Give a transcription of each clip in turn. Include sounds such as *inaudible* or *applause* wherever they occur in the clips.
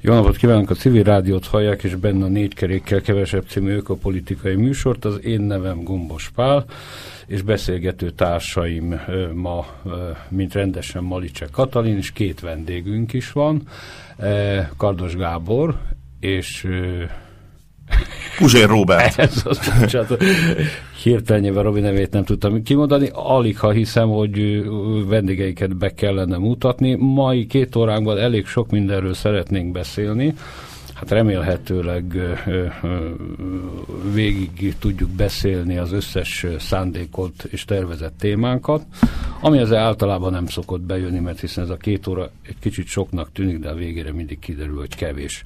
Jó napot kívánok! A civil rádiót hallják, és benne a négy kerékkel kevesebb című ökopolitikai műsort. Az én nevem Gombos Pál, és beszélgető társaim ma, mint rendesen Malicse Katalin, és két vendégünk is van. Kardos Gábor, és Puzsér Robert. *laughs* Ez az, bocsánat, hirtelen Robi nevét nem tudtam kimondani. Alig, ha hiszem, hogy vendégeiket be kellene mutatni. Mai két óránkban elég sok mindenről szeretnénk beszélni hát remélhetőleg végig tudjuk beszélni az összes szándékot és tervezett témánkat, ami ezzel általában nem szokott bejönni, mert hiszen ez a két óra egy kicsit soknak tűnik, de a végére mindig kiderül, hogy kevés.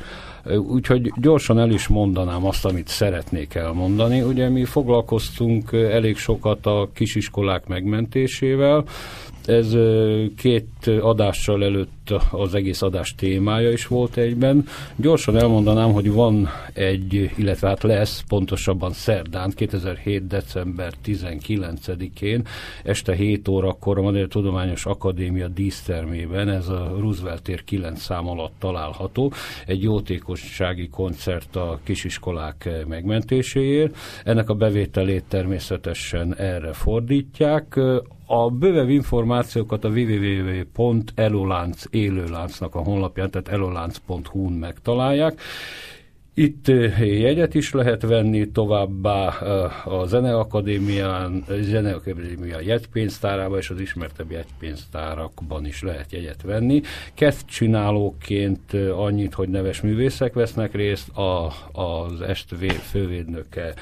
Úgyhogy gyorsan el is mondanám azt, amit szeretnék elmondani. Ugye mi foglalkoztunk elég sokat a kisiskolák megmentésével, ez két adással előtt az egész adás témája is volt egyben. Gyorsan elmondanám, hogy van egy, illetve hát lesz pontosabban szerdán, 2007. december 19-én, este 7 órakor a Magyar Tudományos Akadémia dísztermében, ez a Roosevelt tér 9 szám alatt található, egy jótékossági koncert a kisiskolák megmentéséért. Ennek a bevételét természetesen erre fordítják. A bővebb információkat a www.elolánc élőláncnak a honlapján, tehát elolánc.hu-n megtalálják. Itt jegyet is lehet venni, továbbá a Zeneakadémián, Zeneakadémia jegypénztárában és az ismertebb jegypénztárakban is lehet jegyet venni. csinálóként annyit, hogy neves művészek vesznek részt, a, az est fővédnöke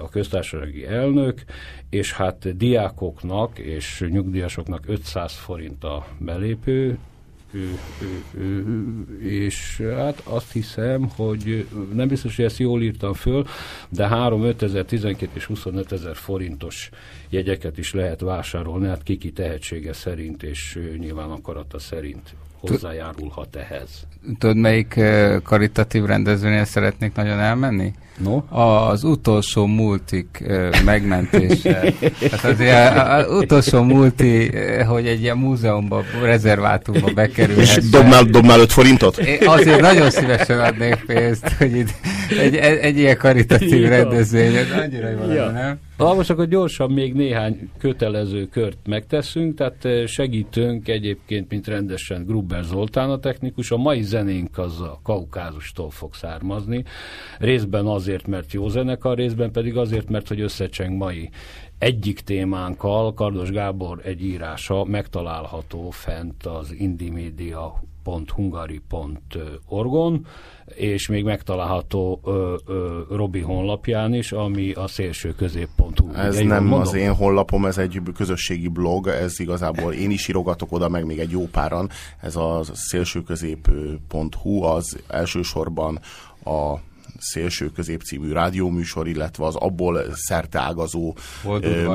a köztársasági elnök, és hát diákoknak és nyugdíjasoknak 500 forint a belépő és hát azt hiszem, hogy nem biztos, hogy ezt jól írtam föl, de 3, 5 ezer, 12 és 25 ezer forintos jegyeket is lehet vásárolni, hát kiki tehetsége szerint és nyilván akarata szerint hozzájárulhat ehhez. Tudod, melyik karitatív rendezvényen szeretnék nagyon elmenni? No? Az utolsó multik megmentése. hát az ilyen, az utolsó multi, hogy egy ilyen múzeumba, rezervátumba bekerülhessen. És dobnál, dobnál 5 forintot? Én azért nagyon szívesen adnék pénzt, hogy itt egy, egy, egy ilyen karitatív rendezvény, ez annyira jó ja. nem? Na most akkor gyorsan még néhány kötelező kört megteszünk, tehát segítünk egyébként, mint rendesen Gruber Zoltán a technikus. A mai zenénk az a Kaukázustól fog származni. Részben azért, mert jó zenekar, részben pedig azért, mert hogy összecseng mai egyik témánkkal, Kardos Gábor egy írása megtalálható fent az indimediahungary.org-on, és még megtalálható ö, ö, Robi honlapján is, ami a szélső közép.hu. Ez egy nem mondom? az én honlapom, ez egy közösségi blog, ez igazából én is írogatok oda, meg még egy jó páran. Ez a szélső közép.hu az elsősorban a szélső középcímű rádióműsor, illetve az abból szerteágazó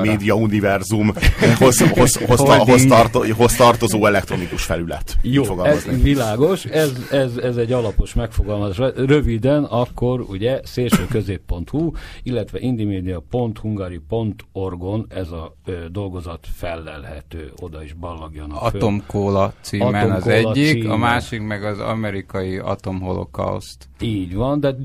média univerzum *laughs* hoz, hoz, hoz, hoz, tarto, hoz tartozó elektronikus felület. Jó, ez világos, ez, ez, ez egy alapos megfogalmazás. Röviden akkor ugye szélsőközép.hu, illetve indimedia.hungary.org-on ez a ö, dolgozat fellelhető, oda is ballagjanak Atomkóla címen Atomkóla az egyik, címen. a másik meg az amerikai atomholokauszt. Így van, de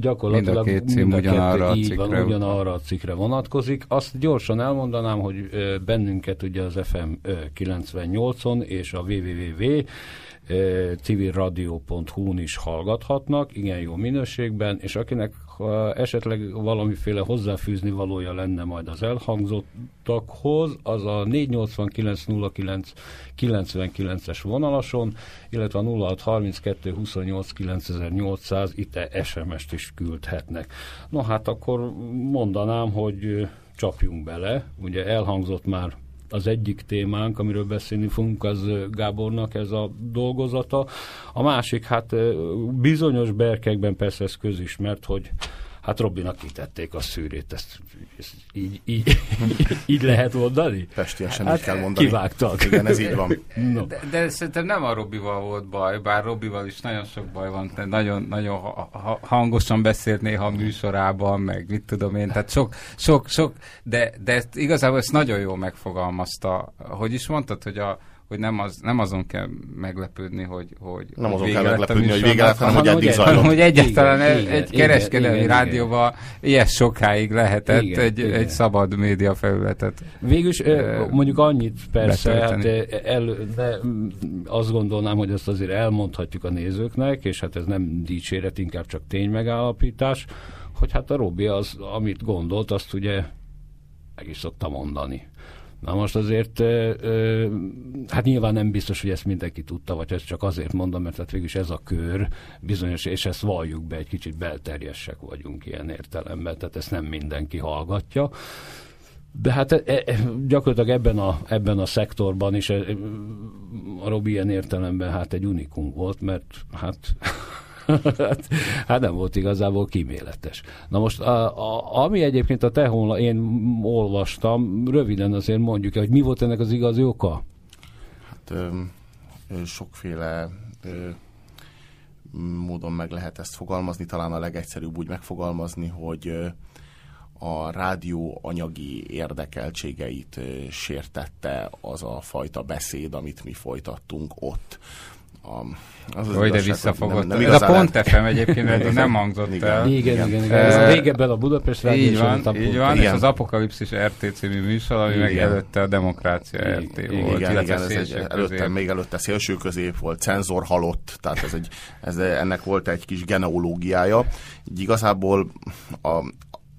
gyakorlatilag mind a két cím mind a ugyanarra, a cikkre. Van, ugyanarra a cikkre vonatkozik. Azt gyorsan elmondanám, hogy bennünket ugye az FM 98-on és a www civilradio.hu-n is hallgathatnak, igen jó minőségben, és akinek esetleg valamiféle hozzáfűzni valója lenne majd az elhangzottakhoz, az a 489 99-es vonalason, illetve a 0632 28 9800 itt SMS-t is küldhetnek. No hát akkor mondanám, hogy csapjunk bele, ugye elhangzott már az egyik témánk, amiről beszélni fogunk, az Gábornak ez a dolgozata. A másik, hát bizonyos berkekben persze ez közismert, hogy hát Robinak kitették a szűrét, ezt, ezt így, így, *laughs* így lehet mondani? Pestiesen hát, így kell mondani. Kivágtak. Igen, ez így van. *laughs* No. De, de szerintem nem a Robival volt baj, bár Robival is nagyon sok baj van, nagyon, nagyon hangosan beszélt néha a műsorában, meg mit tudom én, tehát sok, sok, sok, de, de ezt, igazából ezt nagyon jól megfogalmazta. Hogy is mondtad, hogy a hogy nem, az, nem azon kell meglepődni, hogy, hogy Nem azon kell meglepődni, hogy vége lett, hanem hogy hanem eddig zajlott. hogy egyáltalán Igen, egy, igen, egy igen, kereskedelmi igen, rádióban ilyen sokáig lehetett Igen, egy, igen. egy szabad média felületet. Végülis Ö, mondjuk annyit persze, hát el, de azt gondolnám, hogy ezt azért elmondhatjuk a nézőknek, és hát ez nem dicséret, inkább csak ténymegállapítás, hogy hát a Robi az, amit gondolt, azt ugye meg is szokta mondani. Na most azért, hát nyilván nem biztos, hogy ezt mindenki tudta, vagy ezt csak azért mondom, mert hát végülis ez a kör bizonyos, és ezt valljuk be, egy kicsit belterjesek vagyunk ilyen értelemben, tehát ezt nem mindenki hallgatja. De hát e, e, gyakorlatilag ebben a, ebben a szektorban is e, e, a Robi ilyen értelemben hát egy unikum volt, mert hát hát, hát nem volt igazából kíméletes. Na most, a, a, ami egyébként a te honla, én olvastam, röviden azért mondjuk, hogy mi volt ennek az igazi oka? Hát, ö, ö, sokféle ö, módon meg lehet ezt fogalmazni, talán a legegyszerűbb úgy megfogalmazni, hogy ö, a rádió anyagi érdekeltségeit sértette az a fajta beszéd, amit mi folytattunk ott. A, az az Hogy de visszafogott. nem- nem Ez a Pont lehet- FM egyébként nem hangzott Igen. el. Igen, igen. igen, igen. Ez régebben a Budapest Rádió Így és van, aztán így van, és Igen. az Apokalipszis RT című műsor, ami meg Igen. előtte a Demokrácia Igen, RT igen, volt, igen, igen, ez egy, előtte, közép. még előtte szélső közép volt, cenzor halott, tehát ez egy, ez, ennek volt egy kis genealógiája. Így igazából a,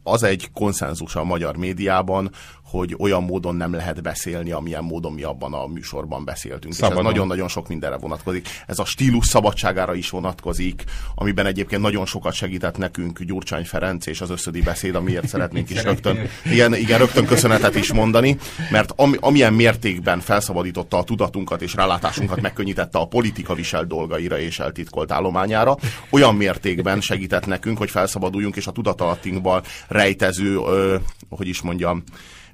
az egy konszenzus a magyar médiában, hogy olyan módon nem lehet beszélni, amilyen módon mi abban a műsorban beszéltünk. És Szabadon. ez nagyon-nagyon sok mindenre vonatkozik. Ez a stílus szabadságára is vonatkozik, amiben egyébként nagyon sokat segített nekünk Gyurcsány Ferenc és az összödi beszéd, amiért szeretnénk is *laughs* rögtön, igen, igen, rögtön köszönetet is mondani, mert ami, amilyen mértékben felszabadította a tudatunkat és rálátásunkat megkönnyítette a politika visel dolgaira és eltitkolt állományára, olyan mértékben segített nekünk, hogy felszabaduljunk, és a tudatalattinkban rejtező, ö, hogy is mondjam,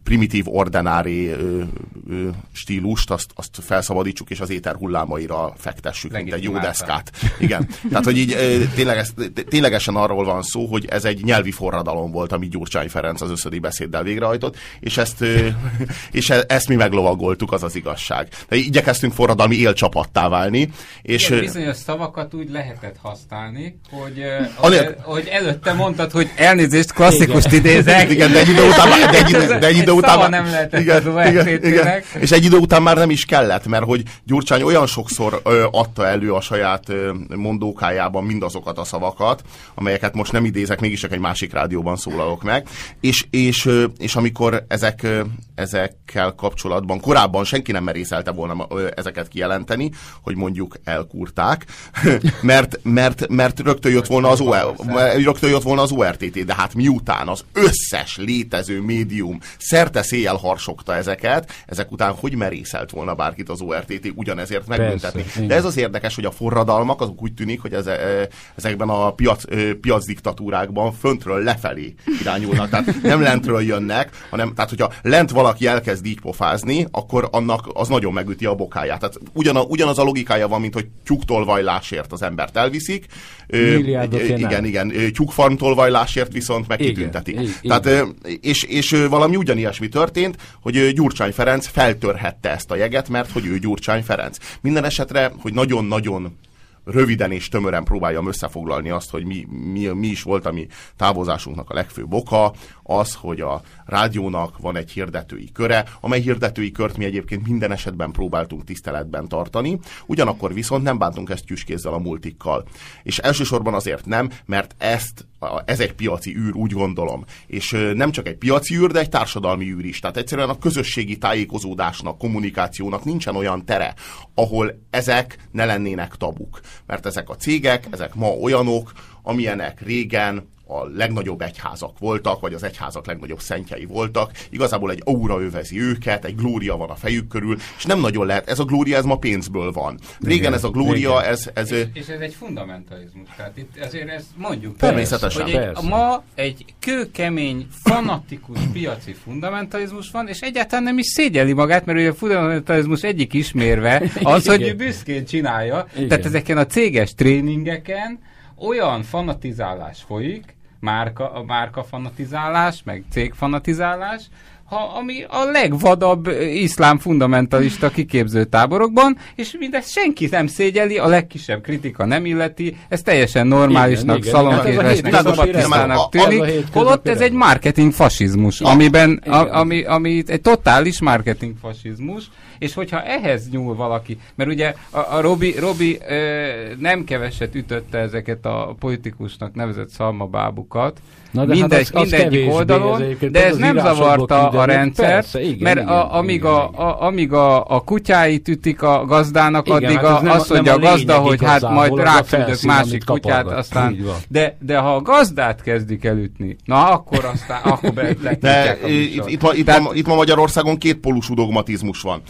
primitív ordinári ö, ö, stílust, azt, azt felszabadítsuk, és az éter hullámaira fektessük, mint egy jó deszkát. Igen. Tehát, hogy így ö, tényleg, ez, ténylegesen arról van szó, hogy ez egy nyelvi forradalom volt, amit Gyurcsány Ferenc az összödi beszéddel végrehajtott, és ezt, ö, *laughs* és e- ezt mi meglovagoltuk, az az igazság. De igyekeztünk forradalmi élcsapattá válni, és Igen, bizonyos szavakat úgy lehetett használni, hogy, eh, Anélkül- hogy, hogy előtte mondtad, hogy elnézést, klasszikust idézek. Igen, de egy idő után, de egy idő, de egy idő után már- nem lehetett igen, az igen, igen. És egy idő után már nem is kellett, mert hogy Gyurcsány olyan sokszor ö, adta elő a saját ö, mondókájában mindazokat a szavakat, amelyeket most nem idézek, mégis csak egy másik rádióban szólalok meg, és, és, ö, és amikor ezek, ö, ezekkel kapcsolatban korábban senki nem merészelte volna ö, ezeket kijelenteni, hogy mondjuk elkurták, *laughs* mert, mert, mert rögtön jött volna az OR, rögtön jött volna az ORTT, de hát miután az összes létező médium szerte széjjel harsogta ezeket, ezek után hogy merészelt volna bárkit az ORTT ugyanezért megbüntetni. Persze, de ez az érdekes, hogy a forradalmak azok úgy tűnik, hogy ez, e, ezekben a piac, ö, piacdiktatúrákban föntről lefelé irányulnak. Tehát nem lentről jönnek, hanem tehát hogyha lent valaki elkezd így pofázni, akkor annak az nagyon megüti a bokáját. Tehát ugyan, ugyanaz a logikája van, mint hogy tyúktolvajlásért az embert elviszik. Én igen, igen. Tyúkfarmtolvajlásért viszont Igen, megkitüntetik. igen, Tehát, és, és valami ugyanilyesmi történt, hogy Gyurcsány Ferenc feltörhette ezt a jeget, mert hogy ő Gyurcsány Ferenc. Minden esetre, hogy nagyon-nagyon röviden és tömören próbáljam összefoglalni azt, hogy mi, mi, mi is volt a mi távozásunknak a legfőbb oka, az, hogy a rádiónak van egy hirdetői köre, amely hirdetői kört mi egyébként minden esetben próbáltunk tiszteletben tartani, ugyanakkor viszont nem bántunk ezt tüskézzel a multikkal. És elsősorban azért nem, mert ezt, ez egy piaci űr, úgy gondolom. És nem csak egy piaci űr, de egy társadalmi űr is. Tehát egyszerűen a közösségi tájékozódásnak, kommunikációnak nincsen olyan tere, ahol ezek ne lennének tabuk. Mert ezek a cégek, ezek ma olyanok, amilyenek régen a legnagyobb egyházak voltak, vagy az egyházak legnagyobb szentjei voltak. Igazából egy aura övezi őket, egy glória van a fejük körül, és nem nagyon lehet. Ez a glória, ez ma pénzből van. Régen Igen, ez a glória, igen. ez, ez, És, és ez egy fundamentalizmus. Tehát itt ezért ezt mondjuk. Természetesen. Hogy egy, Persze. ma egy kőkemény, fanatikus piaci fundamentalizmus van, és egyáltalán nem is szégyeli magát, mert ugye a fundamentalizmus egyik ismérve az, hogy Igen. ő büszkén csinálja. Igen. Tehát ezeken a céges tréningeken olyan fanatizálás folyik, márka, a márka fanatizálás, meg cég fanatizálás, ha, ami a legvadabb iszlám fundamentalista kiképző táborokban, és mindezt senki nem szégyeli, a legkisebb kritika nem illeti, ez teljesen normálisnak, szalonkérvesnek, Hát szabadtisztának tűnik, holott ez egy marketing fasizmus, amiben, a, ami, ami egy totális marketing fasizmus, és hogyha ehhez nyúl valaki, mert ugye a, a Robi, Robi ö, nem keveset ütötte ezeket a politikusnak nevezett szalmabábukat, Na de Mindegy, hát az- az mindegyik oldalon, ez de ez nem zavarta a rendszert, Persze, igen, mert igen, a, amíg, igen, a, igen. a, amíg a, a kutyáit ütik a gazdának, Igen, addig hát a, nem azt mondja a gazda, hogy hát majd ráküldök másik kutyát, aztán... De, de ha a gazdát kezdik elütni, na akkor aztán akkor be, De letiltják a itt, itt, ma, itt, ma, itt ma Magyarországon két pólusú dogmatizmus van.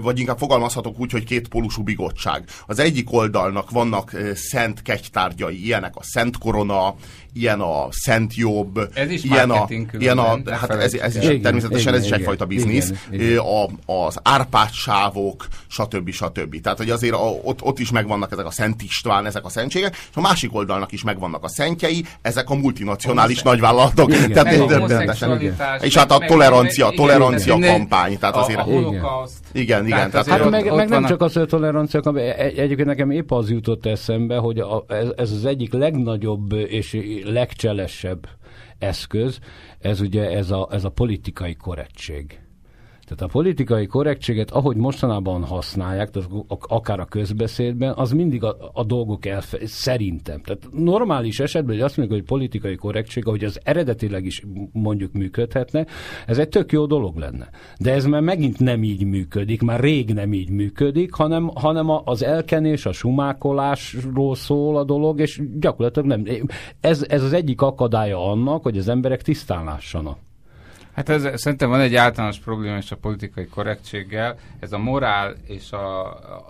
Vagy inkább fogalmazhatok úgy, hogy két pólusú bigottság. Az egyik oldalnak vannak szent kegytárgyai, ilyenek a Szent Korona, ilyen a Szent Jobb, Ez is ilyen a, ilyen a, hát ez, ez is Igen, természetesen igen, ez is igen, egyfajta igen, biznisz, igen. Ö, a, az árpádsávok, stb. stb. Tehát, hogy azért a, ott, ott is megvannak ezek a Szent István, ezek a szentségek, és a másik oldalnak is megvannak a szentjei, ezek a multinacionális Homosze- nagyvállalatok. Igen. Tehát meg a És hát a tolerancia, tolerancia igen, kampány, tehát a- azért... A holokauszt. Igen, igen. Tehát, azért Hát ott- meg, ott meg nem vannak- csak az, hogy a tolerancia, hanem egy- egyébként nekem épp az jutott eszembe, hogy a, ez, ez az egyik legnagyobb és legcselesebb eszköz, ez ugye ez a, ez a politikai korrektség. Tehát a politikai korrektséget, ahogy mostanában használják, tehát akár a közbeszédben, az mindig a, a dolgok elfe, szerintem. Tehát normális esetben, hogy azt mondjuk, hogy politikai korrektség, ahogy az eredetileg is mondjuk működhetne, ez egy tök jó dolog lenne. De ez már megint nem így működik, már rég nem így működik, hanem, hanem az elkenés, a sumákolásról szól a dolog, és gyakorlatilag nem. Ez, ez az egyik akadálya annak, hogy az emberek tisztán lássanak. Hát ez, szerintem van egy általános probléma is a politikai korrektséggel, ez a morál és a,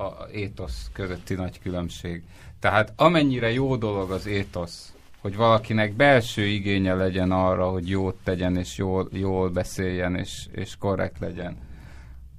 a, étosz közötti nagy különbség. Tehát amennyire jó dolog az étosz, hogy valakinek belső igénye legyen arra, hogy jót tegyen, és jól, jól beszéljen, és, és korrekt legyen,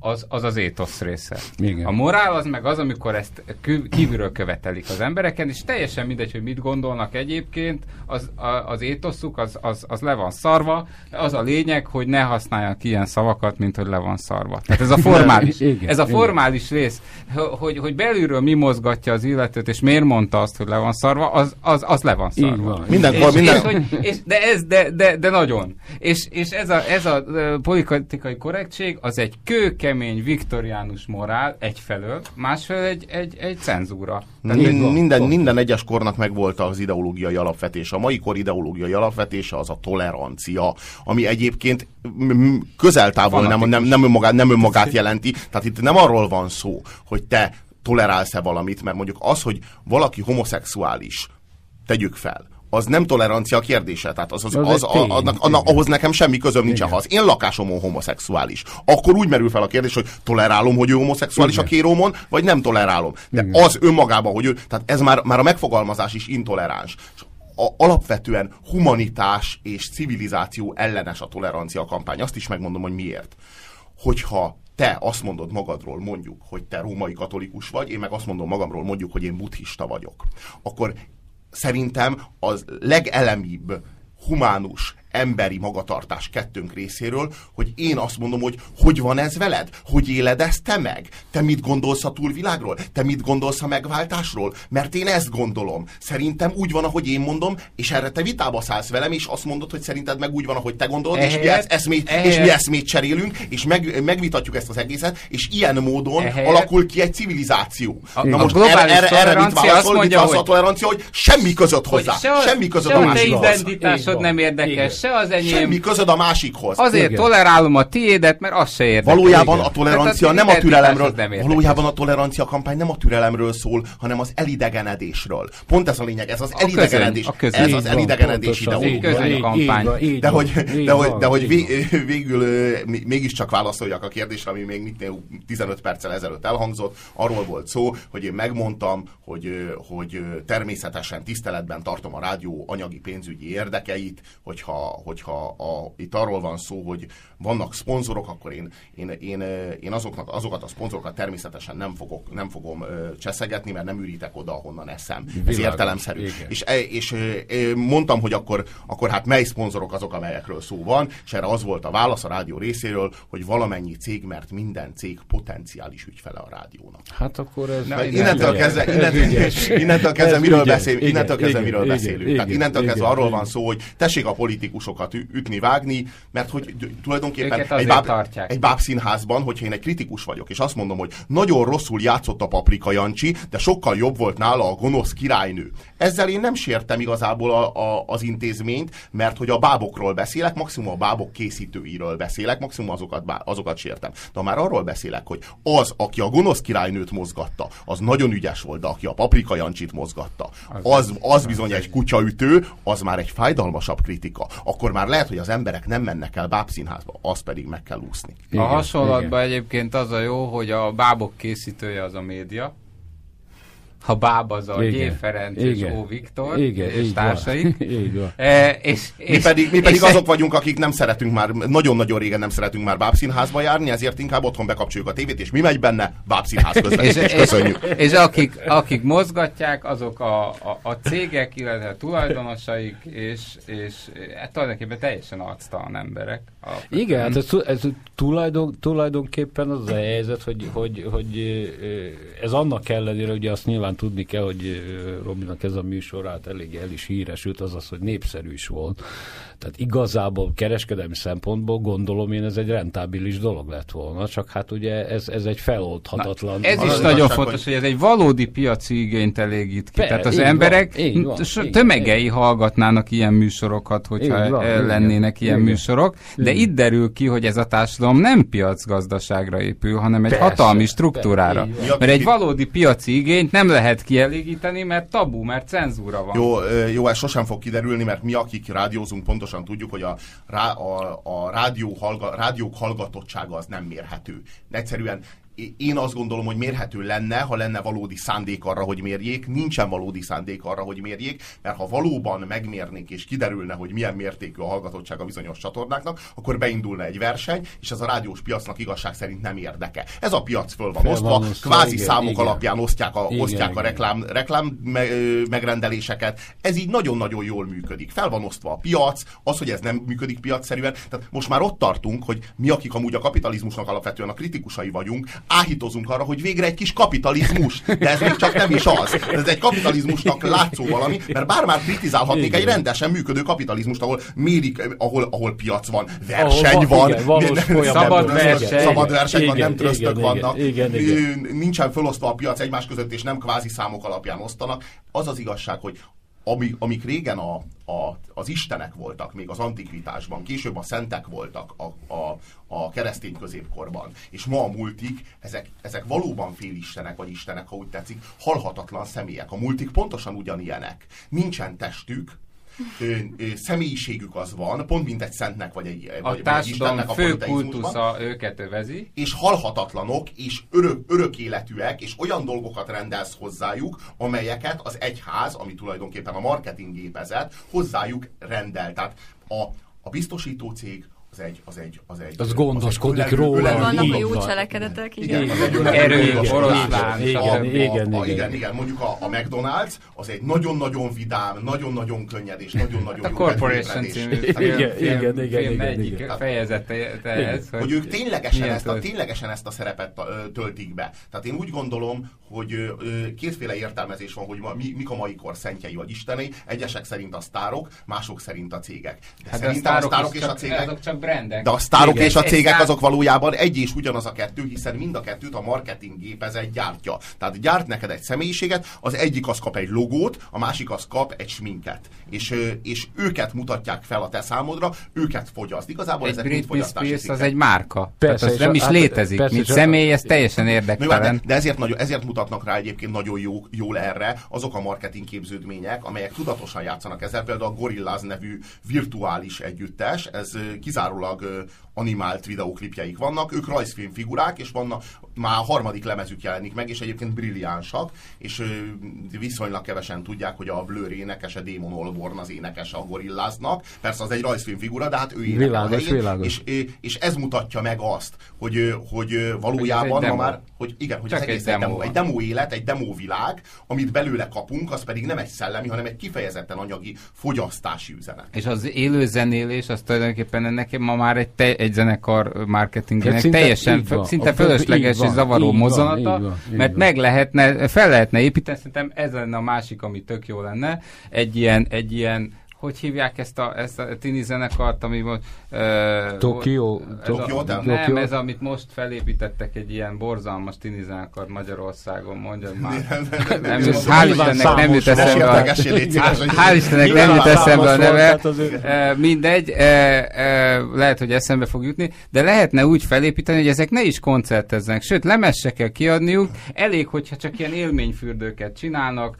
az az, az étosz része. Igen. A morál az meg az, amikor ezt kívülről követelik az embereken, és teljesen mindegy, hogy mit gondolnak egyébként, az, a, az étoszuk az, az, az le van szarva, az a lényeg, hogy ne használjanak ilyen szavakat, mint hogy le van szarva. Tehát ez a formális, Igen, ez a igen. formális rész, ho- hogy, hogy belülről mi mozgatja az illetőt, és miért mondta azt, hogy le van szarva, az, az, az le van Így szarva. van. Mindenkor, És, minden... és, hogy, és, de ez, de, de, de nagyon. És, és ez a, ez a politikai korrektség, az egy kőkemény viktoriánus morál egyfelől, másfelől egy, egy, egy cenzúra. Min- minden, minden egyes kornak megvolt az ideológiai alapvetése. A mai kor ideológiai alapvetése az a tolerancia, ami egyébként közel-távol nem, nem, nem, önmagát, nem önmagát jelenti. Tehát itt nem arról van szó, hogy te tolerálsz-e valamit, mert mondjuk az, hogy valaki homoszexuális, tegyük fel, az nem tolerancia kérdése. Tehát az, az, Az az, az annak, annak, ahhoz nekem semmi közöm nincsen. Ha az én lakásomon homoszexuális, akkor úgy merül fel a kérdés, hogy tolerálom, hogy ő homoszexuális Igen. a kérómon, vagy nem tolerálom. De Igen. az önmagában, hogy ő, tehát ez már, már a megfogalmazás is intoleráns. És a, alapvetően humanitás és civilizáció ellenes a tolerancia kampány. Azt is megmondom, hogy miért. Hogyha te azt mondod magadról, mondjuk, hogy te római katolikus vagy, én meg azt mondom magamról, mondjuk, hogy én buddhista vagyok, akkor szerintem az legelemibb humánus, emberi magatartás kettőnk részéről, hogy én azt mondom, hogy hogy van ez veled? Hogy éled ezt te meg? Te mit gondolsz a túlvilágról? Te mit gondolsz a megváltásról? Mert én ezt gondolom. Szerintem úgy van, ahogy én mondom, és erre te vitába szállsz velem, és azt mondod, hogy szerinted meg úgy van, ahogy te gondolod, és mi, ezt, eszmét, és ehelyett- mi eszmét cserélünk, és meg, megvitatjuk ezt az egészet, és ilyen módon Ehelyett- alakul ki egy civilizáció. A- Na a most globális erre, erre, erre mit válaszol? azt Mit mondja, válaszol a hogy- tolerancia, hogy semmi között hozzá. se a- semmi között se a a. Így identitásod nem érdekes, Igen. Se az enyém. Semmi között a másikhoz. Azért Igen. tolerálom a tiédet, mert az se érdekel. Valójában Igen. a tolerancia Tehát nem a türelemről, nem valójában a tolerancia kampány nem a türelemről szól, hanem az elidegenedésről. Pont ez a lényeg, ez az A elidegenedés. közöny, a közöny. Ez Így az van, elidegenedés ideológia. De hogy, de hogy, de hogy *laughs* végül mégiscsak válaszoljak a kérdésre, ami még mit 15 perccel ezelőtt elhangzott. Arról volt szó, hogy én megmondtam, hogy, hogy természetesen tiszteletben tartom a rádió anyagi pénzügyi érdekeit, hogyha hogyha a, itt arról van szó, hogy vannak szponzorok, akkor én, én, én, én azoknak, azokat a szponzorokat természetesen nem, fogok, nem fogom cseszegetni, mert nem ürítek oda, ahonnan eszem. Ez értelemszerű. És, e, és, és mondtam, hogy akkor, akkor hát mely szponzorok azok, amelyekről szó van, és erre az volt a válasz a rádió részéről, hogy valamennyi cég, mert minden cég potenciális ügyfele a rádiónak. Hát akkor ez... Na, innentől kezdve, innentől, innentől kezdve miről, beszél, innentől kezdve miről beszélünk. Tehát innentől kezdve arról van szó, hogy tessék a politikusokat ütni, vágni, mert hogy tulajdonképpen egy, báb, egy bábszínházban, hogyha én egy kritikus vagyok, és azt mondom, hogy nagyon rosszul játszott a Paprika Jancsi, de sokkal jobb volt nála a gonosz királynő. Ezzel én nem sértem igazából a, a, az intézményt, mert hogy a bábokról beszélek, maximum a bábok készítőiről beszélek, maximum azokat, azokat sértem. De már arról beszélek, hogy az, aki a gonosz királynőt mozgatta, az nagyon ügyes volt, de aki a Paprika Jancsit mozgatta, az, az bizony egy kutyaütő, az már egy fájdalmasabb kritika. Akkor már lehet, hogy az emberek nem mennek el bábszínházba, az pedig meg kell úszni. A hasonlatban egyébként az a jó, hogy a bábok készítője az a média, ha Bábazar, G. Ferenc Igen. és Ó. Viktor Igen. és Igen. társaik. Igen. E, és, és, mi pedig, mi pedig és azok vagyunk, akik nem szeretünk már, nagyon-nagyon régen nem szeretünk már bábszínházba járni, ezért inkább otthon bekapcsoljuk a tévét, és mi megy benne? Bábszínház közvetítés. és, köszönjük. És, és akik, akik mozgatják, azok a, a, a cégek, illetve a tulajdonosaik, és, és hát tulajdonképpen teljesen arctalan emberek. Alapvetően. Igen, hát ez, ez tulajdon, tulajdonképpen az a helyzet, hogy, hogy, hogy ez annak ellenére, hogy azt nyilván nyilván tudni kell, hogy Robinak ez a műsorát elég el is híresült, azaz, hogy népszerű is volt. Tehát igazából kereskedelmi szempontból gondolom én ez egy rentábilis dolog lett volna, csak hát ugye ez, ez egy feloldhatatlan. Na, ez is nagyon fontos, hogy... hogy ez egy valódi piaci igényt elégít ki. Be, Tehát az emberek van, van, tömegei van, hallgatnának ilyen műsorokat, hogyha van, lennének igen, ilyen igen, műsorok, de igen. itt derül ki, hogy ez a társadalom nem piacgazdaságra épül, hanem egy Persze, hatalmi struktúrára. Persze, Mert egy valódi piaci igényt nem lehet kielégíteni, mert tabu, mert cenzúra van. Jó, jó, ez sosem fog kiderülni, mert mi, akik rádiózunk, pontosan tudjuk, hogy a, a, a rádió hallga, rádiók hallgatottsága az nem mérhető. Egyszerűen én azt gondolom, hogy mérhető lenne, ha lenne valódi szándék arra, hogy mérjék. Nincsen valódi szándék arra, hogy mérjék, mert ha valóban megmérnék és kiderülne, hogy milyen mértékű a hallgatottság a bizonyos csatornáknak, akkor beindulna egy verseny, és ez a rádiós piacnak igazság szerint nem érdeke. Ez a piac föl van osztva, van kvázi igen, számok igen. alapján osztják a, igen, osztják igen. a reklám, reklám megrendeléseket. Ez így nagyon-nagyon jól működik. Fel van osztva a piac, az, hogy ez nem működik piacszerűen. Tehát most már ott tartunk, hogy mi, akik amúgy a kapitalizmusnak alapvetően a kritikusai vagyunk, áhítozunk arra, hogy végre egy kis kapitalizmus, de ez még csak nem is az. Ez egy kapitalizmusnak látszó valami, mert bár már kritizálhatnék igen. egy rendesen működő kapitalizmust, ahol mérik, ahol, ahol piac van, verseny ahol, van, igen, valós nem, szabad nem, verseny, szabad verseny igen, van, nem trösztök vannak, igen, igen, nincsen felosztva a piac egymás között, és nem kvázi számok alapján osztanak. Az az igazság, hogy amik, amik régen a, a, az istenek voltak, még az antikvitásban, később a szentek voltak a, a, a keresztény középkorban, és ma a multik, ezek, ezek valóban félistenek, vagy istenek, ha úgy tetszik, halhatatlan személyek. A multik pontosan ugyanilyenek. Nincsen testük, ö, ö, személyiségük az van, pont mint egy szentnek vagy egy, a vagy, vagy Istennek a fő kultusza őket övezi. És halhatatlanok, és örök, örök életűek, és olyan dolgokat rendelsz hozzájuk, amelyeket az egyház, ami tulajdonképpen a marketing gépezet, hozzájuk rendel. Tehát a, a biztosító cég, az egy, az egy, az egy... Az gondoskodik róla. Vannak a jó cselekedetek. Igen, igen, erő, oroszlán. Igen, igen, igen, igen. Mondjuk a, a McDonald's az egy nagyon-nagyon vidám, nagyon-nagyon könnyed és nagyon-nagyon hát jó A Corporation című igen, igen, igen, igen, igen. fejezete ez. Hogy ők ténylegesen ezt, a, ténylegesen ezt a szerepet töltik be. Tehát én úgy gondolom, hogy kétféle értelmezés van, hogy mi, mik a mai kor szentjei vagy istenei. Egyesek szerint a sztárok, mások szerint a cégek. De hát szerintem a sztárok és a cégek... Csak brandek. De a sztárok Igen, és a cégek azok valójában egy és ugyanaz a kettő, hiszen mind a kettőt a marketing gépezet gyártja. Tehát gyárt neked egy személyiséget, az egyik az kap egy logót, a másik az kap egy sminket. És, és őket mutatják fel a te számodra, őket fogyaszt. Igazából egy ezek mind fogyasztási az egy márka. Persze, Tehát az nem is hát, létezik. Persze, Mint személy, ez teljesen érdektelen. De, de ezért, nagyon, ezért mutatnak rá egyébként nagyon jó, jól erre azok a marketing képződmények, amelyek tudatosan játszanak ezzel. Például a Gorillaz nevű virtuális együttes, ez kizárólag kizárólag animált videóklipjeik vannak, ők rajzfilmfigurák, és vannak, már a harmadik lemezük jelenik meg, és egyébként brilliánsak, és viszonylag kevesen tudják, hogy a Blur énekese Damon Olborn az énekese a gorilláznak. Persze az egy rajzfilmfigura, de hát ő énekel világos, helyén, világos. És, és ez mutatja meg azt, hogy, hogy valójában ma már, hogy igen, hogy Csak az egy egész egy demo egy demo élet, egy demo világ, amit belőle kapunk, az pedig nem egy szellemi, hanem egy kifejezetten anyagi fogyasztási üzenet. És az élő zenélés, az tulajdonképpen ennek ma már egy, te, egy zenekar marketingének Hát teljesen, van. szinte fölösleges van, és zavaró így van, mozzanata, így van, így mert van. meg lehetne, fel lehetne építeni, szerintem ez lenne a másik, ami tök jó lenne, egy ilyen, egy ilyen hogy hívják ezt a, ezt a tini zenekart, ami most... Uh, Tokió- Tokió, Nem, Tokió- ez amit most felépítettek egy ilyen borzalmas tini zenekart Magyarországon, mondjam már. Nem, hál' Istennek nem jut eszembe a... Hál' Istennek nem jut eszembe a neve. E, Mindegy, lehet, hogy eszembe fog jutni, de lehetne úgy felépíteni, hogy ezek ne is koncertezzenek, sőt, lemez se kell kiadniuk, elég, hogyha csak ilyen élményfürdőket csinálnak,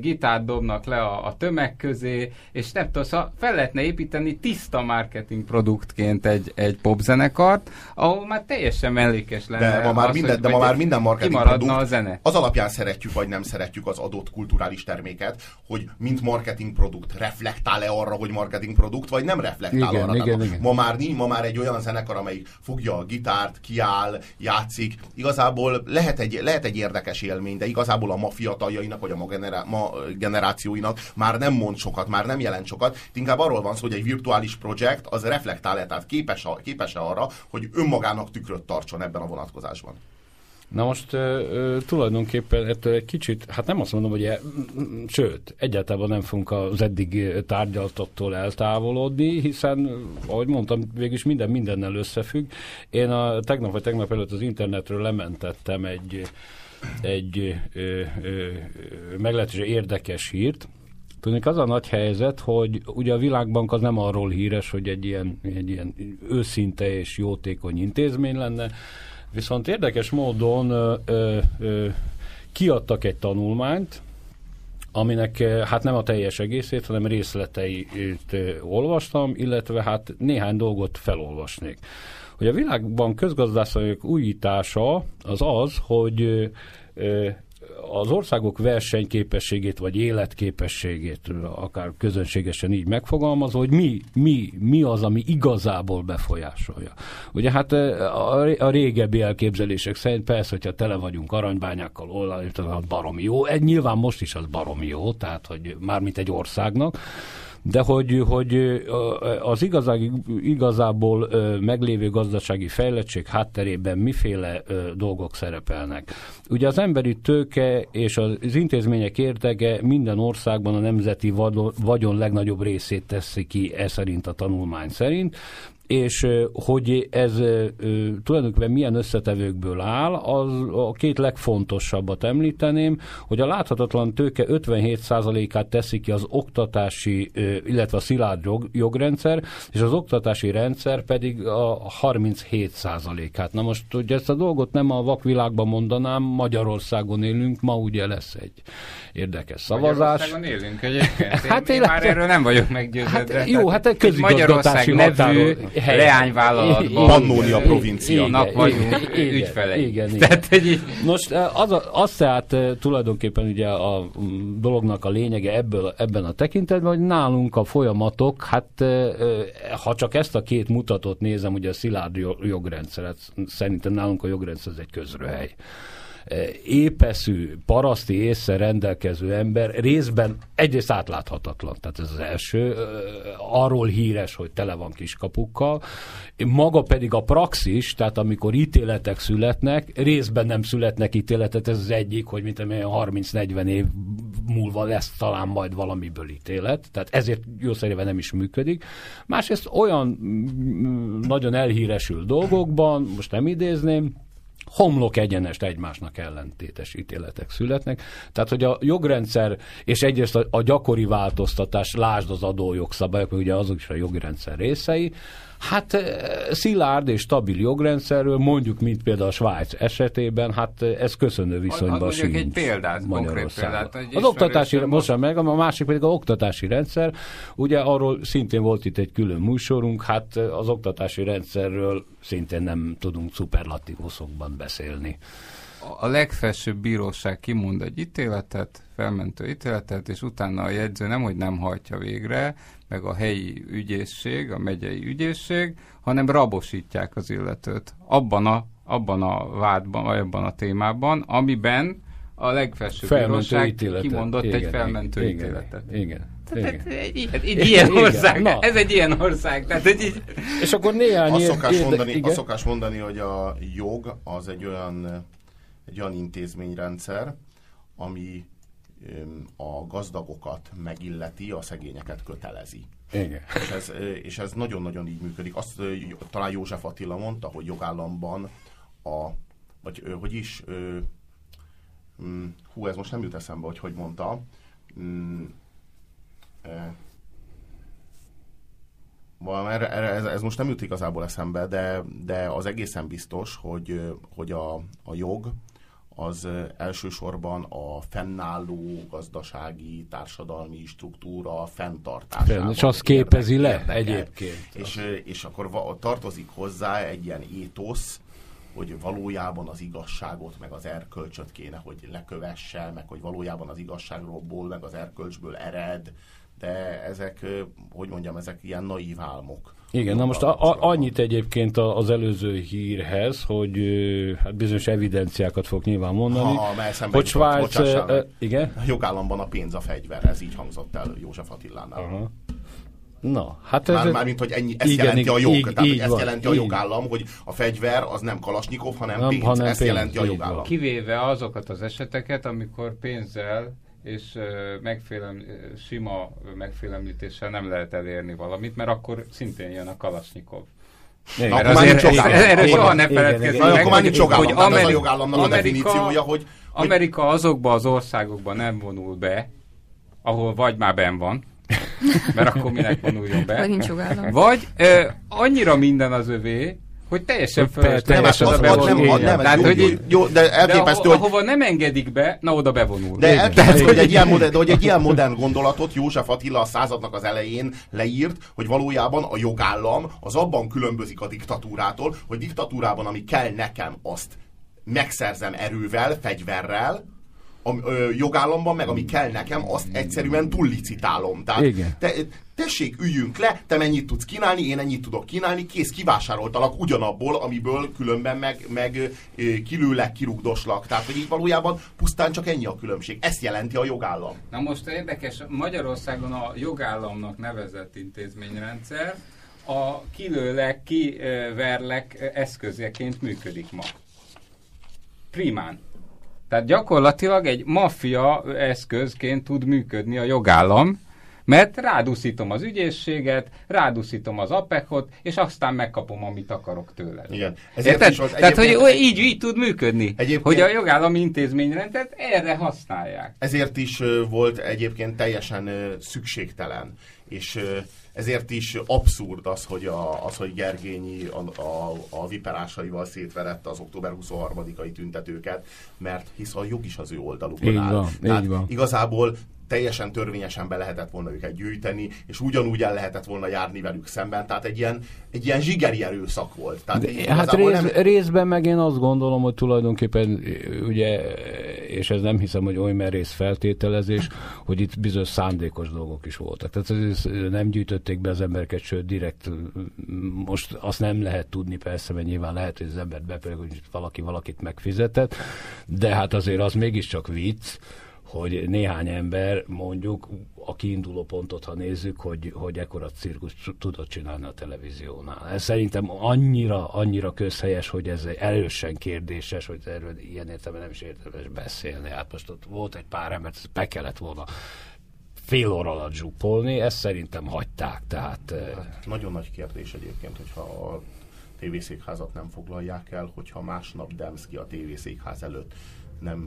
gitárt dobnak le a, a tömeg közé, és nem tudom, szóval fel lehetne építeni tiszta marketing produktként egy, egy popzenekart, ahol már teljesen mellékes lenne. De ma már az, minden, hogy- de ma már minden marketing produkt, a zene. az alapján szeretjük vagy nem szeretjük az adott kulturális terméket, hogy mint marketing produkt reflektál-e arra, hogy marketing produkt, vagy nem reflektál Igen, arra. igen, igen. Ma már nincs, ma már egy olyan zenekar, amelyik fogja a gitárt, kiáll, játszik. Igazából lehet egy, lehet egy érdekes élmény, de igazából a ma fiataljainak, vagy a ma, generá, ma generációinak már nem mond sokat, már nem jelent sokat. Itt Inkább arról van szó, hogy egy virtuális projekt az reflektál-e, tehát képes, képes-e arra, hogy önmagának tükröt tartson ebben a vonatkozásban. Na most tulajdonképpen ettől egy kicsit, hát nem azt mondom, hogy e, sőt, egyáltalán nem fogunk az eddig tárgyaltottól eltávolodni, hiszen, ahogy mondtam, végülis minden mindennel összefügg. Én a tegnap vagy tegnap előtt az internetről lementettem egy, egy meglehetősen érdekes hírt, Tudnék, az a nagy helyzet, hogy ugye a Világbank az nem arról híres, hogy egy ilyen, egy ilyen őszinte és jótékony intézmény lenne, viszont érdekes módon ö, ö, kiadtak egy tanulmányt, aminek hát nem a teljes egészét, hanem részleteit olvastam, illetve hát néhány dolgot felolvasnék. Hogy a világban közgazdászok újítása az az, hogy az országok versenyképességét vagy életképességét, akár közönségesen így megfogalmazva, hogy mi, mi, mi az, ami igazából befolyásolja. Ugye hát a, régebbi elképzelések szerint persze, hogyha tele vagyunk aranybányákkal, olaj, az baromi jó. Egy nyilván most is az baromi jó, tehát hogy mármint egy országnak, de hogy, hogy az igazá, igazából meglévő gazdasági fejlettség hátterében miféle dolgok szerepelnek. Ugye az emberi tőke és az intézmények értege minden országban a nemzeti vagyon legnagyobb részét teszi ki e szerint a tanulmány szerint, és hogy ez tulajdonképpen milyen összetevőkből áll, az a két legfontosabbat említeném, hogy a láthatatlan tőke 57%-át teszi ki az oktatási, illetve a szilárd jog, jogrendszer, és az oktatási rendszer pedig a 37%-át. Na most ugye ezt a dolgot nem a vakvilágban mondanám, Magyarországon élünk, ma ugye lesz egy érdekes szavazás. Magyarországon élünk egyébként. Én, Hát én én már erről nem vagyok meggyőződve. Hát jó, hát egy közigazgatási nevű határól- helyen. leányvállalatban Pannónia provincia. nak Igen, vagyunk igen, ügyfelei. igen, igen. Tehát, hogy így, Most eh, az, a, az tehát eh, tulajdonképpen ugye a mm, dolognak a lényege ebből, ebben a tekintetben, hogy nálunk a folyamatok, hát eh, ha csak ezt a két mutatót nézem, ugye a szilárd jo- jogrendszeret, szerintem nálunk a jogrendszer ez egy közröhely épeszű, paraszti észre rendelkező ember részben egyrészt átláthatatlan, tehát ez az első, arról híres, hogy tele van kiskapukkal, maga pedig a praxis, tehát amikor ítéletek születnek, részben nem születnek ítéletet, ez az egyik, hogy mint amilyen 30-40 év múlva lesz talán majd valamiből ítélet, tehát ezért jó szerében nem is működik. Másrészt olyan mm, nagyon elhíresül dolgokban, most nem idézném, homlok egyenest egymásnak ellentétes ítéletek születnek. Tehát, hogy a jogrendszer, és egyrészt a, a gyakori változtatás, lásd az adójogszabályok, mert ugye azok is a jogrendszer részei, Hát szilárd és stabil jogrendszerről, mondjuk, mint például a Svájc esetében, hát ez köszönő viszonyban sincs egy példát, konkrét példát. Egy az oktatási, most meg, a másik pedig a oktatási rendszer, ugye arról szintén volt itt egy külön műsorunk, hát az oktatási rendszerről szintén nem tudunk szuperlatívuszokban beszélni a legfelsőbb bíróság kimond egy ítéletet, felmentő ítéletet, és utána a jegyző nem, hogy nem hajtja végre, meg a helyi ügyészség, a megyei ügyészség, hanem rabosítják az illetőt. Abban a, abban a vádban, vagy abban a témában, amiben a legfelsőbb felmentő bíróság ítéletet. kimondott igen, egy felmentő igen, ítéletet. Igen, igen. Tehát egy, egy, egy ilyen ország, Na. ez egy ilyen ország. Tehát egy, így... És akkor néhány... Azt szokás, mondani, azt szokás mondani, hogy a jog az egy olyan egy olyan intézményrendszer, ami a gazdagokat megilleti, a szegényeket kötelezi. Igen. És ez, és ez nagyon-nagyon így működik. Azt talán József Attila mondta, hogy jogállamban a, vagy hogy is, mm, hú, ez most nem jut eszembe, hogy hogy mondta, mm, erre, erre, ez, ez most nem jut igazából eszembe, de, de az egészen biztos, hogy, hogy a, a jog az elsősorban a fennálló gazdasági, társadalmi struktúra fenntartásában. És azt képezi le érdekel. egyébként. És, és akkor tartozik hozzá egy ilyen étosz, hogy valójában az igazságot, meg az erkölcsöt kéne, hogy lekövesse, meg hogy valójában az igazságról, meg az erkölcsből ered, de ezek, hogy mondjam, ezek ilyen naív álmok. Igen, na most a, a, annyit egyébként az előző hírhez, hogy hát bizonyos evidenciákat fog nyilván mondani. Ha, ha hogy Svájc... Uh, igen? A jogállamban a pénz a fegyver, ez így hangzott el József Attilánál. Aha. Na, hát ez... Már, már mint, hogy ennyi, ezt igen, jelenti a jog, így, tehát így ezt van, jelenti így. a jogállam, hogy a fegyver az nem Kalasnyikov, hanem nem, pénz, hanem ezt pénz, jelenti a jogállam. Kivéve azokat az eseteket, amikor pénzzel és megfélem, sima megfélemlítéssel nem lehet elérni valamit, mert akkor szintén jön a Kalasnyikov. Igen, mert azért, erről soha ne feledkezzünk meg, akkor hogy, hogy Ameri- a jogállamnak Amerika, a definíciója, hogy, hogy... Amerika azokba az országokban nem vonul be, ahol vagy már ben van, mert akkor minek vonuljon be. Vagy nincs jogállam. Vagy ö, annyira minden az övé, hogy teljesen fölösleges az a bevonulás. Nem, Tehát, hogy jó, jó, de elképesztő, de ahova, hogy... nem engedik be, na oda bevonul. De elképesztő, hogy egy ilyen modern, de hogy egy ilyen modern gondolatot József Attila a századnak az elején leírt, hogy valójában a jogállam az abban különbözik a diktatúrától, hogy diktatúrában, ami kell nekem, azt megszerzem erővel, fegyverrel, a ö, jogállamban, meg ami kell nekem, azt egyszerűen túllicitálom. Tehát Igen. Te, tessék, üljünk le, te mennyit tudsz kínálni, én ennyit tudok kínálni, kész, kivásároltalak ugyanabból, amiből különben meg, meg kilőlek, kirugdoslak. Tehát, hogy így valójában pusztán csak ennyi a különbség. Ezt jelenti a jogállam. Na most érdekes, Magyarországon a jogállamnak nevezett intézményrendszer a kilőlek, kiverlek eszközeként működik ma. Primán. Tehát gyakorlatilag egy maffia eszközként tud működni a jogállam, mert rádúszítom az ügyészséget, rádúszítom az apekot, és aztán megkapom, amit akarok tőle. Igen. Ezért is volt, Tehát, hogy így, így tud működni, egyébként, hogy a jogállami intézményrendet erre használják. Ezért is volt egyébként teljesen szükségtelen, és ezért is abszurd az, hogy, a, az, hogy Gergényi a, a, a viperásaival szétverette az október 23-ai tüntetőket, mert hisz a jog is az ő oldalukon áll. Van, Tehát így van. Igazából teljesen törvényesen be lehetett volna őket gyűjteni, és ugyanúgy el lehetett volna járni velük szemben. Tehát egy ilyen, egy ilyen zsigeri erőszak volt. Tehát De, hát rész, nem... részben meg én azt gondolom, hogy tulajdonképpen ugye, és ez nem hiszem, hogy oly merész feltételezés, hogy itt bizonyos szándékos dolgok is voltak. Tehát ez nem gyűjtötték be az embereket, sőt, direkt most azt nem lehet tudni persze, mert nyilván lehet, hogy az embert bepörög, hogy valaki valakit megfizetett, de hát azért az mégiscsak vicc, hogy néhány ember mondjuk a kiinduló pontot, ha nézzük, hogy, hogy ekkora cirkusz tudott csinálni a televíziónál. Ez szerintem annyira, annyira közhelyes, hogy ez erősen kérdéses, hogy erről ilyen értelemben nem is érdemes beszélni. Hát most ott volt egy pár ember, ezt be kellett volna fél óra alatt zsupolni, ezt szerintem hagyták. Tehát, hát, nagyon nagy kérdés egyébként, hogyha a tévészékházat nem foglalják el, hogyha másnap Demszki a tévészékház előtt nem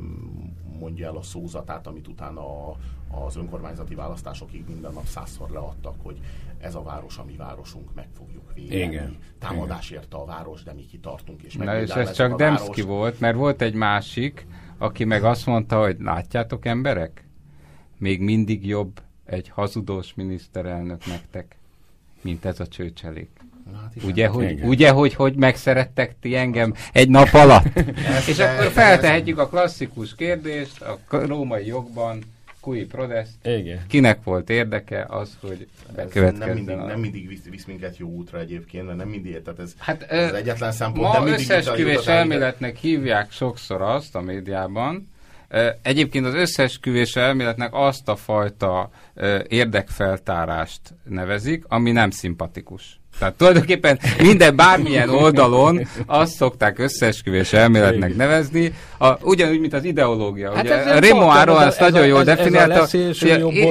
mondja el a szózatát, amit utána a, az önkormányzati választásokig minden nap százszor leadtak, hogy ez a város a mi városunk, meg fogjuk védeni. Igen. Támadás érte a város, de mi kitartunk és Na és ez csak Demszki volt, mert volt egy másik, aki meg azt mondta, hogy látjátok emberek, még mindig jobb egy hazudós miniszterelnök nektek, mint ez a csőcselék. Hát ugye, hogy, ugye hogy, hogy megszerettek ti engem egy nap alatt? *laughs* és akkor feltehetjük a klasszikus kérdést a római jogban, Kui Prodest. Igen. Kinek volt érdeke az, hogy bekövetkezzen nem mindig, a... nem mindig visz, visz minket jó útra egyébként, mert nem mindig, tehát ez, hát, ez az egyetlen szempont. Ma összesküvés elméletnek hívják sokszor azt a médiában, Egyébként az összesküvés elméletnek azt a fajta érdekfeltárást nevezik, ami nem szimpatikus. Tehát tulajdonképpen minden bármilyen oldalon azt szokták összeesküvés elméletnek nevezni, a, ugyanúgy, mint az ideológia. Hát ugye, Remo Áron ezt nagyon jól definiálta,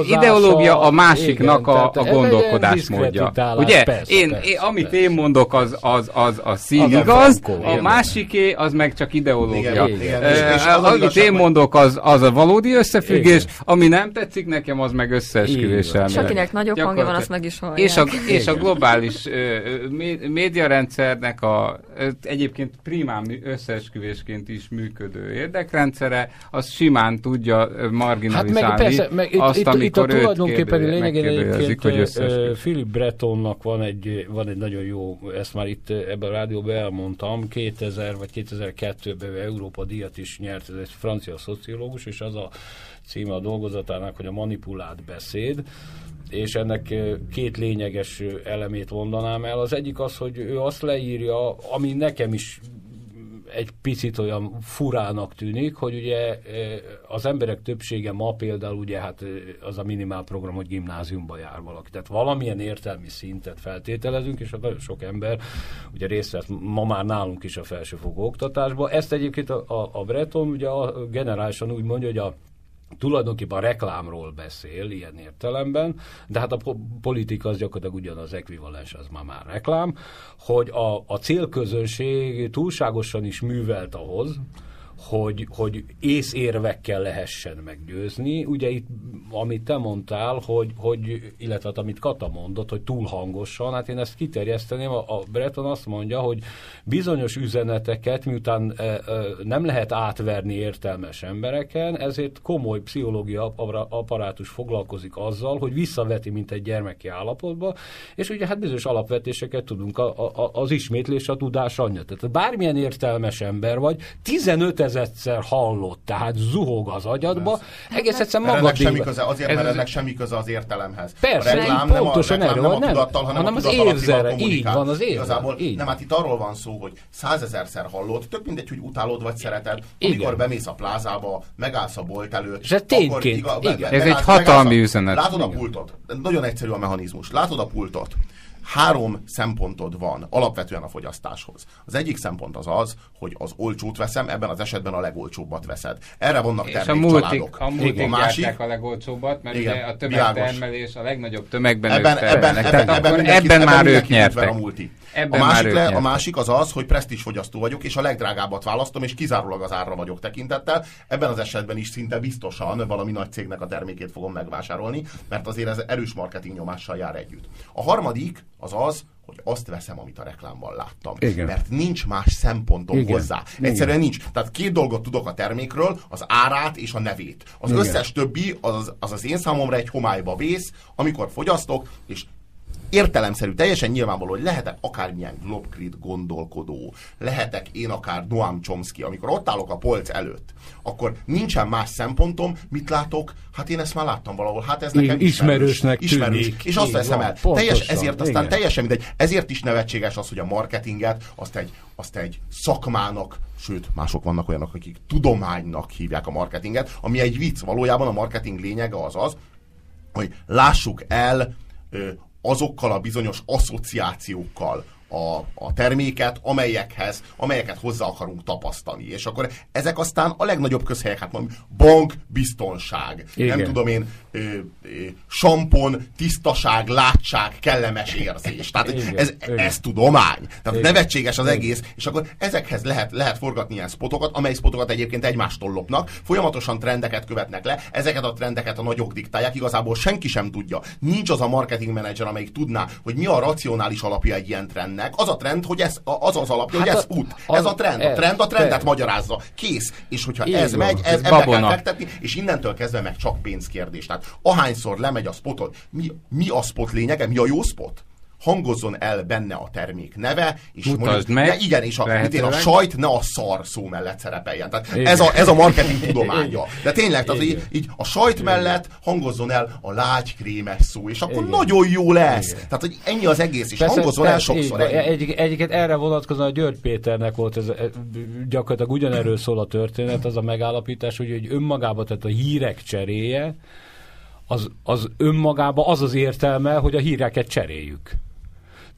ideológia a másiknak igen, a, a gondolkodásmódja. Ugye? Persze, én, persze, én, amit persze. én mondok, az, az, az a szín igaz, a, a másiké, az meg csak ideológia. Igen, igen. És az amit én mondok, az, az a valódi összefüggés, igen. ami nem tetszik nekem, az meg összeesküvés elmélet. És akinek nagyobb hangja van, azt meg is hallják. És a, és a globális médiarendszernek a egyébként primám összeesküvésként is működő érdekrendszere, az simán tudja marginalizálni hát meg, persze, meg azt, itt, amikor itt a tulajdonképpen lényegén egyébként hogy Philip Bretonnak van egy, van egy nagyon jó, ezt már itt ebben a rádióban elmondtam, 2000 vagy 2002-ben Európa díjat is nyert, ez egy francia szociológus, és az a címe a dolgozatának, hogy a manipulált beszéd, és ennek két lényeges elemét mondanám el. Az egyik az, hogy ő azt leírja, ami nekem is egy picit olyan furának tűnik, hogy ugye az emberek többsége ma például ugye hát az a minimál program, hogy gimnáziumba jár valaki. Tehát valamilyen értelmi szintet feltételezünk, és nagyon sok ember ugye részt vett ma már nálunk is a felsőfokú oktatásban. Ezt egyébként a, a, a Breton ugye a generálisan úgy mondja, hogy a tulajdonképpen reklámról beszél ilyen értelemben, de hát a politika az gyakorlatilag ugyanaz ekvivalens, az már már reklám, hogy a, a célközönség túlságosan is művelt ahhoz, hogy, hogy észérvekkel lehessen meggyőzni. Ugye itt, amit te mondtál, hogy, hogy illetve hát, amit Kata mondott, hogy túl hangosan, hát én ezt kiterjeszteném, a, a Breton azt mondja, hogy bizonyos üzeneteket, miután e, e, nem lehet átverni értelmes embereken, ezért komoly pszichológia apparátus foglalkozik azzal, hogy visszaveti, mint egy gyermeki állapotba, és ugye hát bizonyos alapvetéseket tudunk, a, a, az ismétlés a tudás anyja. Tehát bármilyen értelmes ember vagy, 15 ezerszer hallott, tehát zuhog az agyadba, Persze. egész egyszer magad semmi köze, Azért, mert ennek semmi köze az értelemhez. Persze, a reklám nem a, reklám erről, nem a tudattal, hanem, hanem a az érzere, így van az érzere. Igazából így. nem, hát itt arról van szó, hogy százezerszer hallott, tök mindegy, hogy utálod vagy szereted, amikor Igen. bemész a plázába, megállsz a bolt előtt, és ez tényként, Igen. Ez egy hatalmi üzenet. Látod a pultot, nagyon egyszerű a mechanizmus, látod a pultot, három szempontod van alapvetően a fogyasztáshoz. Az egyik szempont az az, hogy az olcsót veszem, ebben az esetben a legolcsóbbat veszed. Erre vannak termékcsaládok. A multik, a másik, a legolcsóbbat, mert igen, a tömegtermelés a legnagyobb tömegben ebben, ebben, ebben, ebben, ebben, ebben már ők nyertek. A multi. Ebben a másik, le, a másik az az, hogy presztis fogyasztó vagyok, és a legdrágábbat választom, és kizárólag az árra vagyok tekintettel. Ebben az esetben is szinte biztosan valami nagy cégnek a termékét fogom megvásárolni, mert azért ez erős marketing nyomással jár együtt. A harmadik az az, hogy azt veszem, amit a reklámban láttam. Igen. Mert nincs más szempontom Igen. hozzá. Egyszerűen Igen. nincs. Tehát két dolgot tudok a termékről, az árát és a nevét. Az Igen. összes többi, az, az az én számomra egy homályba vész, amikor fogyasztok, és értelemszerű, teljesen nyilvánvaló, hogy lehetek akármilyen globgrid gondolkodó, lehetek én akár Noam Chomsky, amikor ott állok a polc előtt, akkor nincsen más szempontom, mit látok? Hát én ezt már láttam valahol, hát ez nekem ismerősnek ismerős, tűnik. és azt veszem el. Teljes, ezért aztán igen. teljesen mindegy, ezért is nevetséges az, hogy a marketinget azt egy, azt egy szakmának sőt, mások vannak olyanok, akik tudománynak hívják a marketinget, ami egy vicc. Valójában a marketing lényege az az, hogy lássuk el azokkal a bizonyos asszociációkkal, a, a terméket, amelyekhez, amelyeket hozzá akarunk tapasztani. És akkor ezek aztán a legnagyobb közhelyek, hát mondjuk bank, biztonság, Igen. nem tudom én, ö, ö, sampon, tisztaság, látság, kellemes érzés. Tehát Igen. ez, Igen. ez tudomány. Tehát Igen. nevetséges az Igen. egész, és akkor ezekhez lehet, lehet forgatni ilyen spotokat, amely spotokat egyébként egymástól lopnak, folyamatosan trendeket követnek le, ezeket a trendeket a nagyok diktálják, igazából senki sem tudja. Nincs az a marketing menedzser, amelyik tudná, hogy mi a racionális alapja egy ilyen trendnek. Az a trend, hogy ez az az alapja, hát hogy ez a, fut. A, ez a trend. A trend a trendet per. magyarázza. Kész. És hogyha Így ez van, megy, ez, ez ebbe kell fektetni, és innentől kezdve meg csak pénzkérdés. Tehát ahányszor lemegy a spotod, mi, mi a spot lényege, mi a jó spot? Hangozzon el benne a termék neve, és Mutasd mondjuk, meg. Ne, igen, és a, én, a sajt ne a szar szó mellett szerepeljen. Tehát ez a, ez a marketing *laughs* tudománya. De tényleg, tehát így, így a sajt igen. mellett hangozzon el a lágy krémes szó, és akkor igen. nagyon jó lesz. Igen. Tehát, hogy ennyi az egész, és persze, hangozzon el sokszor. Egy, egyiket erre vonatkozóan a György Péternek volt, ez, gyakorlatilag ugyanerről szól a történet, az a megállapítás, hogy, hogy önmagában, tehát a hírek cseréje, az, az önmagában az az értelme, hogy a híreket cseréljük.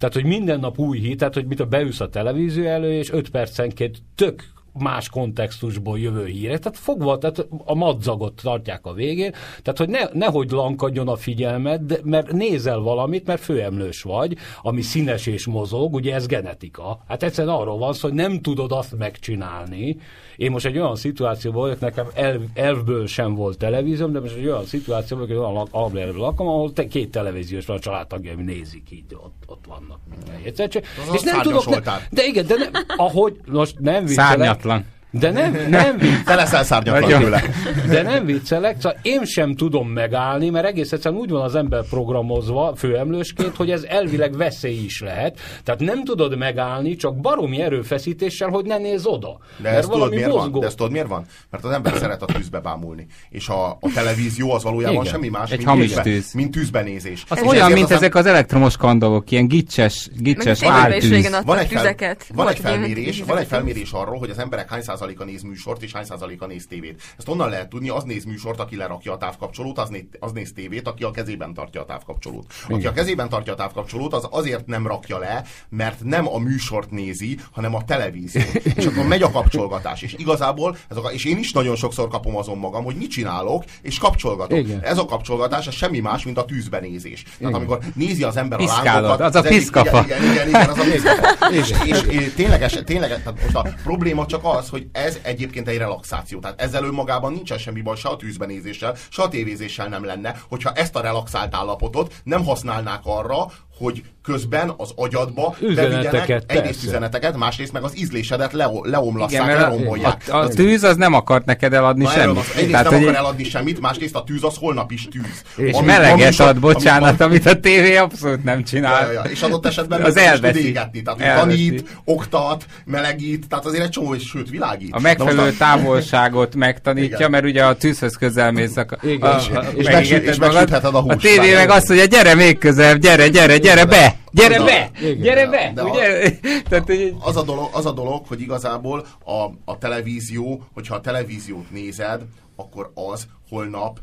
Tehát, hogy minden nap új hír, tehát, hogy mit a beülsz a televízió elő, és öt percenként tök más kontextusból jövő hírek. Tehát fogva, tehát a madzagot tartják a végén, tehát hogy ne, nehogy lankadjon a figyelmed, de, mert nézel valamit, mert főemlős vagy, ami színes és mozog, ugye ez genetika. Hát egyszerűen arról van szó, hogy nem tudod azt megcsinálni. Én most egy olyan szituációban vagyok, nekem elv, elvből sem volt televízióm, de most egy olyan szituációban vagyok, hogy olyan alapjáról lakom, ahol te, két televíziós van a családtagjaim nézik így, ott, ott vannak. Egyszer, és nem tudok, ne, de igen, de ne, ahogy, most nem viccelek, Szárnyatlan. De nem, nem viccelek. Te leszel szárnyatlan tőle. De nem viccelek, szóval én sem tudom megállni, mert egész egyszerűen úgy van az ember programozva, főemlősként, hogy ez elvileg veszély is lehet. Tehát nem tudod megállni, csak baromi erőfeszítéssel, hogy ne néz oda. De ezt tudod, miért van? De ezt tudod, miért van? Mert az ember szeret a tűzbe bámulni. És a, a televízió az valójában Igen. semmi más, Egy mint, hamis tűzbe, tűz. mint tűzbenézés. Az olyan, mint az ezek az elektromos kandallók, ilyen gicses, gicses áltűz. Van egy, fel, van egy felmérés, van egy felmérés arról, hogy az emberek hány százaléka néz műsort, és hány százaléka néz tévét. Ezt onnan lehet tudni, az néz műsort, aki lerakja a távkapcsolót, az néz, az néz tévét, aki a kezében tartja a távkapcsolót. Igen. Aki a kezében tartja a távkapcsolót, az azért nem rakja le, mert nem a műsort nézi, hanem a televíziót. *laughs* és akkor megy a kapcsolgatás. És igazából, ez a, és én is nagyon sokszor kapom azon magam, hogy mit csinálok, és kapcsolgatok. Igen. Ez a kapcsolgatás, ez semmi más, mint a tűzbenézés. Tehát amikor nézi az ember a lángokat. Az a piszkafa. Igen, igen, igen, igen, az a *laughs* piszkafa. és, és, és tényleges, tényleges, tehát most a probléma csak az, hogy ez egyébként egy relaxáció. Tehát ezzel önmagában nincsen semmi baj, se a tűzbenézéssel, se a tévézéssel nem lenne, hogyha ezt a relaxált állapotot nem használnák arra, hogy közben az agyadba üzeneteket, egyrészt üzeneteket, másrészt meg az ízlésedet le, leomlasszák, Igen, lerombolják. A, a, tűz az nem akart neked eladni semmit. Az, egyrészt Tehát, nem hogy... akar eladni semmit, másrészt a tűz az holnap is tűz. És ami, meleget ad, bocsánat, ami, amit a tévé abszolút nem csinál. Ja, ja, és adott esetben az elveszi. tud égetni. Tehát elveszi. tanít, oktat, melegít, tehát azért egy csomó, és sőt világít. A megfelelő a... távolságot megtanítja, Igen. mert ugye a tűzhöz közel mész, a, a, a, és, és megsütheted a húst. A tévé meg azt mondja, gyere még közelebb, gyere, gyere, gyere be! Gyere be! Igen, gyere be! De ugye? A, *laughs* Tehát, hogy... az, a dolog, az a dolog, hogy igazából a, a televízió, hogyha a televíziót nézed, akkor az holnap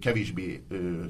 kevésbé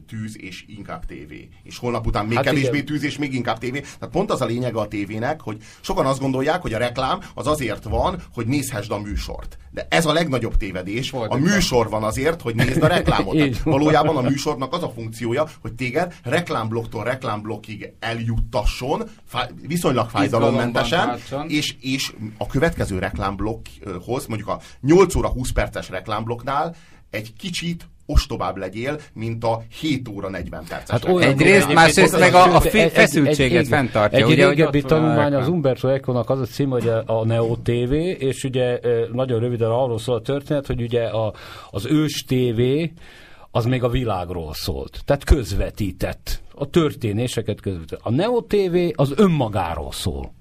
tűz és inkább tévé. És holnap után még hát kevésbé igen. tűz és még inkább tévé. Tehát pont az a lényege a tévének, hogy sokan azt gondolják, hogy a reklám az azért van, hogy nézhessd a műsort. De ez a legnagyobb tévedés. A műsor van azért, hogy nézd a reklámot. *laughs* Tehát valójában a műsornak az a funkciója, hogy téged reklámblokktól reklámblokkig eljuttasson, fáj, viszonylag fájdalommentesen, és, és a következő reklámblokkhoz, mondjuk a 8 óra 20 perces reklámblokknál egy kicsit ostobább legyél, mint a 7 óra 40 perces. Hát olyan, Egyrészt, másrészt meg a, a feszültséget egy, fenntartja. Egy ugye, régebbi tanulmány az Umberto Econak az a cím, hogy a Neo TV, és ugye nagyon röviden arról szól a történet, hogy ugye a, az ős TV az még a világról szólt. Tehát közvetített. A történéseket közvetített. A Neo TV az önmagáról szól.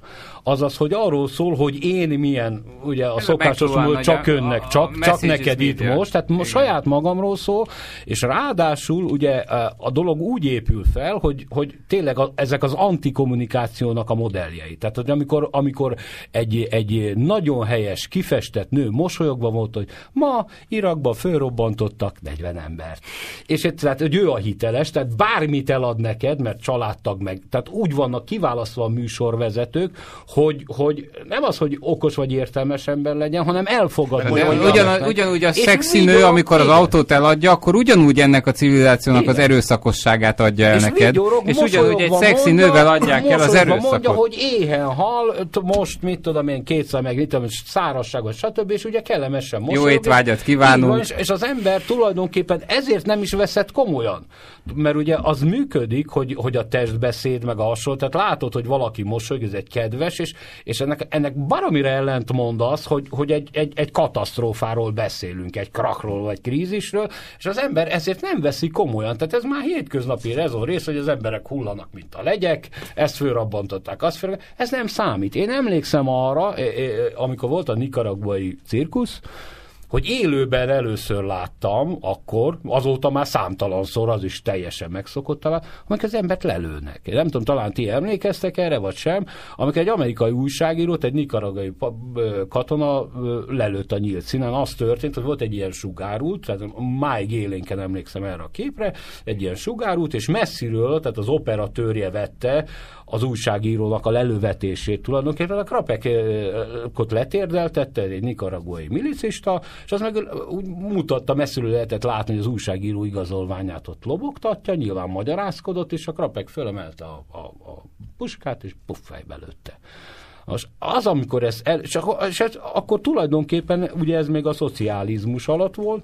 Azaz, hogy arról szól, hogy én milyen, ugye a Ez szokásos mód csak önnek, a, csak, a csak neked itt media. most, tehát most saját magamról szól, és ráadásul ugye a dolog úgy épül fel, hogy, hogy tényleg a, ezek az antikommunikációnak a modelljei. Tehát, hogy amikor, amikor egy, egy nagyon helyes, kifestett nő mosolyogva volt, hogy ma Irakba fölrobbantottak 40 embert. És tehát, hogy ő a hiteles, tehát bármit elad neked, mert családtag meg. Tehát úgy vannak kiválasztva a műsorvezetők, hogy, hogy nem az, hogy okos vagy értelmes ember legyen, hanem elfogadja. Ugyan, ugyanúgy a szexi nő, amikor az autót eladja, akkor ugyanúgy ennek a civilizációnak Igen. az erőszakosságát adja el és neked. És ugyanúgy egy szexi mondja, nővel adják el az erőszakot. mondja, hogy éhen hal, most mit tudom én, kétszer meg, mit tudom, szárasságot, stb. És ugye kellemesen mosolyog. Jó étvágyat kívánunk. És, és az ember tulajdonképpen ezért nem is veszett komolyan. Mert ugye az működik, hogy, hogy a testbeszéd meg a hasonló, tehát látod, hogy valaki mosolyog, ez egy kedves, és, és ennek, ennek baromira ellent mond az, hogy, hogy egy, egy, egy katasztrófáról beszélünk, egy krakról vagy krízisről, és az ember ezért nem veszi komolyan. Tehát ez már hétköznapi rész, hogy az emberek hullanak, mint a legyek, ezt fölrabbantották, azt föl, ez nem számít. Én emlékszem arra, amikor volt a nikaraguai cirkusz, hogy élőben először láttam, akkor, azóta már számtalanszor, az is teljesen megszokott talán, amikor az embert lelőnek. Én nem tudom, talán ti emlékeztek erre, vagy sem, amikor egy amerikai újságírót, egy nikaragai katona lelőtt a nyílt színen. Az történt, hogy volt egy ilyen sugárút, tehát máig élénken emlékszem erre a képre, egy ilyen sugárút, és messziről, tehát az operatőrje vette az újságírónak a lelövetését tulajdonképpen a Krapekot letérdeltette, egy nikaraguai milicista, és az meg úgy mutatta, messziről lehetett látni, hogy az újságíró igazolványát ott lobogtatja, nyilván magyarázkodott, és a Krapek fölemelte a, a, a puskát, és puffejbe lőtte. Az, az, amikor ez, el, és, akkor, és ez, akkor tulajdonképpen ugye ez még a szocializmus alatt volt,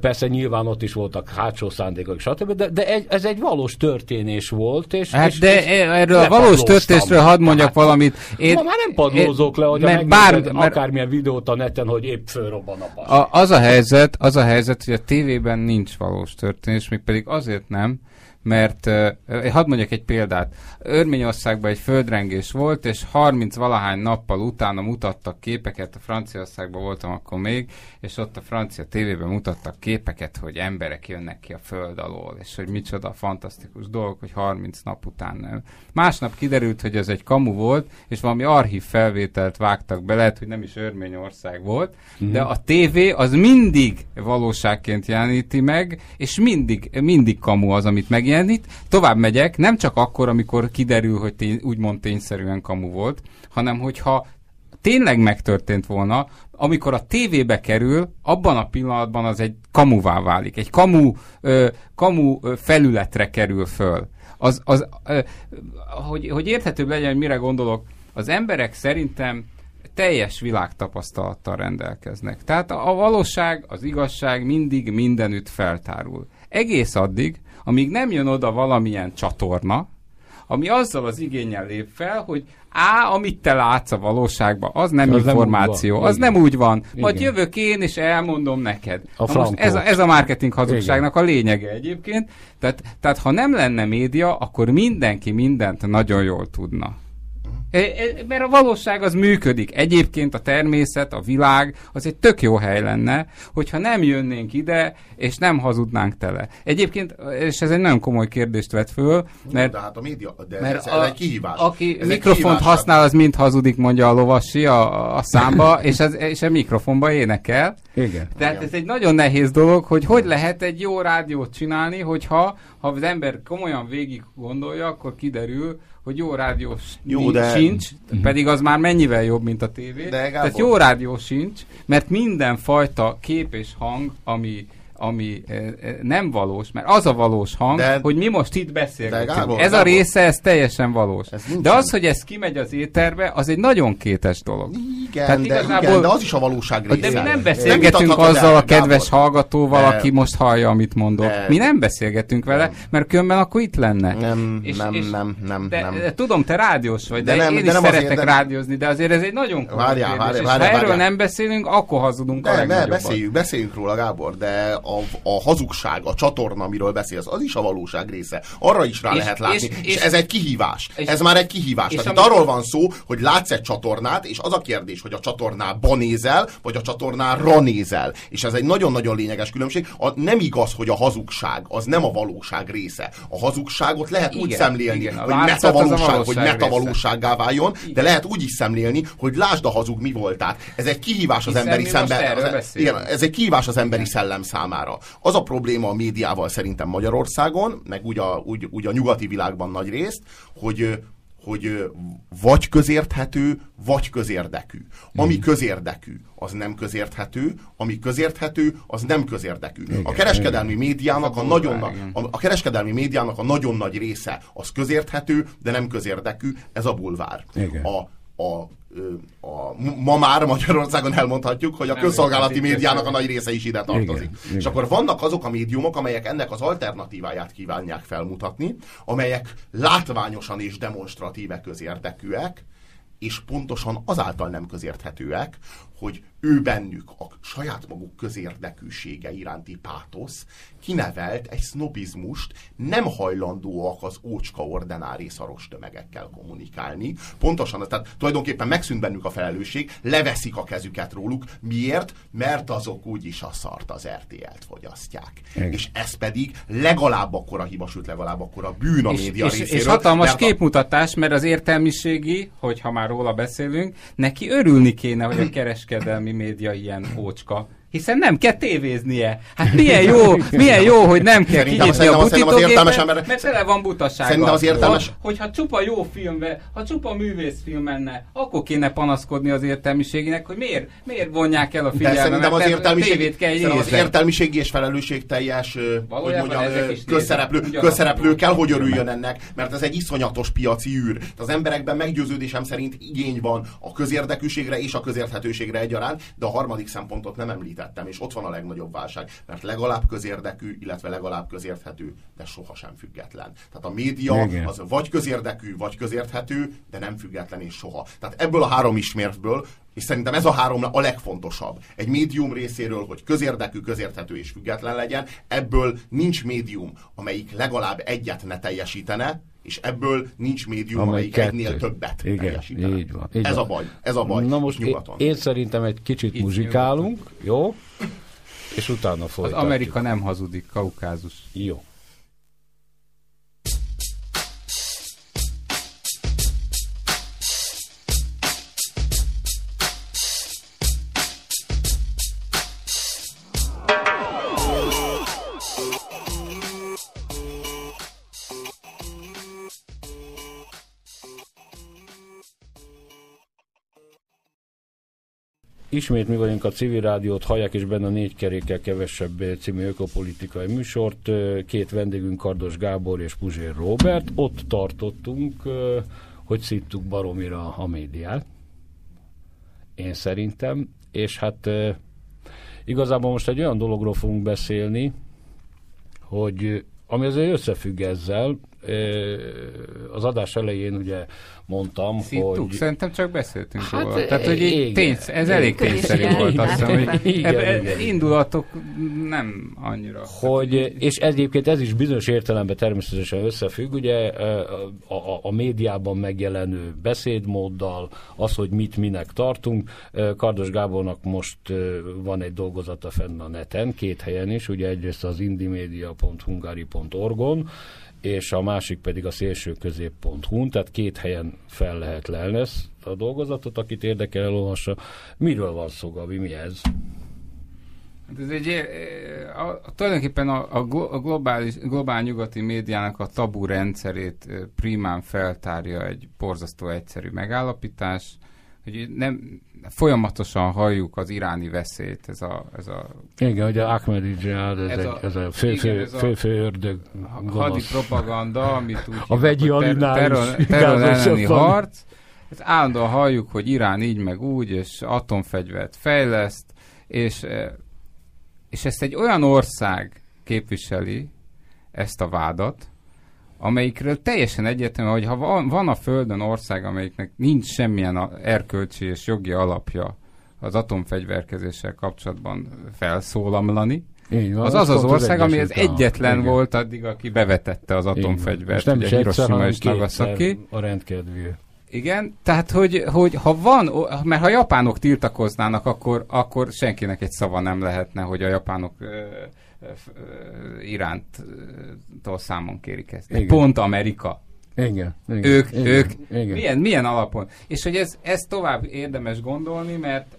persze nyilván ott is voltak hátsó szándékok, stb., de, de egy, ez egy valós történés volt. És, hát és, de és erről a valós történésről hadd mondjak hát, valamit. Én, ma már nem padlózok le, hogy mert bár, mert, akármilyen videót a neten, hogy épp fölrobban a pas. A, az a helyzet, az a helyzet, hogy a tévében nincs valós történés, még pedig azért nem, mert uh, hadd mondjak egy példát. Örményországban egy földrengés volt, és 30 valahány nappal utána mutattak képeket, a Franciaországban voltam akkor még, és ott a francia tévében mutattak képeket, hogy emberek jönnek ki a föld alól, és hogy micsoda fantasztikus dolog, hogy 30 nap után nem. Másnap kiderült, hogy ez egy kamu volt, és valami archív felvételt vágtak be, lehet, hogy nem is Örményország volt, mm-hmm. de a tévé az mindig valóságként jeleníti meg, és mindig, mindig kamu az, amit megjelenít. Tovább megyek, nem csak akkor, amikor kiderül, hogy tény, úgymond tényszerűen kamu volt, hanem hogyha tényleg megtörtént volna, amikor a tévébe kerül, abban a pillanatban az egy kamuvá válik, egy kamu, ö, kamu felületre kerül föl. Az, az, ö, hogy, hogy érthetőbb legyen, hogy mire gondolok, az emberek szerintem teljes világtapasztalattal rendelkeznek. Tehát a, a valóság, az igazság mindig mindenütt feltárul. Egész addig, amíg nem jön oda valamilyen csatorna, ami azzal az igényel lép fel, hogy á, amit te látsz a valóságban, az nem az információ, nem az Igen. nem úgy van. Majd Igen. jövök én, és elmondom neked. A most ez, a, ez a marketing hazugságnak Igen. a lényege egyébként. Tehát, tehát ha nem lenne média, akkor mindenki mindent nagyon jól tudna. Mert a valóság az működik. Egyébként a természet, a világ az egy tök jó hely lenne, hogyha nem jönnénk ide, és nem hazudnánk tele. Egyébként, és ez egy nagyon komoly kérdést vet föl, mert, de hát a média, de mert ez, ez a, egy kihívás. Aki ez mikrofont használ, az mind hazudik, mondja a lovasi a, a számba, *laughs* és, ez, és a mikrofonba énekel. Igen. Tehát Igen. ez egy nagyon nehéz dolog, hogy hogy lehet egy jó rádiót csinálni, hogyha ha az ember komolyan végig gondolja, akkor kiderül, hogy jó rádió jó, de... sincs, pedig az már mennyivel jobb, mint a tévé. De, Tehát jó rádió sincs, mert minden fajta kép és hang, ami ami e, e, nem valós, mert az a valós hang, de, hogy mi most itt beszélgetünk. De Gábor, ez Gábor, a része, ez teljesen valós. Ez de az, hogy ez kimegy az éterbe, az egy nagyon kétes dolog. Igen, Tehát de, igazából, igen de az is a valóság része. De mi nem beszélgetünk nem azzal a kedves Gábor. hallgatóval, de, aki most hallja, amit mondok. De, mi nem beszélgetünk vele, nem. mert különben akkor itt lenne. Nem, és, nem, és, nem, nem, de, nem. De, tudom, te rádiós vagy, de, de nem, én is szeretek rádiózni, de azért ez egy nagyon komoly kérdés. Ha erről nem beszélünk, akkor hazudunk a legnagyobb. Beszéljünk róla, Gábor, de a, a hazugság, a csatorna, amiről beszélsz, az is a valóság része. Arra is rá és, lehet látni. És, és, és ez egy kihívás. És, ez már egy kihívás. És Tehát amit... arról van szó, hogy látsz egy csatornát, és az a kérdés, hogy a csatornába nézel, vagy a csatornára nézel. És ez egy nagyon-nagyon lényeges különbség. A, nem igaz, hogy a hazugság az nem a valóság része. A hazugságot lehet igen, úgy szemlélni, igen, hogy metavalóság, hogy metavalósággá váljon, igen. de lehet úgy is szemlélni, hogy lásd a hazug mi voltát. Ez egy kihívás az emberi szemben. Igen, ez egy kihívás az emberi szellem számára. Az a probléma a médiával szerintem Magyarországon, meg úgy a, úgy, úgy a nyugati világban nagy részt, hogy hogy vagy közérthető, vagy közérdekű. Ami mhm. közérdekű, az nem közérthető, ami közérthető, az nem közérdekű. Igen, a kereskedelmi igen. médiának a, nagyon, a, a kereskedelmi médiának a nagyon nagy része az közérthető, de nem közérdekű, ez a bulvár. Igen. A, a a, ma már Magyarországon elmondhatjuk, hogy a közszolgálati médiának a nagy része is ide tartozik. Igen, igen. És akkor vannak azok a médiumok, amelyek ennek az alternatíváját kívánják felmutatni, amelyek látványosan és demonstratíve közérdekűek, és pontosan azáltal nem közérthetőek, hogy ő bennük a saját maguk közérdekűsége iránti pátosz kinevelt egy sznobizmust, nem hajlandóak az ócska ordinári szaros tömegekkel kommunikálni. Pontosan, tehát tulajdonképpen megszűnt bennük a felelősség, leveszik a kezüket róluk. Miért? Mert azok úgyis a szart az RTL-t fogyasztják. Igen. És ez pedig legalább akkor a hiba, sőt legalább akkor a bűn a és, média és, részéről. És hatalmas képmutatás, mert az értelmiségi, hogyha már róla beszélünk, neki örülni kéne, hogy a *clears throat* kereskedelmi média ilyen ócska hiszen nem kell tévéznie. Hát milyen jó, milyen jó, hogy nem kell kinyitni a butítógépet, mert tele van butasággal. Szerintem az értelmes... Ha, hogyha csupa jó film, ha csupa művészfilm menne, akkor kéne panaszkodni az értelmiségének, hogy miért, miért vonják el a figyelmet, De szerintem az, értelmiség, kell az értelmiségi és felelősségteljes hogy mondjam, közszereplő, közszereplő kell, hogy örüljön ennek, mert ez egy iszonyatos piaci űr. Az emberekben meggyőződésem szerint igény van a közérdekűségre és a közérthetőségre egyaránt, de a harmadik szempontot nem említ említettem, és ott van a legnagyobb válság, mert legalább közérdekű, illetve legalább közérthető, de sohasem független. Tehát a média Igen. az vagy közérdekű, vagy közérthető, de nem független és soha. Tehát ebből a három ismérvből és szerintem ez a három a legfontosabb. Egy médium részéről, hogy közérdekű, közérthető és független legyen, ebből nincs médium, amelyik legalább egyet ne teljesítene, és ebből nincs médium, Amely amelyik kettő. egynél többet Igen. Így van, így ez van. a baj, ez a baj. Na most nyugaton. Én, én szerintem egy kicsit Itt muzsikálunk, nyugaton. jó? És utána folytatjuk. Az Amerika nem hazudik, Kaukázus. Jó. Ismét mi vagyunk a civil rádiót, hallják és benne a négy kerékkel kevesebb című ökopolitikai műsort. Két vendégünk Kardos Gábor és Puzsér Robert. Ott tartottunk, hogy szittuk baromira a médiát. Én szerintem. És hát igazából most egy olyan dologról fogunk beszélni, hogy ami azért összefügg ezzel, az adás elején ugye mondtam, Szittuk, hogy... Szerintem csak beszéltünk hát, róla. Tehát, hogy igen, tény, ez igen, elég tényszerű volt, azt hiszem, hogy igen, igen. indulatok nem annyira. Hogy, és egyébként ez is bizonyos értelemben természetesen összefügg, ugye a, a, a médiában megjelenő beszédmóddal, az, hogy mit minek tartunk. Kardos Gábornak most van egy dolgozata fenn a neten, két helyen is, ugye egyrészt az indimedia.hungari.org-on, és a másik pedig a szélső közép.hu, tehát két helyen fel lehet lelni ezt a dolgozatot, akit érdekel, elolvassa. Miről van szó, Gabi, mi ez? Hát ez egy, eh, a, a, tulajdonképpen a, a, globális, globál nyugati médiának a tabu rendszerét eh, primán feltárja egy borzasztó egyszerű megállapítás, hogy nem, folyamatosan halljuk az iráni veszélyt, ez a... Ez a igen, a Ahmadinejad, ez, ez, a, ez a igen, ez fő, fő ördög Hadi propaganda, amit úgy A vegyi terror *laughs* elleni harc. Ez állandóan halljuk, hogy Irán így meg úgy, és atomfegyvert fejleszt, és, eh, és ezt egy olyan ország képviseli, ezt a vádat, amelyikről teljesen egyértelmű, hogy ha van, van a Földön ország, amelyiknek nincs semmilyen erkölcsi és jogi alapja az atomfegyverkezéssel kapcsolatban felszólamlani, Így van, az az az ország, ami az egyetlen igen. volt addig, aki bevetette az atomfegyvert. Nem ugye Hiroshima és Nagasaki. A rendkedvű. Igen, tehát hogy, hogy ha van, mert ha japánok tiltakoznának, akkor, akkor senkinek egy szava nem lehetne, hogy a japánok ö, irántól számon kérik ezt. Igen. Pont Amerika. Igen, igen, ők, igen, ők igen. Milyen, milyen alapon? És hogy ez, ez tovább érdemes gondolni, mert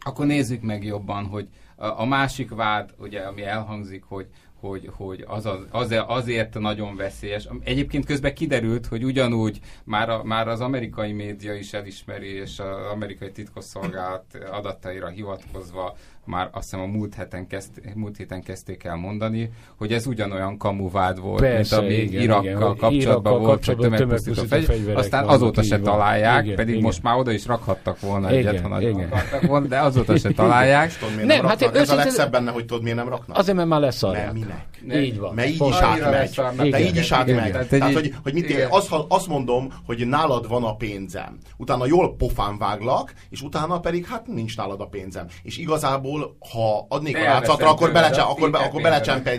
akkor nézzük meg jobban, hogy a, a másik vád, ugye, ami elhangzik, hogy, hogy, hogy az, az, azért nagyon veszélyes. Egyébként közben kiderült, hogy ugyanúgy már, a, már az amerikai média is elismeri, és az amerikai titkosszolgálat adataira hivatkozva már azt hiszem a múlt héten, kezd, múlt héten kezdték el mondani, hogy ez ugyanolyan kamuvád volt, Persze, mint ami igen, Irakkal igen, kapcsolatban Irakkal volt, hogy tömegpusztító fegyver, aztán azóta se találják, igen, pedig igen. most már oda is rakhattak volna igen, egyet, ha nagyon akartak volna, de azóta se *laughs* találják. nem, nem hát ez a legszebb benne, hogy tudod, miért nem raknak? Azért, mert már lesz Nem, minek? Így van. Mert így is átmegy. De így is átmegy. Tehát, hogy, hogy mit én azt, azt mondom, hogy nálad van a pénzem. Utána jól pofán váglak, és utána pedig hát nincs nálad a pénzem. És igazából például, ha adnék a látszatra, akkor, belecse, akkor, be, akkor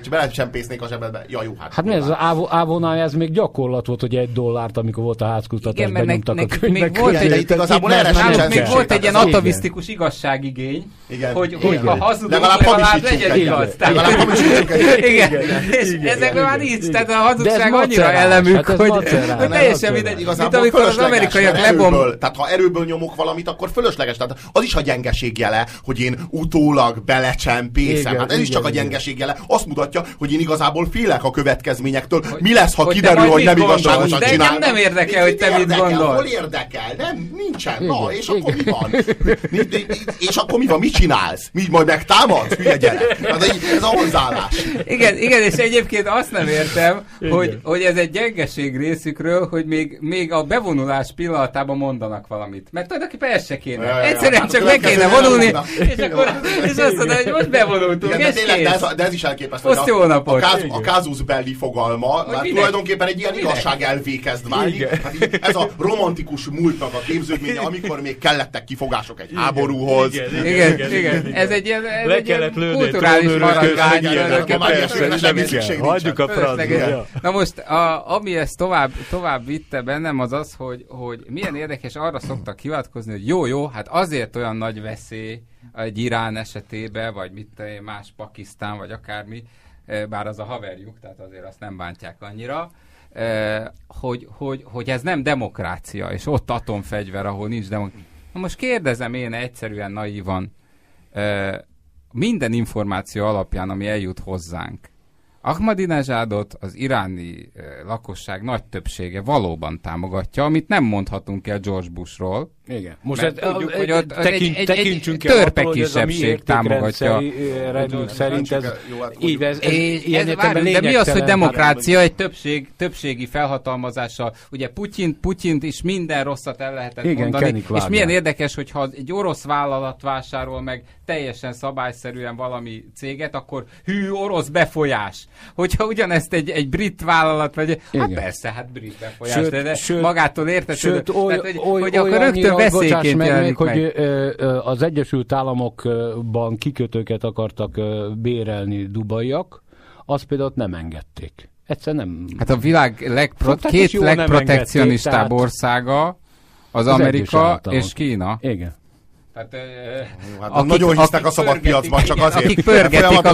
belecsempésznék a zsebedbe. Ja, jó, hát. Hát mi ez az Ávó, Ávónál ez még gyakorlat volt, hogy egy dollárt, amikor volt a házkutatás, benyomtak a könyvnek. Még volt egy, itt igazából erre még volt egy ilyen atavisztikus igazságigény, igen, hogy, ha hazudunk, legalább, legyen igaz. Legalább hamisítsuk Igen, és ezekben már nincs, tehát a hazugság annyira ellemük, hát hogy teljesen mindegy. Mint amikor az amerikaiak lebom... Tehát ha erőből nyomok valamit, akkor fölösleges. Tehát az is a gyengeség jele, hogy én utó utólag belecsempészem. Hát ez igen, is csak igen. a gyengeség jele. Azt mutatja, hogy én igazából félek a következményektől. Hogy, Mi lesz, ha kiderül, hogy nem igazságosan csinálom? nem érdekel, hogy te mit gondolsz. Hol érdekel? Nem, nincsen. Na, és akkor mi van? és akkor mi van? Mit csinálsz? Mi majd megtámad? Hülye gyerek. Hát ez a hozzáállás. Igen, igen, és egyébként azt nem értem, hogy, hogy ez egy gyengeség részükről, hogy még, még a bevonulás pillanatában mondanak valamit. Mert tulajdonképpen ez se kéne. Egyszerűen csak meg kéne vonulni, és akkor *laughs* és azt mondta, hogy most bevonultunk, Igen, de, tényleg, de, ez, de ez is elképesztő. Azt jó napot. A, káz, a kázus belli fogalma, már tulajdonképpen egy ilyen igazság elvékezd válni. Hát ez a romantikus múltnak a képződménye, amikor még kellettek kifogások egy igen, háborúhoz. Igen, igen, igen, igen. Ez egy ilyen, ez egy ilyen kulturális maradvány. Hagyjuk a francba. Na most, a, ami ezt tovább, tovább vitte bennem, az az, hogy, hogy milyen érdekes, arra szoktak hivatkozni, hogy jó, jó, hát azért olyan nagy veszély, egy Irán esetében, vagy mit más Pakisztán, vagy akármi, e, bár az a haverjuk, tehát azért azt nem bántják annyira, e, hogy, hogy, hogy ez nem demokrácia, és ott atomfegyver, ahol nincs demokrácia. Na most kérdezem én egyszerűen naívan, e, minden információ alapján, ami eljut hozzánk, Ahmadinejadot az iráni lakosság nagy többsége valóban támogatja, amit nem mondhatunk el George Bushról, igen. Most ez, tudjuk, hogy ott tekint, egy, egy, egy törpe kisebbség támogatja. szerint ez, jó, hát így, ez, ez, ez, ez várjunk, de mi az, hogy demokrácia egy többség, többségi felhatalmazással? Ugye Putyin, Putyint is minden rosszat el lehetett Igen, mondani. És milyen érdekes, hogyha egy orosz vállalat vásárol meg teljesen szabályszerűen valami céget, akkor hű, orosz befolyás. Hogyha ugyanezt egy, egy brit vállalat, vagy hát Igen. hát persze, hát brit befolyás, sőt, de, de sőt, magától értetődő. Sőt, oly, tehát, hogy, oly, hogy akkor rögtön veszélyként meg, még, meg. hogy az Egyesült Államokban kikötőket akartak bérelni dubaiak, azt például nem engedték. Egyszer nem... Hát a világ legpro- két legprotekcionistább országa az, az Amerika és Kína. Igen. Tehát, Jó, hát akik, nagyon hisznek a szabad piacban, csak azért. Akik pörgetik a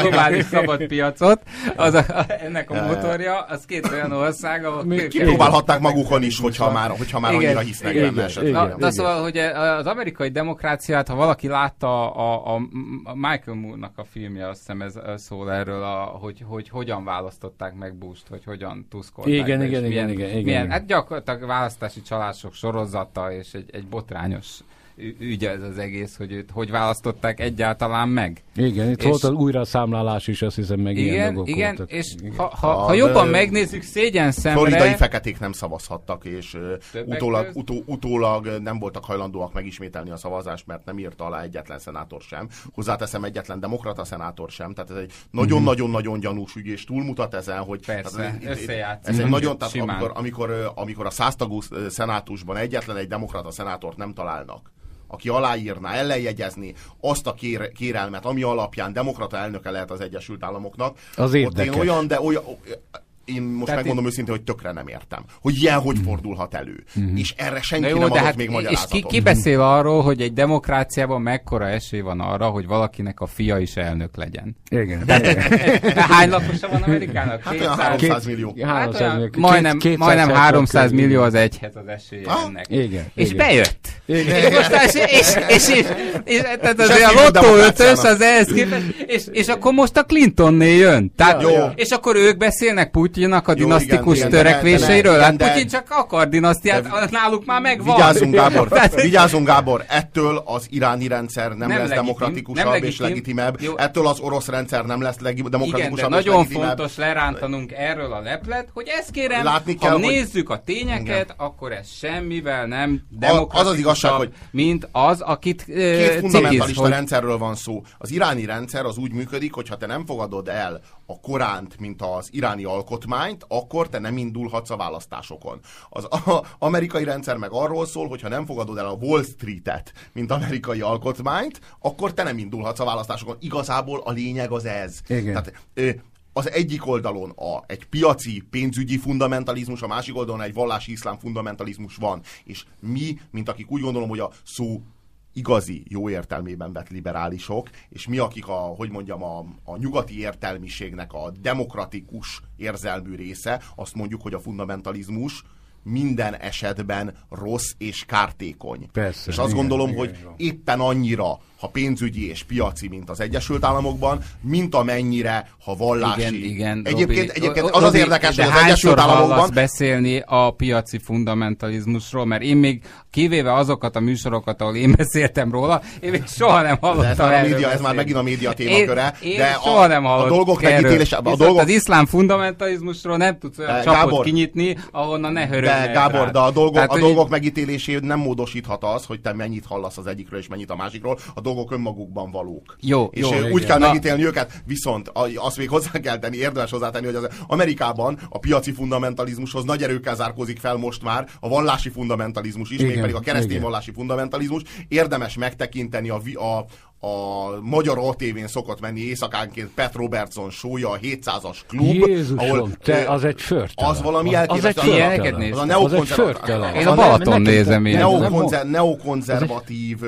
globális szabad piacot, az a, ennek a motorja, az két olyan ország, ahol... Kipróbálhatták magukon is, hogyha már, hogyha már annyira hisznek benne esetleg. Na, de szóval, hogy az amerikai demokráciát, ha valaki látta a, a, a Michael Moore-nak a filmje, azt hiszem ez szól erről, a, hogy, hogy hogyan választották meg Bush-t, hogy hogyan tuszkolták. Igen, igen, igen, igen, igen, milyen, Hát gyakorlatilag választási csalások sorozata, és egy, egy botrányos ügy ez az egész, hogy őt hogy választották egyáltalán meg. Igen, itt és volt az újra számlálás is, azt hiszem, meg igen, ilyen dolgok igen, voltak. és igen. Ha, ha, ha jobban megnézzük, szégyen szemre... Floridai feketék nem szavazhattak, és utólag, utó, utólag nem voltak hajlandóak megismételni a szavazást, mert nem írta alá egyetlen szenátor sem. Hozzáteszem egyetlen demokrata szenátor sem, tehát ez egy nagyon-nagyon-nagyon gyanús ügy, és túlmutat ezen, hogy... Persze, tehát, összejátszik. Ez egy nagyon, tehát amikor, amikor, amikor a száztagú szenátusban egyetlen egy demokrata szenátort nem találnak, aki aláírná, ellenjegyezni azt a kér, kérelmet, ami alapján demokrata elnöke lehet az Egyesült Államoknak. Az érdekes. Ott én olyan, de olyan, én most Tehát megmondom én... őszintén, hogy tökre nem értem. Hogy ilyen hogy hmm. fordulhat elő. Mm-hmm. És erre senki jó, nem adott hát, még magyarázatot. És ki, ki beszél arról, hogy egy demokráciában mekkora esély van arra, hogy valakinek a fia is elnök legyen? Igen. De, igen. hány lakosa van Amerikának? Hát 200, 300 millió. 300 hát, millió. Majdnem, két, majdnem 300 millió az egyhez az esélye ha? ennek. Igen. És igen. bejött. Igen. És, most, és, és, és, és, és, tehát azért a lottó ötös az ehhez képest, és, és akkor most a Clintonné jön. Tehát, jó. És akkor ők beszélnek Putin Putyinnak a dinasztikus igen, törekvéseiről? Hát Putyin csak akar dinasztiát, de, náluk már megvan. Vigyázzunk Gábor, *laughs* vigyázzunk Gábor, ettől az iráni rendszer nem, nem lesz legitim, demokratikusabb nem legitim. és legitimebb, Jó. ettől az orosz rendszer nem lesz legi- demokratikusabb Igen, de nagyon fontos lerántanunk erről a leplet, hogy ezt kérem, Látni kell, ha hogy... nézzük a tényeket, igen. akkor ez semmivel nem demokratikusabb, az az igazság, hogy mint az, akit uh, Két fundamentalista hogy... rendszerről van szó. Az iráni rendszer az úgy működik, hogy ha te nem fogadod el a Koránt, mint az iráni alkotmányt, akkor te nem indulhatsz a választásokon. Az a, amerikai rendszer meg arról szól, hogy ha nem fogadod el a Wall Street-et, mint amerikai alkotmányt, akkor te nem indulhatsz a választásokon. Igazából a lényeg az ez. Igen. Tehát, az egyik oldalon a, egy piaci, pénzügyi fundamentalizmus, a másik oldalon egy vallási iszlám fundamentalizmus van. És mi, mint akik úgy gondolom, hogy a szó igazi, jó értelmében vett liberálisok, és mi, akik a, hogy mondjam, a, a nyugati értelmiségnek a demokratikus érzelmű része, azt mondjuk, hogy a fundamentalizmus minden esetben rossz és kártékony. Persze, és azt igen, gondolom, igen, hogy igen. éppen annyira ha pénzügyi és piaci, mint az Egyesült Államokban, mint amennyire, ha vallási. Igen, igen. Egyébként, Robi, egyébként az az érdekes, hogy az Egyesült Államokban... beszélni a piaci fundamentalizmusról, mert én még kivéve azokat a műsorokat, ahol én *laughs* beszéltem róla, én még soha nem hallottam ez már, a média, ez már megint a média témaköre. Én, én de soha a, nem hallottam. A dolgok megítélése... A dolgok... az iszlám fundamentalizmusról nem tudsz olyan csapot Gábor, kinyitni, ahonnan ne hörögnek De Gábor, de a dolgok, Tehát, a dolgok megítélését nem módosíthat az, hogy te mennyit hallasz az egyikről és mennyit a másikról. A dolgok önmagukban valók. Jó, és jó, úgy igen. kell Na. megítélni őket, viszont azt még hozzá kell tenni, érdemes hozzátenni, hogy az Amerikában a piaci fundamentalizmushoz nagy erőkkel zárkózik fel most már a vallási fundamentalizmus is, még pedig a keresztény vallási fundamentalizmus. Érdemes megtekinteni a, a, a magyar ATV-n szokott menni éjszakánként Pet Robertson sója, a 700-as klub. Jézusom, ahol, te, az egy förtelen. Az valami elképesztő. Az egy. Az, az, az egy förtelen. Én a Balaton nézem én. Neokonzervatív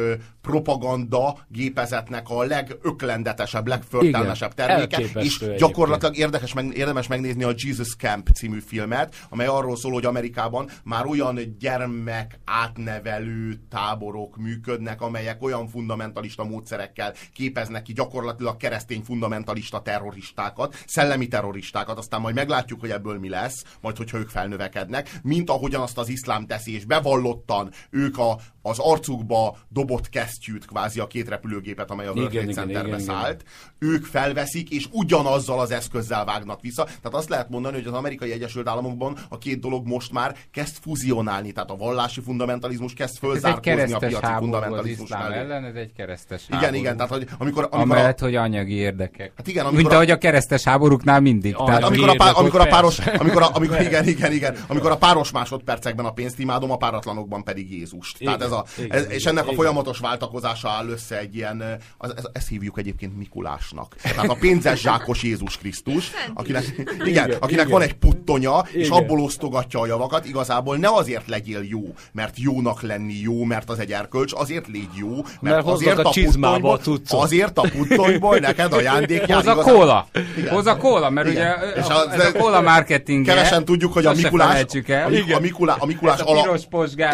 propaganda gépezetnek a legöklendetesebb, legförtelmesebb terméke, és gyakorlatilag érdekes, meg, érdemes megnézni a Jesus Camp című filmet, amely arról szól, hogy Amerikában már olyan gyermek átnevelő táborok működnek, amelyek olyan fundamentalista módszerekkel képeznek ki gyakorlatilag keresztény fundamentalista terroristákat, szellemi terroristákat, aztán majd meglátjuk, hogy ebből mi lesz, majd hogyha ők felnövekednek, mint ahogyan azt az iszlám teszi, és bevallottan ők a, az arcukba dobott kesztyűt, kvázi a két repülőgépet, amely a World Trade Centerbe szállt, igen. ők felveszik, és ugyanazzal az eszközzel vágnak vissza. Tehát azt lehet mondani, hogy az amerikai Egyesült Államokban a két dolog most már kezd fuzionálni, tehát a vallási fundamentalizmus kezd fölzárkózni a piaci fundamentalizmus mellé. ellen, ez egy keresztes Igen, háború. igen, tehát hogy amikor... amikor Amellett, a... hogy anyagi érdekek. Hát igen, amikor Mint a... ahogy a keresztes háborúknál mindig. A, tehát amikor, a, pá, amikor a páros, amikor a, amikor, igen, igen, igen, amikor a páros másodpercekben a pénzt imádom, a páratlanokban pedig Jézust. Igen. Tehát ez a, igen, ez, és ennek igen. a folyamatos váltakozása áll össze egy ilyen, az, ez, ezt hívjuk egyébként Mikulásnak. Tehát a pénzes zsákos Jézus Krisztus, akinek, igen, igen, akinek igen. van egy puttonya, igen. és abból osztogatja a javakat, igazából ne azért legyél jó, mert jónak lenni jó, mert az egy erkölcs, azért légy jó, mert, mert azért a, a puttonyból, azért a puttonyból neked ajándék jár. Hoz a kóla. Hoz a kóla, mert igen. ugye és a, ez a kóla marketing Kevesen tudjuk, hogy a Mikulás, a, a, Mikulás, a Mikulás alak,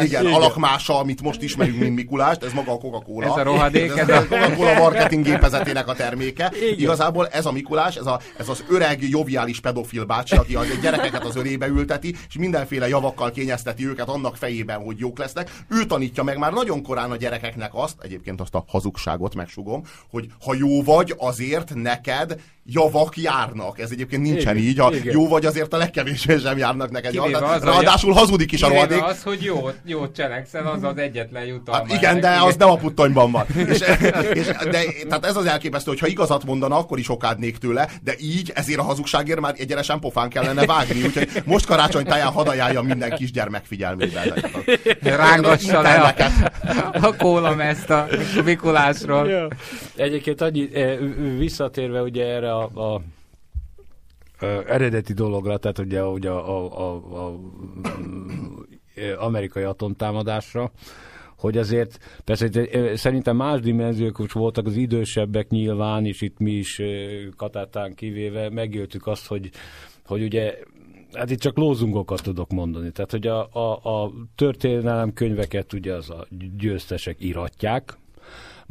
igen, alakmása, amit most ismerünk, mint Mikulást, ez maga a Coca-Cola. Ez a rohadék. Ez, ez a Coca-Cola marketing gépezetének a terméke. Igen. Igazából ez a Mikulás, ez, a, ez az öreg, joviális pedofil bácsi, aki a gyerekeket az ölébe ülteti, és mindenféle javakkal kényezteti őket annak fejében, hogy jók lesznek. Ő tanítja meg már nagyon korán a gyerekeknek azt, egyébként azt a hazugságot megsugom, hogy ha jó vagy, azért neked javak járnak. Ez egyébként nincsen igen, így. A igen. jó vagy azért a legkevésbé sem járnak neked. Kivéve Az, az, ráadásul hazudik is a rohadék. az, hogy jó, jó cselekszel, az az egyetlen jutalma. Hát igen, de ennek. az nem a puttonyban van. és, és, de, tehát ez az elképesztő, hogy ha igazat mondana, akkor is okádnék tőle, de így ezért a hazugságért már egyenesen pofán kellene vágni. Úgyhogy most karácsony táján hadd ajánljam minden kisgyermek figyelmébe. Rángassa le a, a kólamezt a Mikulásról. Egyébként annyi, eh, visszatérve ugye erre a, a ö, eredeti dologra, tehát ugye, ugye a, a, a, a, a amerikai atomtámadásra, hogy azért, persze szerintem más dimenziók is voltak, az idősebbek nyilván, és itt mi is Katátán kivéve megéltük azt, hogy, hogy ugye Hát itt csak lózungokat tudok mondani. Tehát, hogy a, a, a történelem könyveket ugye az a győztesek iratják,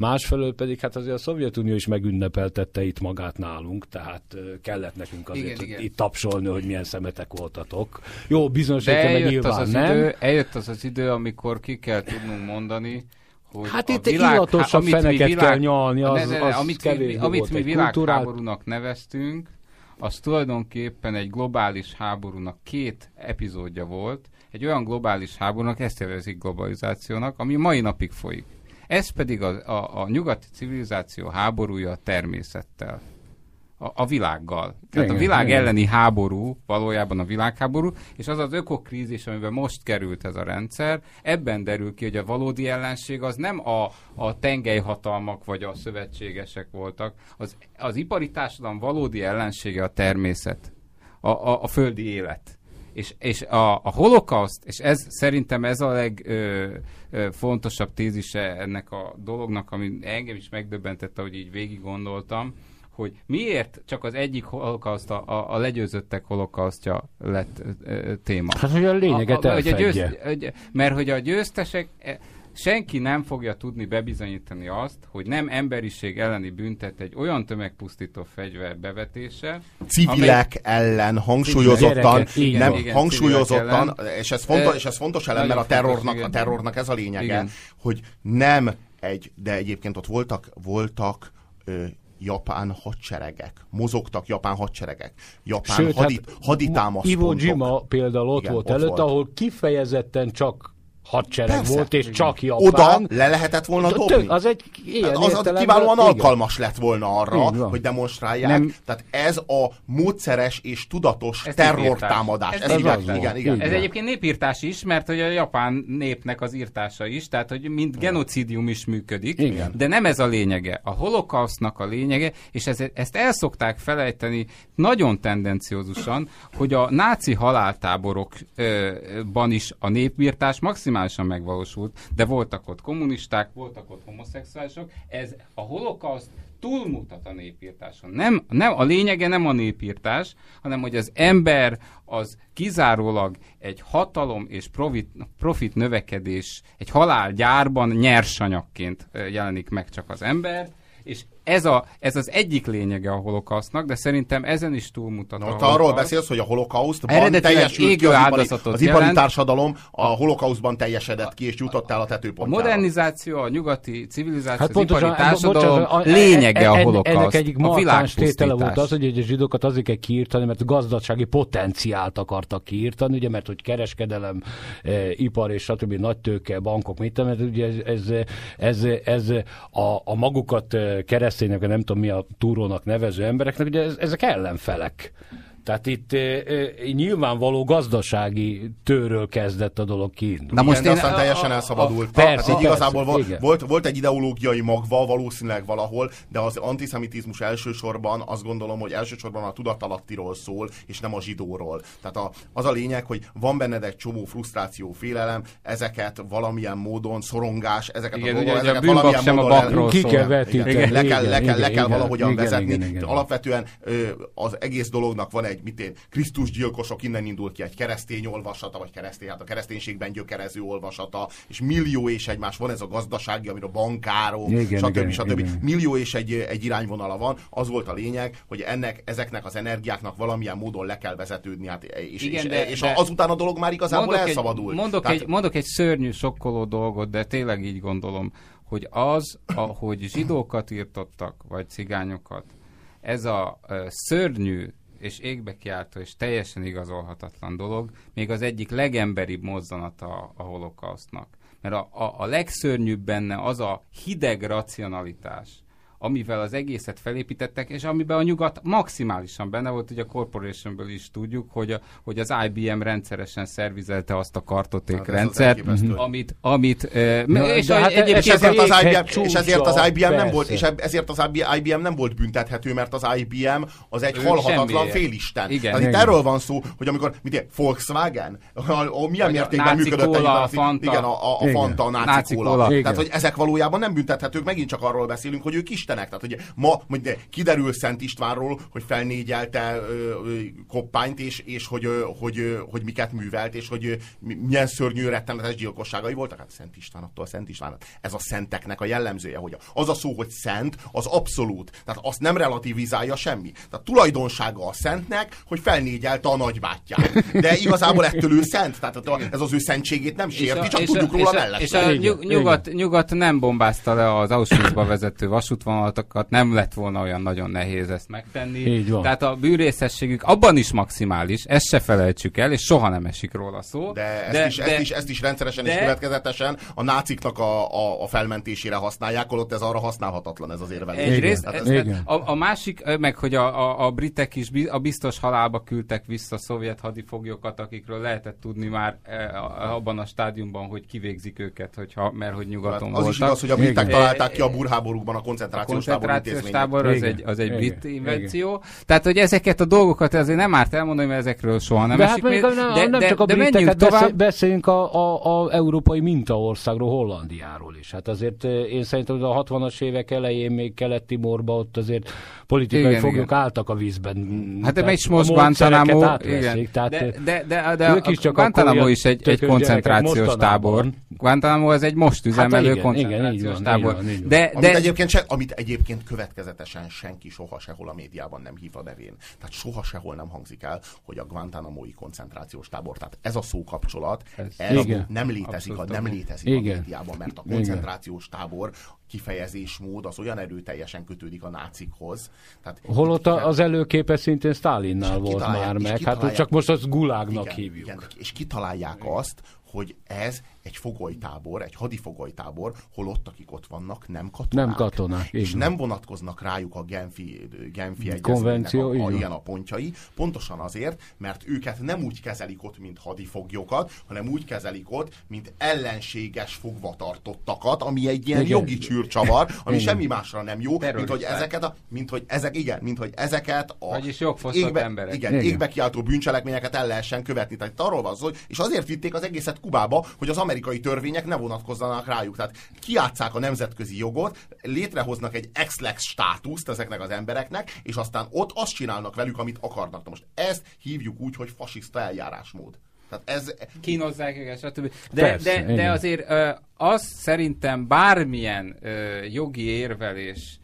Másfelől pedig hát azért a Szovjetunió is megünnepeltette itt magát nálunk, tehát kellett nekünk azért Igen, igen, itt tapsolni, hogy milyen szemetek voltatok. Jó, bizonyos értelemben eljött az, nyilván az nem. idő, eljött az az idő, amikor ki kell tudnunk mondani, hogy Hát a itt világ, illatosabb amit mi feneket kell nyalni, az- ne, ne, az amit, mi, kevésbé amit mi világháborúnak neveztünk, az tulajdonképpen egy globális háborúnak két epizódja volt, egy olyan globális háborúnak, ezt nevezik globalizációnak, ami mai napig folyik. Ez pedig a, a, a nyugati civilizáció háborúja a természettel. A, a világgal. Tehát Igen, a világ igen. elleni háború, valójában a világháború, és az az ökokrízis, amiben most került ez a rendszer, ebben derül ki, hogy a valódi ellenség az nem a, a tengelyhatalmak vagy a szövetségesek voltak, az, az ipari társadalom valódi ellensége a természet, a, a, a földi élet. És, és a, a holokauszt, és ez szerintem ez a legfontosabb tézise ennek a dolognak, ami engem is megdöbbentett, ahogy így végig gondoltam, hogy miért csak az egyik holokauszt, a, a, legyőzöttek holokausztja lett ö, téma. Hát, hogy a lényeget A- a- hogy a győzt- hogy- Mert hogy a győztesek, senki nem fogja tudni bebizonyítani azt, hogy nem emberiség elleni büntet egy olyan tömegpusztító fegyver bevetése, civilek ellen hangsúlyozottan, igen, nem igen, hangsúlyozottan, civilek és ez fontos, és ez fontos elem, mert a terrornak, a terrornak ez a lényege, Igen. hogy nem egy, de egyébként ott voltak, voltak ö, japán hadseregek, mozogtak japán hadseregek, japán Sőt, hadit, hát haditámaszpontok. Iwo Jima például ott Igen, volt ott előtt, volt. ahol kifejezetten csak hadsereg Persze. volt, és Igen. csak Japán. Oda le lehetett volna Tök- dobni. Az egy ilyen az, az kiválóan igen. alkalmas lett volna arra, hogy demonstrálják. Nem- Tehát ez a módszeres és tudatos Ez terrortámadás. Ez Ez volt. igen, igen. Így Ez egyébként népírtás is, mert hogy a japán népnek az írtása is, tehát hogy mint genocidium is működik, Igen. de nem ez a lényege. A holokausznak a lényege, és ez, ezt el szokták felejteni nagyon tendenciózusan, hogy a náci haláltáborokban is a népírtás maximálisan megvalósult, de voltak ott kommunisták, voltak ott homoszexuálisok, ez a holokauszt túlmutat a népírtáson. Nem, nem, a lényege nem a népírtás, hanem hogy az ember az kizárólag egy hatalom és profit, profit növekedés, egy halálgyárban nyersanyagként jelenik meg csak az ember, és ez, a, ez az egyik lényege a holokausznak, de szerintem ezen is túlmutat Na, a te arról holokauszt. beszélsz, hogy a holokausztban Eredetileg teljesült ki az ipari, az ipari jelent. társadalom a holokauszban teljesedett ki, és jutott el a A tetőpontjára. modernizáció, a nyugati civilizáció, Hát az pontosan, ipari társadalom bocsánat, a- lényege a holokauszt. Ennek egyik a markáns tétele volt az, hogy a zsidókat azért kell kiírtani, mert gazdasági potenciált akartak kiírtani, ugye, mert hogy kereskedelem, e, ipar és stb. nagy tőke, bankok, mit tudom, mert ugye ez, ez, ez, ez a, a magukat e, kereszténynek, nem tudom mi a túrónak nevező embereknek, ugye ez, ezek ellenfelek. Tehát itt e, e, nyilvánvaló gazdasági tőről kezdett a dolog kiindulni. Na Most Igen, én- aztán a- teljesen a- elszabadult. a- persze, hát így persze, igazából volt, igen. volt, volt egy ideológiai magva valószínűleg valahol, de az antiszemitizmus elsősorban azt gondolom, hogy elsősorban a tudatalattiról szól, és nem a zsidóról. Tehát a, az a lényeg, hogy van benned egy csomó frusztráció, félelem, ezeket valamilyen módon, szorongás, ezeket Igen, a a ezeket bűnbak valamilyen sem a módon el- bakról Ki kell vetíteni. igen, le kell, Igen, le kell igen, valahogyan igen, vezetni. igen, igen. Alapvetően ö, az egész dolognak van egy mit én, Krisztus gyilkosok, innen indul ki egy keresztény olvasata, vagy keresztény, hát a kereszténységben gyökerező olvasata, és millió és egymás van ez a gazdasági, amiről bankárok, Igen, stb. igen, stb. igen. Millió és egy, egy irányvonala van. Az volt a lényeg, hogy ennek, ezeknek az energiáknak valamilyen módon le kell vezetődni, hát, és, Igen, és, de- és de- azután a dolog már igazából elszabadult. Egy, mondok, Tehát- egy, mondok egy szörnyű, sokkoló dolgot, de tényleg így gondolom, hogy az, ahogy zsidókat írtottak, vagy cigányokat, ez a uh, szörnyű és égbe kiáltó és teljesen igazolhatatlan dolog, még az egyik legemberibb mozzanata a holokausztnak. Mert a, a, a legszörnyűbb benne az a hideg racionalitás, amivel az egészet felépítettek, és amiben a nyugat maximálisan benne volt, ugye a Corporationből is tudjuk, hogy, a, hogy az IBM rendszeresen szervizelte azt a kartoték hát rendszert, amit, amit Na, és, hát, egyébként és, ezért az IBM, és ezért az IBM persze. nem volt, és ezért az IBM nem volt büntethető, mert az IBM az egy ő halhatatlan félisten. Igen. Tehát itt erről van szó, hogy amikor mit Volkswagen, a, a, milyen mértékben működött egy a, Fanta. Igen, a, a, a Fanta, a náci kóla. Tehát, hogy ezek valójában nem büntethetők, megint csak arról beszélünk, hogy ők is istenek. Tehát, hogy ma hogy kiderül Szent Istvánról, hogy felnégyelte ö, ö, koppányt, és, és hogy, ö, hogy, ö, hogy miket művelt, és hogy ö, milyen szörnyű rettenetes gyilkosságai voltak. Hát Szent István, attól Szent István. Ez a szenteknek a jellemzője, hogy az a szó, hogy szent, az abszolút. Tehát azt nem relativizálja semmi. Tehát tulajdonsága a szentnek, hogy felnégyelte a nagybátyját. De igazából ettől ő szent. Tehát ez az ő szentségét nem sérti, csak és tudjuk a, róla mellett. És a nyugat, nyugat nem bombázta le az Auschwitzba vezető vasútvonal vonalatokat nem lett volna olyan nagyon nehéz ezt megtenni. Így van. Tehát a bűrészességük abban is maximális, ezt se felejtsük el, és soha nem esik róla szó. De ezt, de, is, de, ezt, is, ezt is rendszeresen de, és következetesen a náciknak a, a, a felmentésére használják, holott ez arra használhatatlan ez az érvelés. Egyrészt, ez, a, a másik, meg hogy a, a, a britek is a biztos halálba küldtek vissza szovjet hadifoglyokat, akikről lehetett tudni már abban a stádiumban, hogy kivégzik őket, hogyha, mert hogy nyugaton hát az voltak. is igaz, hogy a britek találták ki a burháborúkban a koncentrációs koncentrációs tábor, az egy, az egy brit invenció. Igen. Tehát, hogy ezeket a dolgokat azért nem árt elmondani, mert ezekről soha nem de esik hát még, nem, de, nem de, csak a de tovább. beszéljünk a, a, a európai mintaországról, Hollandiáról is. Hát azért eh, én szerintem hogy a 60-as évek elején még Kelet-Timorban ott azért politikai igen, foglyok igen. álltak a vízben. Hát de is most Guantanamo, igen. Tehát de, de, de, de ők is csak Guantanamo is egy, egy koncentrációs tábor. Guantanamo ez egy most hát üzemelő koncentrációs tábor. De, de, amit, egyébként se, amit egyébként következetesen senki soha sehol a médiában nem hív a nevén. Tehát soha sehol nem hangzik el, hogy a Guantanamo-i koncentrációs tábor. Tehát ez a szókapcsolat, ez, ez igen. nem létezik, a, nem létezik igen. a médiában, mert a koncentrációs tábor kifejezésmód az olyan erőteljesen kötődik a nácikhoz. Tehát Holott kifeje... az előképe szintén Stalinnál volt már meg, hát csak most az gulágnak igen, hívjuk. Igen, és kitalálják igen. azt, hogy ez egy fogolytábor, egy hadifogolytábor, hol ott, akik ott vannak, nem katonák. Nem katonák. És nem vonatkoznak rájuk a Genfi, Genfi Konvenció, a, a, ilyen a pontjai, pontosan azért, mert őket nem úgy kezelik ott, mint hadifoglyokat, hanem úgy kezelik ott, mint ellenséges fogvatartottakat, ami egy ilyen igen. jogi csűrcsavar, ami igen. semmi másra nem jó, mint hogy ezeket a, mint hogy ezek, igen, mint hogy ezeket a Vagyis égbe, emberek. Igen, igen, égbe kiáltó bűncselekményeket el lehessen követni. Tehát arról van szó, és azért vitték az egészet Kubába, hogy az amerikai törvények ne vonatkozzanak rájuk. Tehát kiátszák a nemzetközi jogot, létrehoznak egy ex-lex státuszt ezeknek az embereknek, és aztán ott azt csinálnak velük, amit akarnak. Na most ezt hívjuk úgy, hogy fasiszta eljárásmód. Tehát ez... Kínozzák őket, stb. De, Persze, de, de azért az szerintem bármilyen jogi érvelés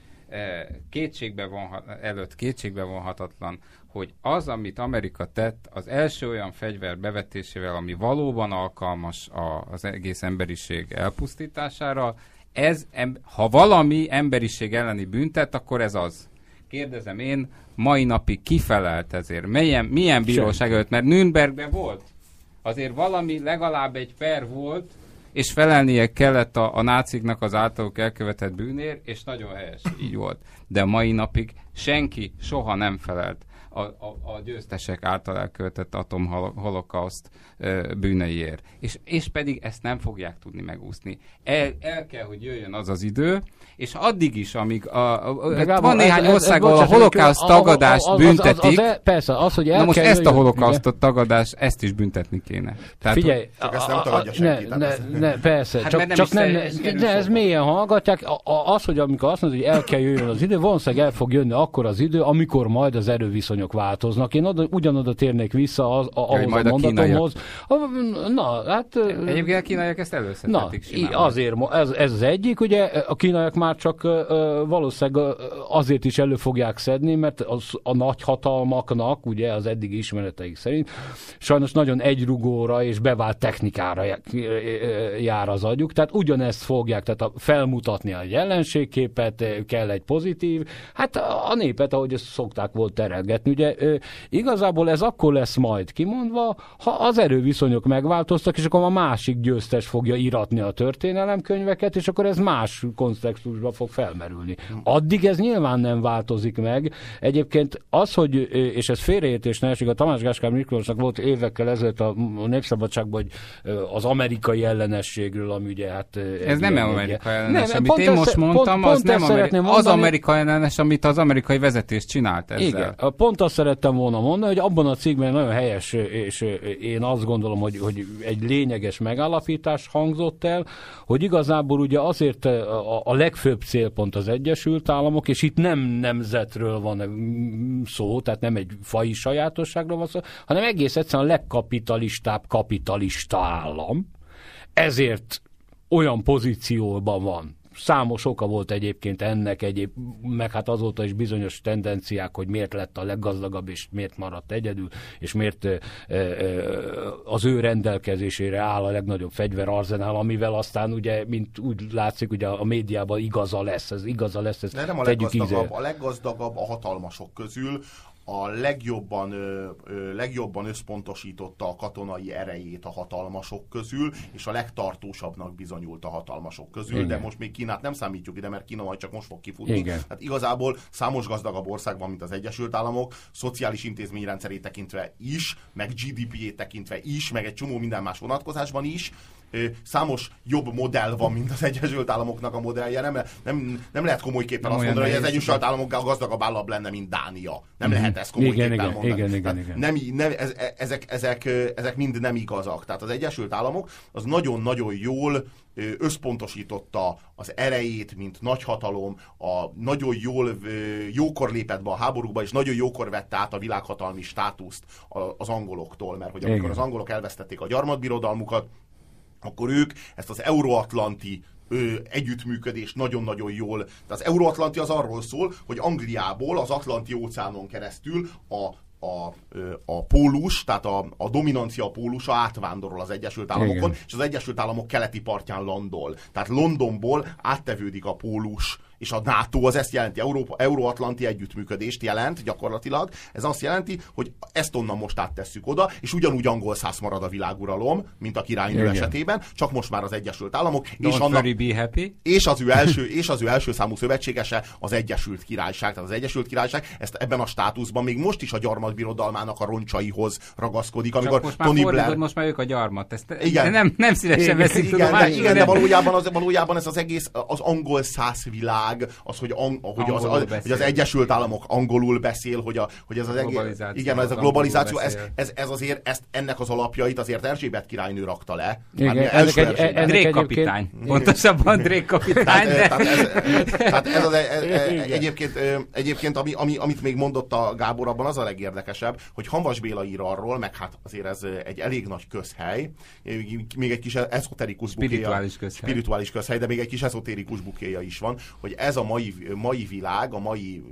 kétségbe von, előtt kétségbe vonhatatlan, hogy az, amit Amerika tett, az első olyan fegyver bevetésével, ami valóban alkalmas a, az egész emberiség elpusztítására, ez, ha valami emberiség elleni büntet, akkor ez az. Kérdezem én, mai napig kifelelt ezért? Milyen, milyen bíróság előtt? Mert Nürnbergben volt. Azért valami, legalább egy per volt, és felelnie kellett a, a náciknak az általuk elkövetett bűnér, és nagyon helyes, így volt. De mai napig senki soha nem felelt a, a, a győztesek által elkövetett atomholokauszt bűneiért. És, és pedig ezt nem fogják tudni megúszni. El, el kell, hogy jöjjön az az idő, és addig is, amíg a, a, a van néhány ez, ország, ahol a holokauszt tagadást büntetik. Az, az, az, persze, az, hogy el Na most ezt a holokausztot tagadás, ezt is büntetni kéne. Tehát, Figyelj, csak ezt nem tagadja senki. Ne, ne, ne, persze, hát csak, nem, csak nem, ne, ez mélyen hallgatják. Az, hogy amikor azt mondod, hogy el kell jöjjön az idő, valószínűleg el fog jönni akkor az idő, amikor majd az erőviszonyok viszonyok változnak. Én oda, ugyanoda térnék vissza az, a, ahhoz ja, a, a mondatomhoz. A, na, hát... Egyébként a kínaiak ezt előszedhetik Na, azért, ez, ez az egyik, ugye a kínaiak már csak valószínűleg azért is elő fogják szedni, mert az, a nagyhatalmaknak, ugye az eddig ismereteik szerint, sajnos nagyon egyrugóra és bevált technikára jár az agyuk, tehát ugyanezt fogják, tehát a, felmutatni a jelenségképet, kell egy pozitív, hát a népet, ahogy ezt szokták volt terelgetni, ugye igazából ez akkor lesz majd kimondva, ha az erőviszonyok megváltoztak, és akkor a másik győztes fogja iratni a történelemkönyveket, és akkor ez más kontextusba fog felmerülni. Addig ez nyilván nem változik meg. Egyébként az, hogy, és ez félreértés ne esik, a Tamás Gáskár Miklósnak volt évekkel ezelőtt a Népszabadságban, hogy az amerikai ellenességről, ami ugye hát... Ez nem amerikai ellenes, nem, amit én most mondtam, pont, az pont nem ameri- az amerikai ellenes, amit az amerikai vezetés csinált ezzel. Igen, pont azt szerettem volna mondani, hogy abban a cikkben nagyon helyes, és én azt gondolom, hogy, hogy egy lényeges megállapítás hangzott el, hogy igazából ugye azért a, a legfőbb célpont az Egyesült Államok, és itt nem nemzetről van szó, tehát nem egy fai sajátosságról van szó, hanem egész egyszerűen a legkapitalistább kapitalista állam, ezért olyan pozícióban van, Számos oka volt egyébként ennek, egyéb, meg hát azóta is bizonyos tendenciák, hogy miért lett a leggazdagabb, és miért maradt egyedül, és miért e, e, az ő rendelkezésére áll a legnagyobb fegyverarzenál, amivel aztán ugye, mint úgy látszik, ugye a médiában igaza lesz, ez igaza lesz, ez De nem a leggazdagabb, a leggazdagabb a hatalmasok közül, a legjobban, ö, ö, legjobban összpontosította a katonai erejét a hatalmasok közül, és a legtartósabbnak bizonyult a hatalmasok közül, Igen. de most még Kínát nem számítjuk ide, mert Kína majd csak most fog kifutni. Igen. Hát igazából számos gazdagabb országban, mint az Egyesült Államok, szociális intézményrendszerét tekintve is, meg GDP-ét tekintve is, meg egy csomó minden más vonatkozásban is, számos jobb modell van, mint az Egyesült Államoknak a modellje. Nem, nem, nem lehet komolyképpen azt mondani, hogy az Egyesült Államok gazdagabb állam lenne, mint Dánia. Nem mm-hmm. lehet ezt komolyképpen igen, mondani. Igen, igen, igen. Nem, nem, ez, e, ezek, ezek, ezek mind nem igazak. Tehát az Egyesült Államok az nagyon-nagyon jól összpontosította az erejét, mint nagyhatalom, a nagyon jól, jókor lépett be a háborúba, és nagyon jókor vette át a világhatalmi státuszt az angoloktól, mert hogy amikor Igen. az angolok elvesztették a gyarmatbirodalmukat, akkor ők ezt az euróatlanti ö, együttműködés nagyon-nagyon jól. De az euróatlanti az arról szól, hogy Angliából az Atlanti óceánon keresztül a a, a pólus, tehát a, a dominancia pólusa átvándorol az Egyesült Államokon, Igen. és az Egyesült Államok keleti partján landol. Tehát Londonból áttevődik a pólus és a NATO az ezt jelenti, Európa, Euróatlanti együttműködést jelent gyakorlatilag. Ez azt jelenti, hogy ezt onnan most áttesszük oda, és ugyanúgy angol száz marad a világuralom, mint a királynő Igen. esetében, csak most már az Egyesült Államok. Don't és, annak, be happy. és, az ő első, és az ő első számú szövetségese az Egyesült Királyság. Tehát az Egyesült Királyság ezt ebben a státuszban még most is a gyarmatbirodalmának a roncsaihoz ragaszkodik. Amikor most Tony Blair... most már ők a gyarmat. Ezt igen. Nem, nem szívesen veszik igen, igen, igen, de valójában, az, valójában ez az egész az angol száz világ, az, hogy, ang, hogy, az, az, hogy az Egyesült Államok angolul beszél, hogy, a, hogy ez az egész... Igen, ez a globalizáció, ez, ez, ez azért, ezt, ennek az alapjait azért Erzsébet királynő rakta le. Igen, hát, egy, egy, Drake kapitány. Pontosabban Drake kapitány. Tehát, ez, tehát ez az, e- e- e- egyébként, egyébként ami, ami, amit még mondott a Gábor, abban az a legérdekesebb, hogy Hanvas Béla ír arról, meg hát azért ez egy elég nagy közhely, még egy kis ezoterikus bukéja. Spirituális közhely. Spirituális közhely, de még egy kis ezoterikus bukéja is van, hogy ez a mai, mai világ, a mai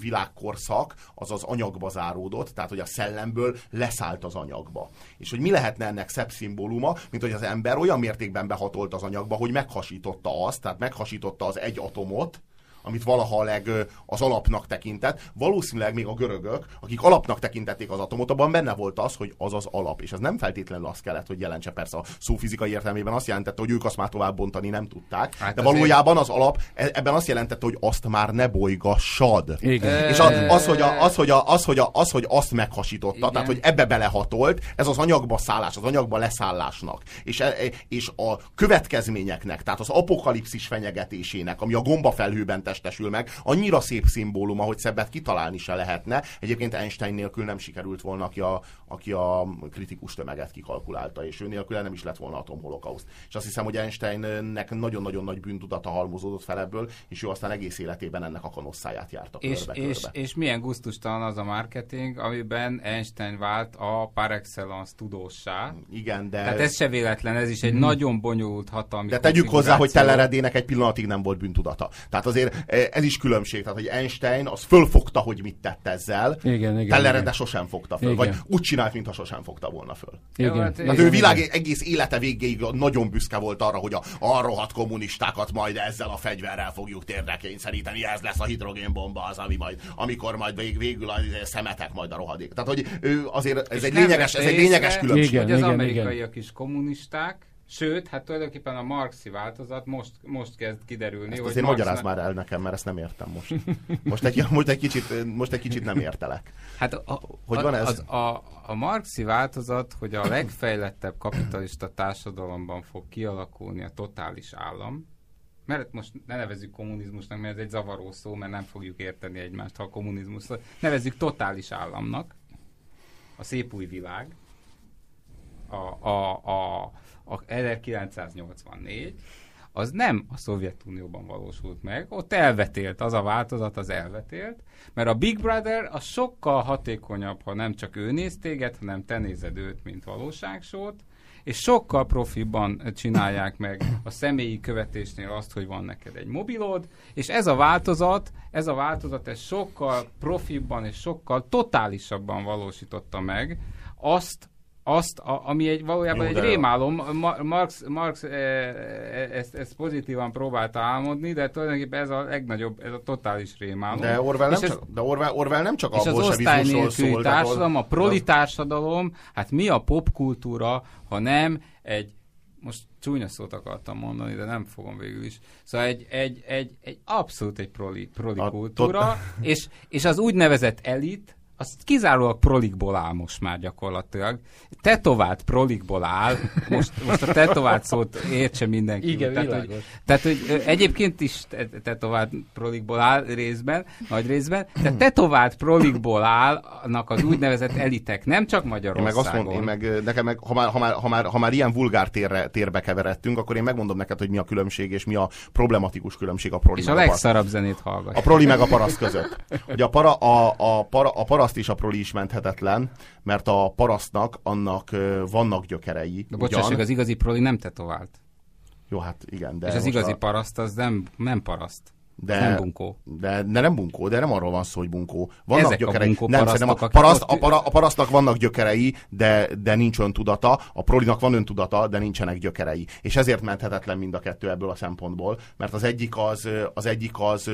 világkorszak az az anyagba záródott, tehát hogy a szellemből leszállt az anyagba. És hogy mi lehetne ennek szebb szimbóluma, mint hogy az ember olyan mértékben behatolt az anyagba, hogy meghasította azt, tehát meghasította az egy atomot, amit valaha leg, az alapnak tekintett. Valószínűleg még a görögök, akik alapnak tekintették az atomot, abban benne volt az, hogy az az alap. És ez nem feltétlenül azt kellett, hogy jelentse persze a szó fizikai értelmében azt jelentette, hogy ők azt már tovább bontani nem tudták. Hát de valójában az alap e, ebben azt jelentette, hogy azt már ne bolygassad. Igen. És az, az, hogy a, az, hogy a, az, hogy a, az, hogy azt meghasította, Igen. tehát hogy ebbe belehatolt, ez az anyagba szállás, az anyagba leszállásnak. És, e, és a következményeknek, tehát az apokalipszis fenyegetésének, ami a gombafelhőben testesül meg. Annyira szép szimbólum, hogy szebbet kitalálni se lehetne. Egyébként Einstein nélkül nem sikerült volna, aki a, aki a kritikus tömeget kikalkulálta, és ő nélkül nem is lett volna atomholokauszt. És azt hiszem, hogy Einsteinnek nagyon-nagyon nagy bűntudata halmozódott fel ebből, és ő aztán egész életében ennek a kanosszáját járta és, körbe, és, körbe. és milyen guztustalan az a marketing, amiben Einstein vált a par excellence tudósá. Igen, de... Tehát ez se véletlen, ez is egy hmm. nagyon bonyolult hatalmi De tegyük hozzá, hogy Telleredének egy pillanatig nem volt bűntudata. Tehát azért ez is különbség. Tehát, hogy Einstein az fölfogta, hogy mit tett ezzel. Igen, igen. Tellerede sosem fogta föl. Igen. Vagy úgy csinált, mintha sosem fogta volna föl. Igen. Hát, igen. ő világ igen. egész élete végéig nagyon büszke volt arra, hogy a, a rohadt kommunistákat majd ezzel a fegyverrel fogjuk térdre kényszeríteni. Ez lesz a hidrogénbomba az, ami majd, amikor majd vég, végül a szemetek majd a rohadék. Tehát, hogy ő azért ez egy lényeges, ez egy lényeges különbség. Igen, hogy az igen, amerikaiak igen. is kommunisták, Sőt, hát tulajdonképpen a marxi változat most, most kezd kiderülni. Ezt hogy azért magyaráz már el nekem, mert ezt nem értem most. *laughs* Most egy, most egy, kicsit, most egy kicsit nem értelek. Hát a, hogy van ez? Az, a, a marxi változat, hogy a legfejlettebb kapitalista társadalomban fog kialakulni a totális állam, mert most ne nevezzük kommunizmusnak, mert ez egy zavaró szó, mert nem fogjuk érteni egymást, ha a kommunizmus. Nevezzük totális államnak, a szép új világ, a, a, a a 1984, az nem a Szovjetunióban valósult meg, ott elvetélt, az a változat az elvetélt, mert a Big Brother az sokkal hatékonyabb, ha nem csak ő néz téged, hanem te nézed őt, mint valóságsót, és sokkal profibban csinálják meg a személyi követésnél azt, hogy van neked egy mobilod, és ez a változat, ez a változat, ez sokkal profibban és sokkal totálisabban valósította meg azt, azt, a, ami egy, valójában Jó, egy rémálom, Marx, Marx e, e, ezt, ezt pozitívan próbálta álmodni, de tulajdonképpen ez a legnagyobb, ez a totális rémálom. De Orwell nem, ez, csak, de Orwell, Orwell nem csak a bolsevizmusról szól. társadalom, a proli társadalom, hát mi a popkultúra, ha nem egy most csúnya szót akartam mondani, de nem fogom végül is. Szóval egy, egy, egy, egy abszolút egy proli, proli kultúra, és, és az úgynevezett elit, az kizárólag prolikból áll most már gyakorlatilag. Tetovált prolikból áll, most, most a tetovált szót értse mindenki. Igen, tehát, hogy, tehát, hogy egyébként is tetovált prolikból áll részben, nagy részben, de tetovált prolikból állnak az úgynevezett elitek, nem csak Magyarországon. Én meg azt mondom, én meg, nekem meg, ha már, ha már, ha már, ha már ilyen vulgár térre, térbe keveredtünk, akkor én megmondom neked, hogy mi a különbség, és mi a problematikus különbség a proli És a legszarabb zenét hallgat. A proli meg a paraszt között. Hogy a, para, a, a, para, a para paraszt és a proli is menthetetlen, mert a parasztnak annak vannak gyökerei. De bocsássuk, az igazi proli nem tetovált. Jó, hát igen. De és az igazi a... paraszt az nem, nem paraszt. De, nem bunkó. De, de nem bunkó, de nem arról van szó, hogy bunkó. Vannak Ezek gyökerei. A nem, szerintem a, paraszt, a, para, a parasztnak vannak gyökerei, de, de nincs öntudata. A prolinak van öntudata, de nincsenek gyökerei. És ezért menthetetlen mind a kettő ebből a szempontból, mert az egyik az, az egyik az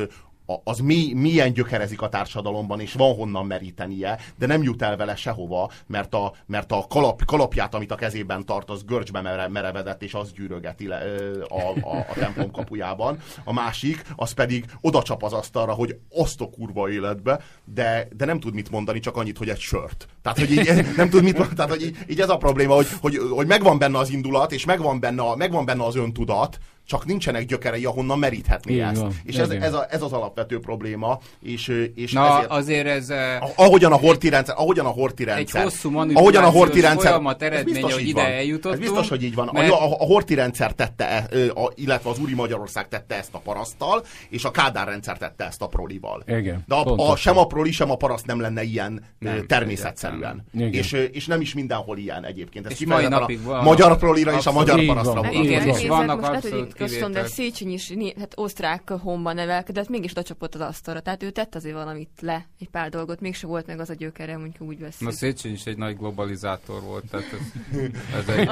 az mi, milyen gyökerezik a társadalomban, és van honnan merítenie, de nem jut el vele sehova, mert a, mert a kalap, kalapját, amit a kezében tart, az görcsbe mere, merevedett, és az gyűrögeti le, a, a, a templom kapujában. A másik, az pedig oda csap az asztalra, hogy azt a kurva életbe, de, de nem tud mit mondani, csak annyit, hogy egy sört. Tehát, hogy így *laughs* nem tud mit mondani, tehát, hogy így, így ez a probléma, hogy, hogy, hogy megvan benne az indulat, és megvan benne, a, megvan benne az öntudat, csak nincsenek gyökerei, ahonnan meríthetni Igen, ezt. Van. És ez, ez, a, ez az alapvető probléma. És, és Na, ezért, azért ez... Ahogyan a horti rendszer, ahogyan a horti rendszer. Egy hosszú ahogyan a horti rendszer, folyamat eredménye, hogy ide van. eljutottunk. Ez biztos, hogy így van. Mert... A, a, a horti rendszer tette, e, illetve az Úri Magyarország tette ezt a parasztal, és a Kádár rendszer tette ezt a prolival. Igen, De a, a, sem a proli, sem a paraszt nem lenne ilyen nem, természetszerűen. És, és nem is mindenhol ilyen egyébként. Ez és mai napig a van. magyar prolira és a magyar parasztra Igen, és vannak abszolút köszönöm, de Széchenyi is hát osztrák honban nevelkedett, mégis oda csapott az asztalra. Tehát ő tett azért valamit le, egy pár dolgot, mégse volt meg az a gyökere, mondjuk úgy veszik. Na Széchenyi is egy nagy globalizátor volt, tehát ez, ez egy,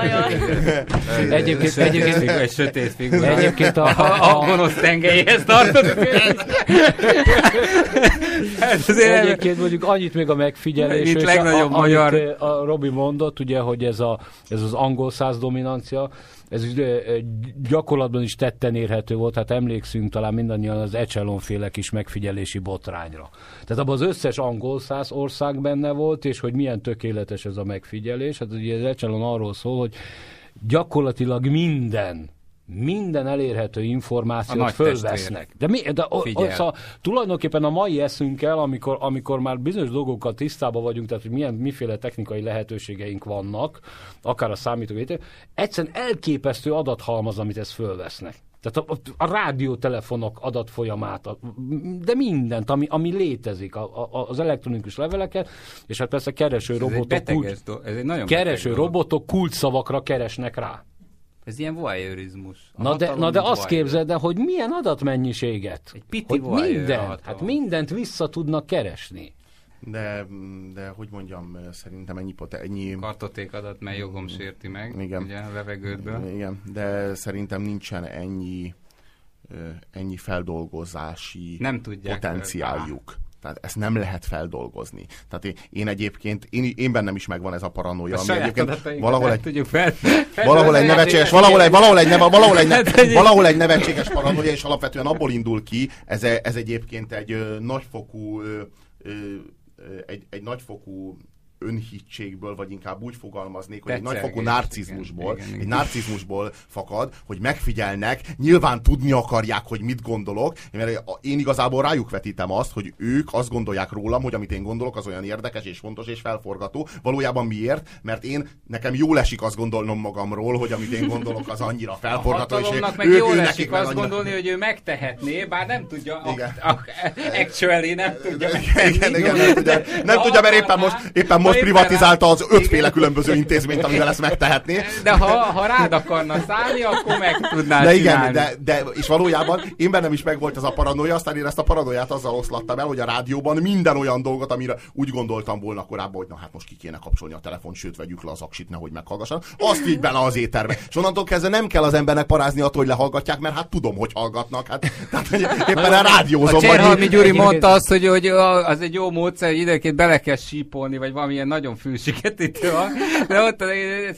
egy, egyébként, egyébként, egy sötét figura. Egyébként a, a, a, gonosz tengelyhez tartott. hát egyébként mondjuk annyit még a megfigyelés, és legnagyobb a, magyar... a, a Robi mondott, ugye, hogy ez, a, ez az angol száz dominancia, ez gyakorlatban is tetten érhető volt, hát emlékszünk talán mindannyian az Echelon-féle kis megfigyelési botrányra. Tehát abban az összes angol száz ország benne volt, és hogy milyen tökéletes ez a megfigyelés. Hát ugye az Echelon arról szól, hogy gyakorlatilag minden minden elérhető információt fölvesznek. De, mi, de o, o, szóval, tulajdonképpen a mai eszünkkel, amikor, amikor már bizonyos dolgokkal tisztában vagyunk, tehát hogy milyen, miféle technikai lehetőségeink vannak, akár a számítógép, egyszerűen elképesztő adathalmaz, amit ezt fölvesznek. Tehát a, a, a rádiótelefonok adatfolyamát, a, de mindent, ami, ami létezik, a, a, az elektronikus leveleket, és hát persze kereső Ez egy robotok, beteges kult. Ez egy nagyon kereső robotok kulcsszavakra keresnek rá. Ez ilyen voyeurizmus. Na de, na de azt képzeld el, hogy milyen adatmennyiséget. Egy piti hogy mindent, hát mindent vissza tudnak keresni. De, de hogy mondjam, szerintem ennyi, pot, ennyi Kartoték adat, mely jogom sérti meg, Igen. ugye a levegődből. igen, de szerintem nincsen ennyi ennyi feldolgozási Nem tudják, potenciáljuk. Tehát ezt nem lehet feldolgozni. Tehát én, én egyébként, én, én bennem is megvan ez a paranoia, A ami egyébként valahol egy, tudjuk fel, *laughs* valahol egy nevetséges, valahol egy, valahol egy, neve, valahol egy, Hát, ne, valahol egy nevetséges paranoia, és alapvetően abból indul ki, ez, e- ez egyébként egy ö, nagyfokú ö, ö, ö, egy, egy nagyfokú önhitségből, vagy inkább úgy fogalmaznék, hogy egy nagyfokú narcizmusból, igen, igen, egy narcizmusból fakad, hogy megfigyelnek, nyilván tudni akarják, hogy mit gondolok, mert én igazából rájuk vetítem azt, hogy ők azt gondolják rólam, hogy amit én gondolok, az olyan érdekes és fontos és felforgató. Valójában miért? Mert én, nekem jól esik azt gondolnom magamról, hogy amit én gondolok, az annyira A felforgató, és hatalomnak meg ők, jól ő esik azt annyira... gondolni, hogy ő megtehetné, bár nem tudja, a, Igen. a, actually nem tudja Igen, igen, igen, nem tudja, nem tudja, mert éppen most, éppen most privatizálta az ötféle különböző intézményt, amivel ezt megtehetné. De ha, ha rád akarna szállni, akkor meg tudnád De igen, csinálni. de, de, és valójában én bennem is megvolt ez a paranoia, aztán én ezt a paranoiát azzal oszlattam el, hogy a rádióban minden olyan dolgot, amire úgy gondoltam volna korábban, hogy na hát most ki kéne kapcsolni a telefon, sőt vegyük le az aksit, nehogy meghallgassanak, azt így bele az éterbe. És onnantól kezdve nem kell az embernek parázni attól, hogy lehallgatják, mert hát tudom, hogy hallgatnak. Hát, tehát hogy éppen a rádiózom. A Cserhalmi vagy- Gyuri mondta azt, hogy, hogy az egy jó módszer, hogy időnként bele kell sípolni, vagy valamilyen nagyon fülsiketítő van. De ott ez,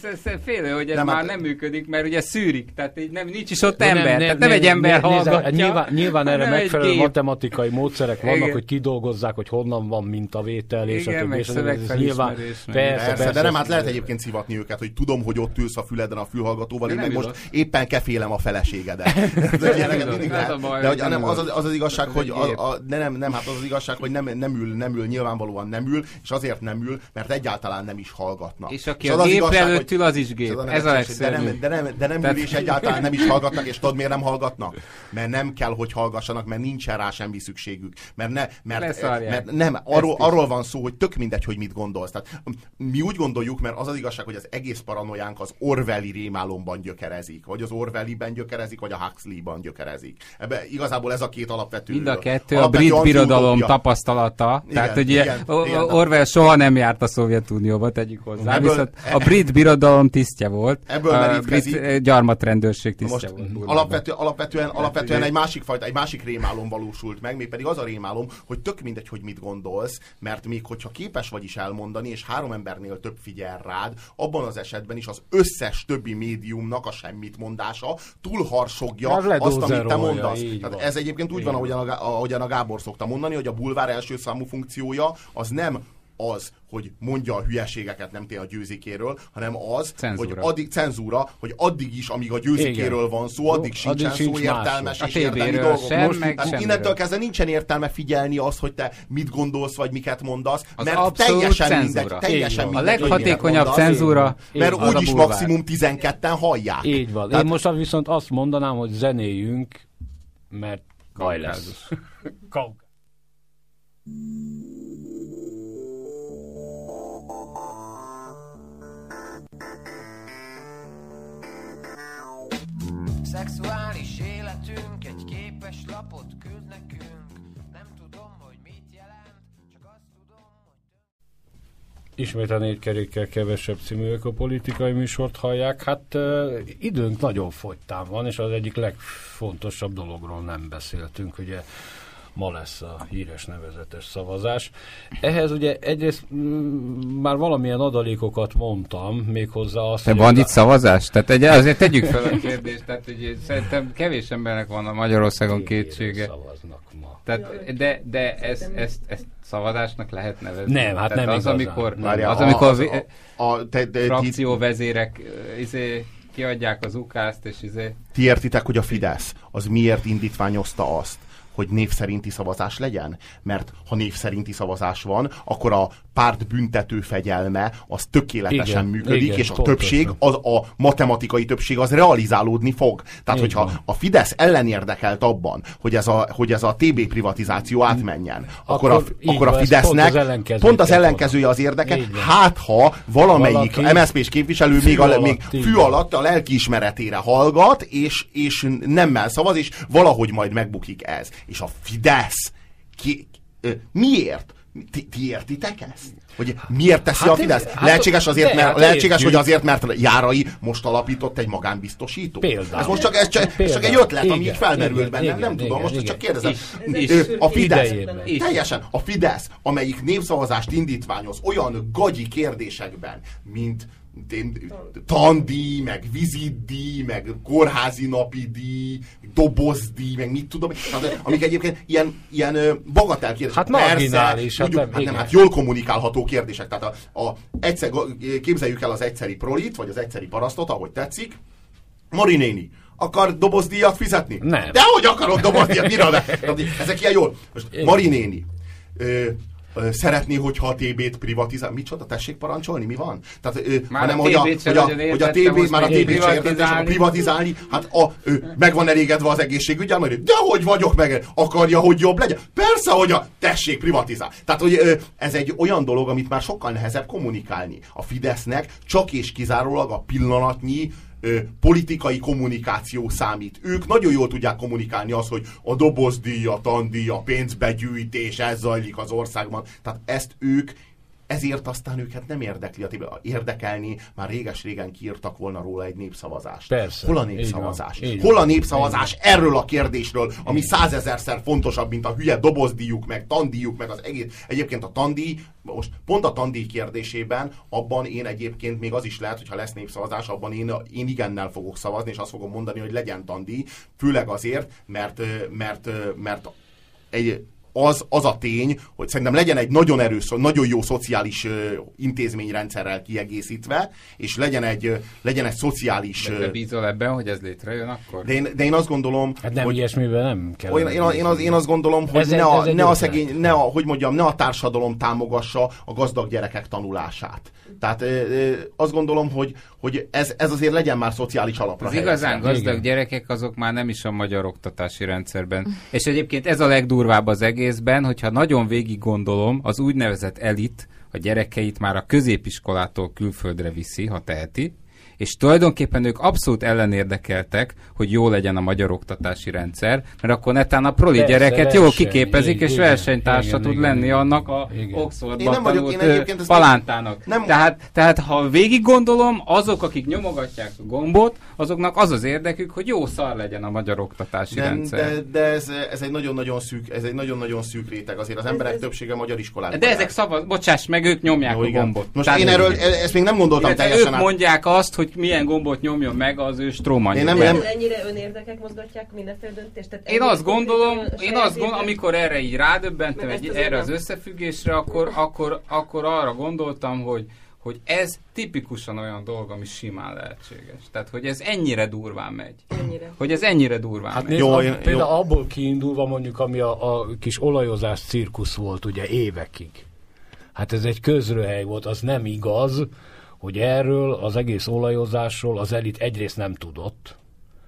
ez, ez félő, hogy ez Nem, már hát- nem működik, mert ugye szűrik, tehát így nem, nincs is ott Nem, ember. tehát nem egy ember né- nézd, hallgatja. Nyilván, nyilván erre megfelelő matematikai módszerek vannak, Igen. hogy kidolgozzák, hogy honnan van mintavétel, és Igen, a többi. és. Ez meg- persze, Persze, persze, de nem, hát lehet egyébként szivatni őket, hogy tudom, hogy ott ülsz a füleden a fülhallgatóval, De én nem meg most éppen kefélem a feleségedet. *laughs* De De hogy nem nem, az, az, igazság, hogy a, de nem, nem, hát az az igazság, hogy nem, nem ül, nem ül, nyilvánvalóan nem ül, és azért nem ül, mert egyáltalán nem is hallgatnak. És aki az a az gép igazság, előtt ül, az is gép. ez a Ez a nevetséges, de nem, de nem, de nem ül, Tehát- és egyáltalán nem is hallgatnak, és tudod, miért nem hallgatnak? Mert nem kell, hogy hallgassanak, mert nincsen rá semmi szükségük. Mert, ne, mert, Leszarják. mert nem, arról, arról van szó, hogy tök mindegy, hogy mit gondolsz. Tehát mi úgy gondoljuk, mert az az igazság, hogy az egész paranoiánk az Orwelli rémálomban gyökerezik. Vagy az Orwelliben gyökerezik, vagy a Huxley-ban gyökerezik. Ebbe igazából ez a két alapvető Mind a kettő a brit birodalom tapasztalata. Igen, Tehát, hogy ugye igen, O- igen. Orwell soha nem járt a Szovjetunióba, tegyük hozzá. Ebből- Viszont a brit birodalom tisztje volt. Ebből a brit gyarmatrendőrség tisztje Most volt. alapvető, alapvetően, alapvetően egy másik fajta, egy másik rémálom valósult meg, mégpedig az a rémálom, hogy tök mindegy, hogy mit gondolsz, mert még hogyha képes vagy is elmondani, és három embernél több figyel rád, abban az esetben is az összes többi médiumnak a semmit mondása túlharsogja Az azt, amit te mondasz. Tehát ez egyébként úgy van, ahogyan a, ahogyan a Gábor szokta mondani, hogy a bulvár első számú funkciója az nem az, hogy mondja a hülyeségeket nem tényleg a győzikéről, hanem az, Cenzúra. hogy addig cenzúra, hogy addig is, amíg a győzikéről van szó, addig sincsen Addig sincs szó értelmes és A érdemi tévéről dolgok. sem, Most, meg semmiről. innentől kezdve nincsen értelme figyelni azt, hogy te mit gondolsz, vagy miket mondasz, Az mert teljesen cenzúra. mindegy, teljesen A mindegy, miket leghatékonyabb mondasz, cenzúra mert az a úgyis maximum 12-en hallják. Így van. Tehát- Én most viszont azt mondanám, hogy zenéljünk, mert baj lesz. Kaukázus. Szexuális életünk egy képes lapot küld nekünk Nem tudom, hogy mit jelent Csak azt tudom, hogy Ismét a négy kerékkel kevesebb című ökopolitikai műsort hallják. Hát uh, időnk nagyon fogytán van, és az egyik legfontosabb dologról nem beszéltünk, ugye ma lesz a híres nevezetes szavazás. Ehhez ugye egyrészt mm, már valamilyen adalékokat mondtam, méghozzá azt, De van a- itt szavazás? Tehát egy, azért tegyük fel a *laughs* kérdést, tehát ugye, szerintem kevés embernek van a Magyarországon kétsége. Szavaznak ma. Tehát, de, de ezt, ezt, ezt szavazásnak lehet nevezni. Nem, hát Tehát nem az, igazán. amikor, Várjál, az, amikor a, vi- a, a, te, te, ti- frakcióvezérek, izé, kiadják az ukászt, és izé... Ti értitek, hogy a Fidesz az miért indítványozta azt, hogy név szerinti szavazás legyen? Mert ha név szerinti szavazás van, akkor a párt büntető fegyelme az tökéletesen Igen, működik, igen, és a pontosan. többség, az, a matematikai többség az realizálódni fog. Tehát, Így hogyha a Fidesz ellenérdekelt abban, hogy ez a, hogy ez a TB privatizáció átmenjen, akkor, Akkor a, akkor a Fidesznek pont az pont az ellenkezője az érdeke, van. hát ha valamelyik Valaki MSZP-s képviselő fű még, a, alatt, még így fű alatt a lelkiismeretére hallgat, és, és nemmel szavaz, és valahogy majd megbukik ez. És a Fidesz ki, miért? Ti, ti értitek ezt? Hogy miért teszi Hát a Fidesz? hát- lehetséges, azért, de, mert, hát lehetséges értjük. hogy azért, mert Járai most alapított egy magánbiztosító? Például. Ez most csak, ez csak, ez csak egy Például. ötlet, ami így Igen, felmerült igen, bennem, igen, nem tudom, igen, most igen. csak kérdezem. Ö, és- a Fidesz, idejében. Teljesen, a Fidesz, amelyik népszavazást indítványoz olyan gagyi kérdésekben, mint tandíj, meg vizitdíj, meg kórházi napi díj, dobozdíj, meg mit tudom, tehát, amik egyébként ilyen, ilyen bagatel kérdések. Hát marginális, hát tudjuk, nem- hát nem, hát jól kommunikálható kérdések. Tehát a, a egyszer, képzeljük el az egyszeri prolit, vagy az egyszeri parasztot, ahogy tetszik. Mari néni, akar dobozdíjat fizetni? Nem. De hogy akarod dobozdíjat? Ne? *laughs* Tehát Ezek ilyen jól. Most. Mari néni, szeretné, hogyha a TB-t privatizál. Micsoda, tessék parancsolni, mi van? Tehát, ö, Már hanem, a hogy a, hogy a, hogy a TB, már a TB-t privatizálni. privatizálni, hát a, ö, meg van elégedve az egészségügyel, majd de hogy vagyok meg, akarja, hogy jobb legyen? Persze, hogy a tessék privatizál. Tehát, hogy ö, ez egy olyan dolog, amit már sokkal nehezebb kommunikálni. A Fidesznek csak és kizárólag a pillanatnyi politikai kommunikáció számít. Ők nagyon jól tudják kommunikálni azt, hogy a dobozdíj, a tandíj, a pénzbegyűjtés, ez zajlik az országban. Tehát ezt ők ezért aztán őket nem érdekli a. Érdekelni, már réges-régen kiírtak volna róla egy népszavazást. Persze. Hol a Így népszavazás? van. Így Hol a van. népszavazás erről a kérdésről, ami százezerszer fontosabb, mint a hülye dobozdíjuk, meg tandíjuk, meg az egész. Egyébként a tandíj, most pont a tandíj kérdésében, abban én egyébként még az is lehet, hogyha lesz népszavazás, abban én, én igennel fogok szavazni, és azt fogom mondani, hogy legyen tandíj, főleg azért, mert, mert, ö, mert egy, az, az a tény, hogy szerintem legyen egy nagyon erős, nagyon jó szociális intézményrendszerrel kiegészítve, és legyen egy, legyen egy szociális... De bízol ebben, hogy ez létrejön akkor? De én, de én azt gondolom, Hát nem hogy ilyesmiben nem kell. olyan, én, én, az, én azt gondolom, hogy Ez ne a, ne a szegény, ne a, hogy mondjam, ne a társadalom támogassa a gazdag gyerekek tanulását. Tehát azt gondolom, hogy, hogy ez, ez azért legyen már szociális alapra Az igazán gazdag Igen. gyerekek azok már nem is a magyar oktatási rendszerben. És egyébként ez a legdurvább az egészben, hogyha nagyon végig gondolom, az úgynevezett elit a gyerekeit már a középiskolától külföldre viszi, ha teheti, és tulajdonképpen ők abszolút ellenérdekeltek, hogy jó legyen a magyar oktatási rendszer, mert akkor netán a proli Persze, gyereket jól verseny, kiképezik, igen, és igen, versenytársa igen, tud igen, lenni igen. annak a Igen. Én Oxfordban nem vagyok- tanult én egyébként ezt palántának. nem- Tehát, tehát ha végig gondolom, azok, akik nyomogatják a gombot, azoknak az az érdekük, hogy jó szar legyen a magyar oktatási de, rendszer. de, de ez, ez, egy nagyon-nagyon szűk, ez egy nagyon-nagyon szűk réteg. Azért az emberek többsége magyar iskolában. De ezek szavaz, bocsáss meg, ők nyomják Jó, a gombot. Most Tehát- én erről, ezt még nem gondoltam illetve teljesen ők át. mondják azt, hogy milyen gombot nyomjon meg az ő stróman. Én nem- Nem, ennyire önérdekek mozgatják mindenféle döntést? Tehát Én azt gondolom, én azt gondolom, amikor erre így rádöbbentem, egy, erre az nem. összefüggésre, akkor, akkor, akkor arra gondoltam, hogy, hogy ez tipikusan olyan dolog, ami simán lehetséges. Tehát, hogy ez ennyire durván megy. Ennyire. Hogy ez ennyire durván Hát megy. nézd, Jó, jó, például abból kiindulva mondjuk, ami a, a kis olajozás cirkusz volt ugye évekig. Hát ez egy közröhely volt, az nem igaz, hogy erről az egész olajozásról az elit egyrészt nem tudott,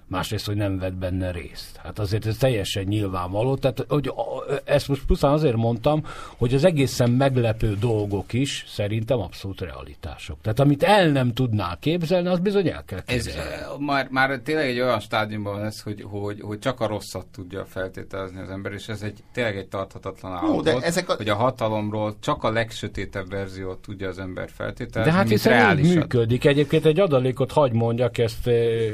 másrészt, hogy nem vett benne részt. Hát azért ez teljesen nyilvánvaló. Tehát, hogy ezt most pusztán azért mondtam, hogy az egészen meglepő dolgok is szerintem abszolút realitások. Tehát amit el nem tudnál képzelni, az bizony el kell Ez képzelni. eh, már, már tényleg egy olyan stádiumban ez, hogy, hogy, hogy csak a rosszat tudja feltételezni az ember, és ez egy tényleg egy tarthatatlan állapot, de ezek a- hogy a hatalomról csak a legsötétebb verziót tudja az ember feltételezni, De hát hiszen működik. Egyébként egy adalékot hagy mondjak, ezt e, e,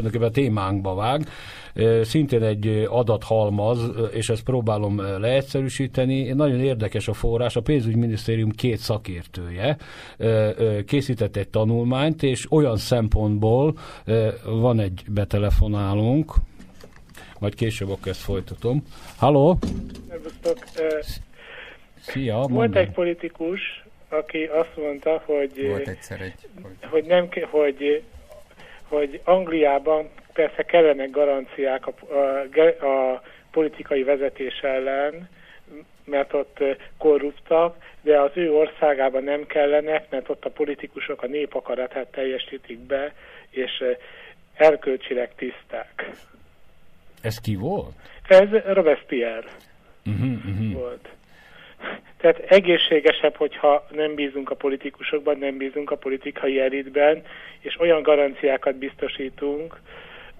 tulajdonképpen a témánkba vág. Szintén egy adathalmaz, és ezt próbálom leegyszerűsíteni. Nagyon érdekes a forrás. A pénzügyminisztérium két szakértője készített egy tanulmányt, és olyan szempontból van egy betelefonálunk, majd később akkor ezt folytatom. Halló? Szia, Volt egy politikus, aki azt mondta, hogy, Volt egyszer egy... hogy nem hogy hogy Angliában persze kellenek garanciák a, a, a politikai vezetés ellen, mert ott korruptak, de az ő országában nem kellenek, mert ott a politikusok a nép akaratát teljesítik be, és erkölcsileg tiszták. Ez ki volt? Ez Robespierre Uh-huh, uh-huh. volt. Tehát egészségesebb, hogyha nem bízunk a politikusokban, nem bízunk a politikai elitben, és olyan garanciákat biztosítunk,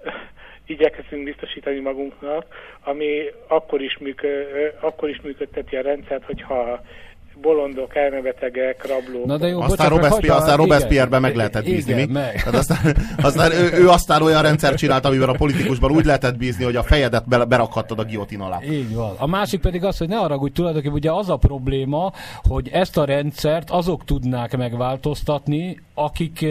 *laughs* igyekezünk biztosítani magunknak, ami akkor is, műkö, akkor is működteti a rendszert, hogyha bolondok, elmebetegek, rablók. Na de jó, Aztán, Robespierre, aztán igen, Robespierre-ben meg lehetett bízni, igen, mi? Meg. Tehát aztán, aztán ő, ő, aztán olyan rendszer csinált, amiben a politikusban úgy lehetett bízni, hogy a fejedet berakhattad a giotin alá. Így van. A másik pedig az, hogy ne haragudj, tulajdonképpen ugye az a probléma, hogy ezt a rendszert azok tudnák megváltoztatni, akik,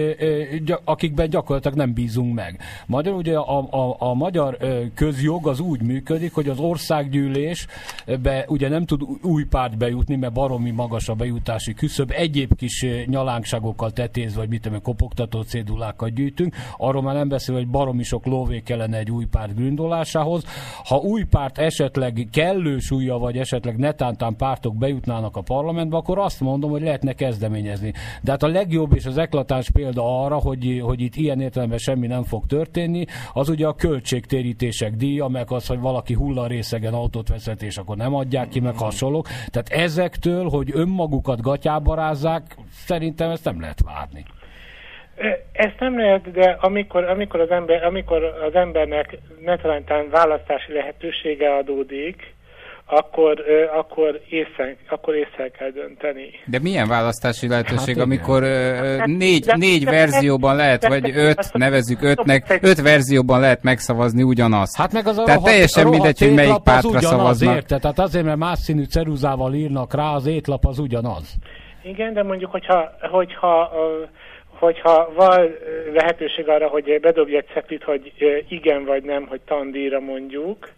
akikben gyakorlatilag nem bízunk meg. Magyarul ugye a, a, a magyar közjog az úgy működik, hogy az országgyűlésbe ugye nem tud új párt bejutni, mert baromi magas a bejutási küszöb, egyéb kis nyalánkságokkal tetézve, vagy mit tudom, kopogtató cédulákat gyűjtünk, arról már nem beszél, hogy baromi sok lóvé kellene egy új párt gründolásához. Ha új párt esetleg kellő súlya, vagy esetleg netántán pártok bejutnának a parlamentbe, akkor azt mondom, hogy lehetne kezdeményezni. De hát a legjobb és az eklatáns példa arra, hogy, hogy itt ilyen értelemben semmi nem fog történni, az ugye a költségtérítések díja, meg az, hogy valaki hullarészegen autót vezet, és akkor nem adják ki, meg hasonlók. Tehát ezektől, hogy önmagukat gatyába rázzák, szerintem ezt nem lehet várni. Ezt nem lehet, de amikor, amikor, az, ember, amikor az embernek netalántán választási lehetősége adódik, akkor, akkor, észre, akkor észre kell dönteni. De milyen választási lehetőség, Hát amikor Hát, négy, de- négy de- verzióban lehet, de- vagy öt, nevezzük ötnek, öt verzióban lehet megszavazni ugyanazt. Hát meg az a Tehát rohadt- teljesen mindegy, hogy melyik az pártra ugyanaz, szavaznak. Érte? Tehát azért, mert más színű ceruzával írnak rá, az étlap az ugyanaz. Igen, de mondjuk, hogyha, hogyha, hogyha van lehetőség arra, hogy bedobj egy szeklit, hogy igen vagy nem, hogy tandíra mondjuk,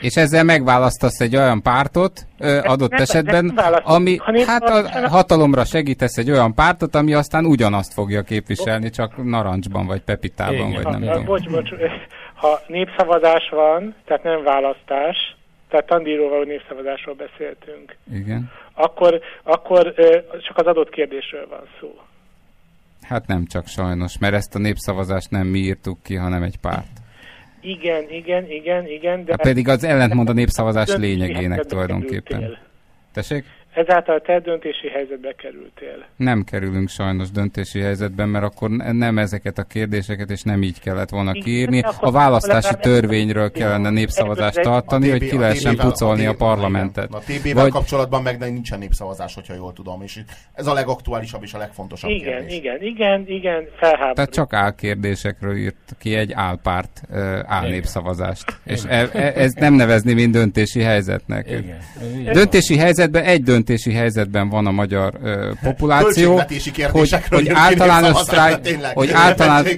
És ezzel megválasztasz egy olyan pártot, ö, adott nem- esetben, nem ami, hát a hatalomra segítesz egy olyan pártot, ami aztán ugyanazt fogja képviselni, csak narancsban, vagy pepitában, Igen. vagy nem ha, tudom. bocs, bocs, ha népszavazás van, tehát nem választás, tehát tandíróval népszavazásról beszéltünk, Igen. akkor, akkor ö, csak az adott kérdésről van szó. Hát nem csak sajnos, mert ezt a népszavazást nem mi írtuk ki, hanem egy párt. Igen, igen, igen, igen, de... Hát pedig az ellentmond a népszavazás lényegének helyzetbe tulajdonképpen. Tessék? Ezáltal te döntési helyzetbe kerültél. Nem kerülünk sajnos döntési helyzetben, mert akkor ne- nem ezeket a kérdéseket, és nem így kellett volna Igen, kiírni. A választási törvényről kellene népszavazást tartani, hogy ki lehessen pucolni a parlamentet. A TB-vel kapcsolatban meg nincsen népszavazás, hogyha jól tudom, és ez a legaktuálisabb és a legfontosabb Igen, kérdés. igen, igen, igen, felháborít. Tehát csak álkérdésekről írt ki egy álpárt álnépszavazást. És e, e, ez nem nevezni, mint döntési helyzetnek. Igen. Döntési helyzetben, egy döntési helyzetben van a magyar ö, populáció, hogy, hogy általános sztrájk, hogy általános,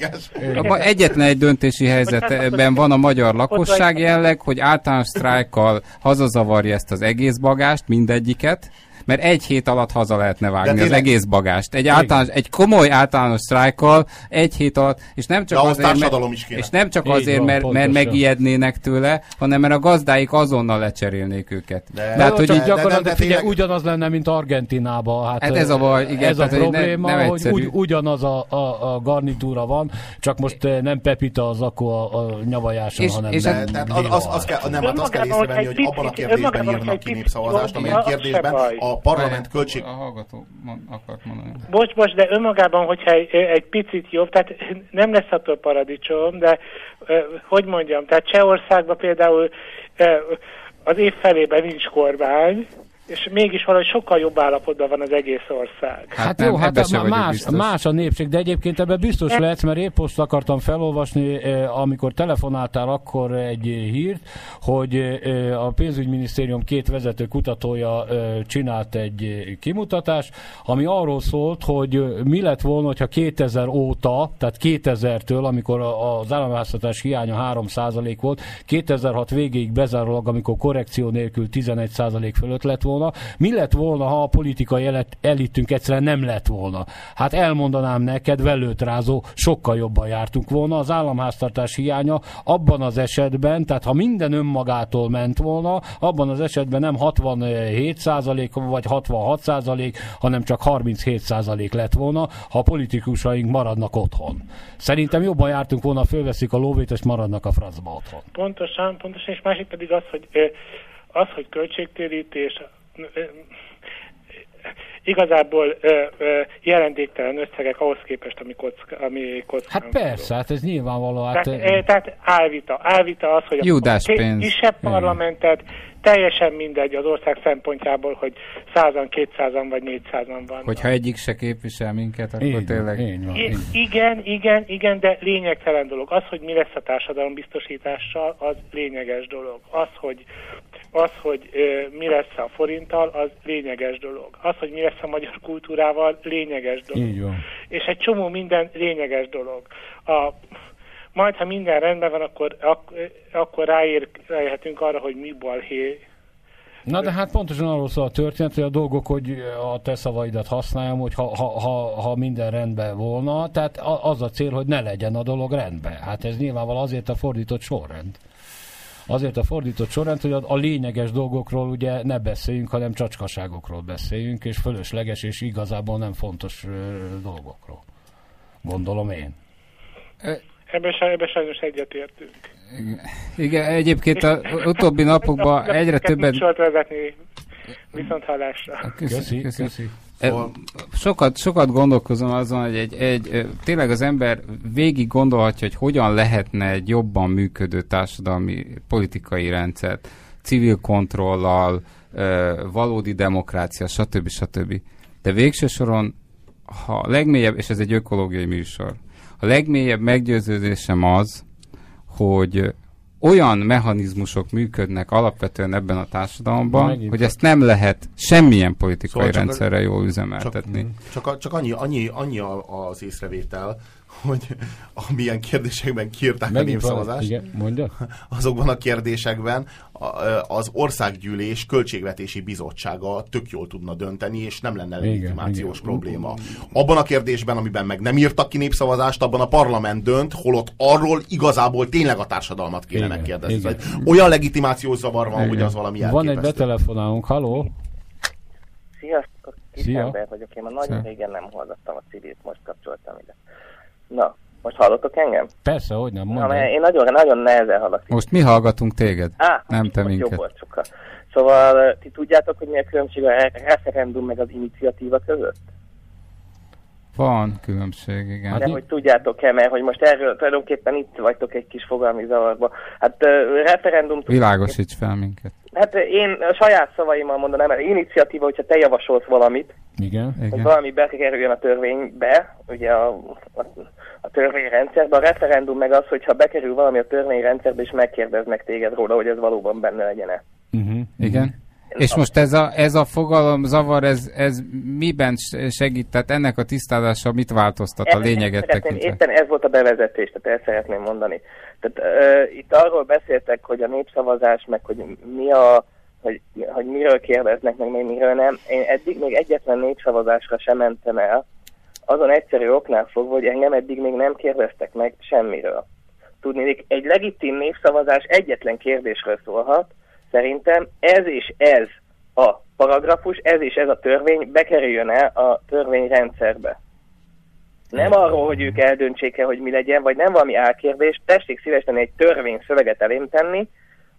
egyetlen egy döntési helyzetben van a magyar lakosság jelleg, hogy általános sztrájkkal hazazavarja ezt az egész bagást, mindegyiket, mert egy hét alatt haza lehetne vágni az egész bagást. Egy, általános, egy komoly általános sztrájkkal egy hét alatt, és nem csak De azért, mert, is kéne. és nem csak Így azért, van, mert, mert megijednének tőle, hanem mert a gazdáik azonnal lecserélnék őket. De- Hát, hogy hogy így, de- de- gyakorlatilag de figyelj, tényleg- ugyanaz lenne, mint Argentinában. Hát, Hát ez a baj, igen, Ez a tehát, hogy probléma, nem hogy egyszerű. úgy, ugyanaz a, a, a garnitúra van, csak most nem Pepita az akkor a, a nyavajáson, És- hanem és nem De, tehát az, az, az kell, nem, hát azt kell észrevenni, hogy hogy abban a kérdésben írnak hogy ki népszavazást, az kérdésben baj. A parlament költség... A hallgató akart mondani. Bocs, bocs, de önmagában, hogyha egy, egy picit jobb, tehát nem lesz attól paradicsom, de hogy mondjam, tehát Csehországban például az év felében nincs kormány, és mégis valahogy sokkal jobb állapotban van az egész ország. Hát, hát nem, jó, hát se má- vagyok más, biztos. más a népség, de egyébként ebben biztos Nem. lehetsz, mert épp most akartam felolvasni, eh, amikor telefonáltál akkor egy hírt, hogy eh, a pénzügyminisztérium két vezető kutatója eh, csinált egy kimutatást, ami arról szólt, hogy mi lett volna, hogyha 2000 óta, tehát 2000-től, amikor a- az államháztatás hiánya 3% volt, 2006 végéig bezárólag, amikor korrekció nélkül 11% fölött lett volna, volna. Mi lett volna, ha a politikai elet- elitünk egyszerűen nem lett volna? Hát elmondanám neked, velőtrázó, sokkal jobban jártunk volna. Az államháztartás hiánya abban az esetben, tehát ha minden önmagától ment volna, abban az esetben nem 67 százalék vagy 66 százalék, hanem csak 37 százalék lett volna, ha a politikusaink maradnak otthon. Szerintem jobban jártunk volna, fölveszik a lóvét, és maradnak a francba otthon. Pontosan, pontosan, és másik pedig az, hogy az, hogy költségtérítés igazából ö, ö, jelentéktelen összegek ahhoz képest, ami, kock, ami kockán Hát persze, hát ez nyilvánvaló. Hát, Tehát, eh, tehát álvita. Álvita az, hogy a pénz. kisebb parlamentet teljesen mindegy az ország szempontjából, hogy százan, kétszázan vagy négyszázan van. Hogyha egyik se képvisel minket, akkor így tényleg... így van, így. igen, igen, igen, de lényegtelen dolog. Az, hogy mi lesz a társadalombiztosítással, az lényeges dolog. Az, hogy, az, hogy mi lesz a forinttal, az lényeges dolog. Az, hogy mi lesz a magyar kultúrával, lényeges dolog. Így van. És egy csomó minden lényeges dolog. A, majd, ha minden rendben van, akkor, ak, akkor ráér, ráérhetünk arra, hogy mi balhé. Na de hát pontosan arról szól a történet, hogy a dolgok, hogy a te szavaidat használjam, hogy ha, ha, ha, ha minden rendben volna, tehát az a cél, hogy ne legyen a dolog rendben. Hát ez nyilvánvalóan azért a fordított sorrend. Azért a fordított sorrend, hogy a, a lényeges dolgokról ugye ne beszéljünk, hanem csacskaságokról beszéljünk, és fölösleges és igazából nem fontos dolgokról. Gondolom én. Ebben, saj- ebben sajnos egyetértünk. Igen, egyébként az utóbbi napokban egyre többet... vezetni viszont hallásra. Köszi, köszi. köszi. Sokat, sokat gondolkozom azon, hogy egy, egy, tényleg az ember végig gondolhatja, hogy hogyan lehetne egy jobban működő társadalmi politikai rendszert, civil kontrollal, valódi demokrácia, stb. stb. De végső soron, ha a legmélyebb, és ez egy ökológiai műsor, a legmélyebb meggyőződésem az, hogy olyan mechanizmusok működnek alapvetően ebben a társadalomban, megint hogy csak- ezt nem lehet semmilyen politikai Szóval csak a- rendszerre jól Csak, üzemeltetni. csak, a- csak annyi, annyi, annyi a- az észrevétel, hogy amilyen kérdésekben kiírták a Megint van, népszavazást, igen, mondja. azokban a kérdésekben a- az országgyűlés költségvetési bizottsága tök jól tudna dönteni, és nem lenne legitimációs igen. probléma. Abban a kérdésben, amiben meg nem írtak ki népszavazást, abban a parlament dönt, holott arról igazából tényleg a társadalmat kéne Igen, megkérdezni. igen. Olyan legitimációs zavar van, hogy Igen. az valami Van egy elképesztő. betelefonálunk, haló? Sziasztok, Szia. ember vagyok, én már nagyon régen nem hallgattam a civilt, most kapcsoltam ide. Na, most hallotok engem? Persze, hogy nem, Na, mondja. mert én nagyon, nagyon nehezen hallok. Most mi hallgatunk téged? Á, nem te minket. jobb volt sokkal. Szóval ti tudjátok, hogy mi a különbség a re- referendum meg az iniciatíva között? Van különbség, igen. De hogy tudjátok-e, mert hogy most erről tulajdonképpen itt vagytok egy kis fogalmi zavarba. Hát ö, referendum... Világosíts fel minket. Hát én a saját szavaimmal mondanám, mert iniciatíva, hogyha te javasolsz valamit, Igen. hogy Igen. valami bekerüljön a törvénybe, ugye a, a, a törvényrendszerbe, a referendum meg az, hogyha bekerül valami a törvényrendszerbe, és megkérdeznek téged róla, hogy ez valóban benne legyen-e. Uh-huh. Igen. És most ez a, ez a fogalom zavar, ez, ez miben segít? Tehát ennek a tisztázása mit változtat a lényeget tekintve? Éppen ez volt a bevezetés, tehát el szeretném mondani. Tehát ö, itt arról beszéltek, hogy a népszavazás, meg hogy mi a hogy, hogy miről kérdeznek, meg még miről nem. Én eddig még egyetlen népszavazásra sem mentem el, azon egyszerű oknál fogva, hogy engem eddig még nem kérdeztek meg semmiről. Tudni, egy legitim népszavazás egyetlen kérdésről szólhat, szerintem ez és ez a paragrafus, ez és ez a törvény bekerüljön el a törvényrendszerbe. Nem arról, hogy ők eldöntsék-e, hogy mi legyen, vagy nem valami álkérdés, tessék szívesen egy törvényszöveget elém tenni,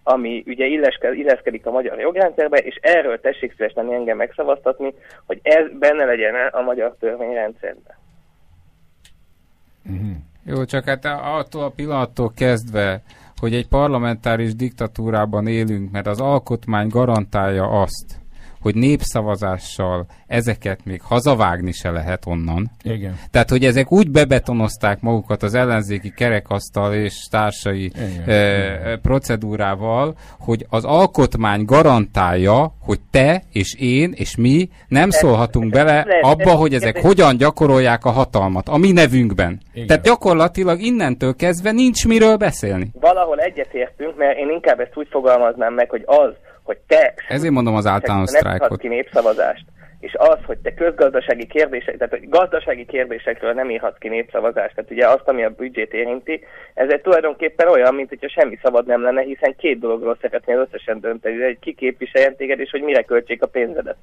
ami ugye illeszkedik a magyar jogrendszerbe, és erről tessék szívesen engem megszavaztatni, hogy ez benne legyen a magyar törvényrendszerben. Uh-huh. Jó, csak hát attól a pillanattól kezdve, hogy egy parlamentáris diktatúrában élünk, mert az alkotmány garantálja azt, hogy népszavazással ezeket még hazavágni se lehet onnan. Igen. Tehát, hogy ezek úgy bebetonozták magukat az ellenzéki kerekasztal és társai Igen. e, procedúrával, hogy az alkotmány garantálja, hogy te és én és mi nem szólhatunk bele abba, hogy ezek hogyan gyakorolják a hatalmat, a mi nevünkben. Igen. Tehát gyakorlatilag innentől kezdve nincs miről beszélni. Valahol egyetértünk, mert én inkább ezt úgy fogalmaznám meg, hogy az, hogy te Ezért mondom az általános nem sztrájkot. ki népszavazást, és az, hogy te közgazdasági kérdések, tehát gazdasági kérdésekről nem írhatsz ki népszavazást, tehát ugye azt, ami a büdzsét érinti, ez egy tulajdonképpen olyan, mint hogyha semmi szabad nem lenne, hiszen két dologról szeretnél összesen dönteni, hogy ki képviseljen téged, és hogy mire költsék a pénzedet.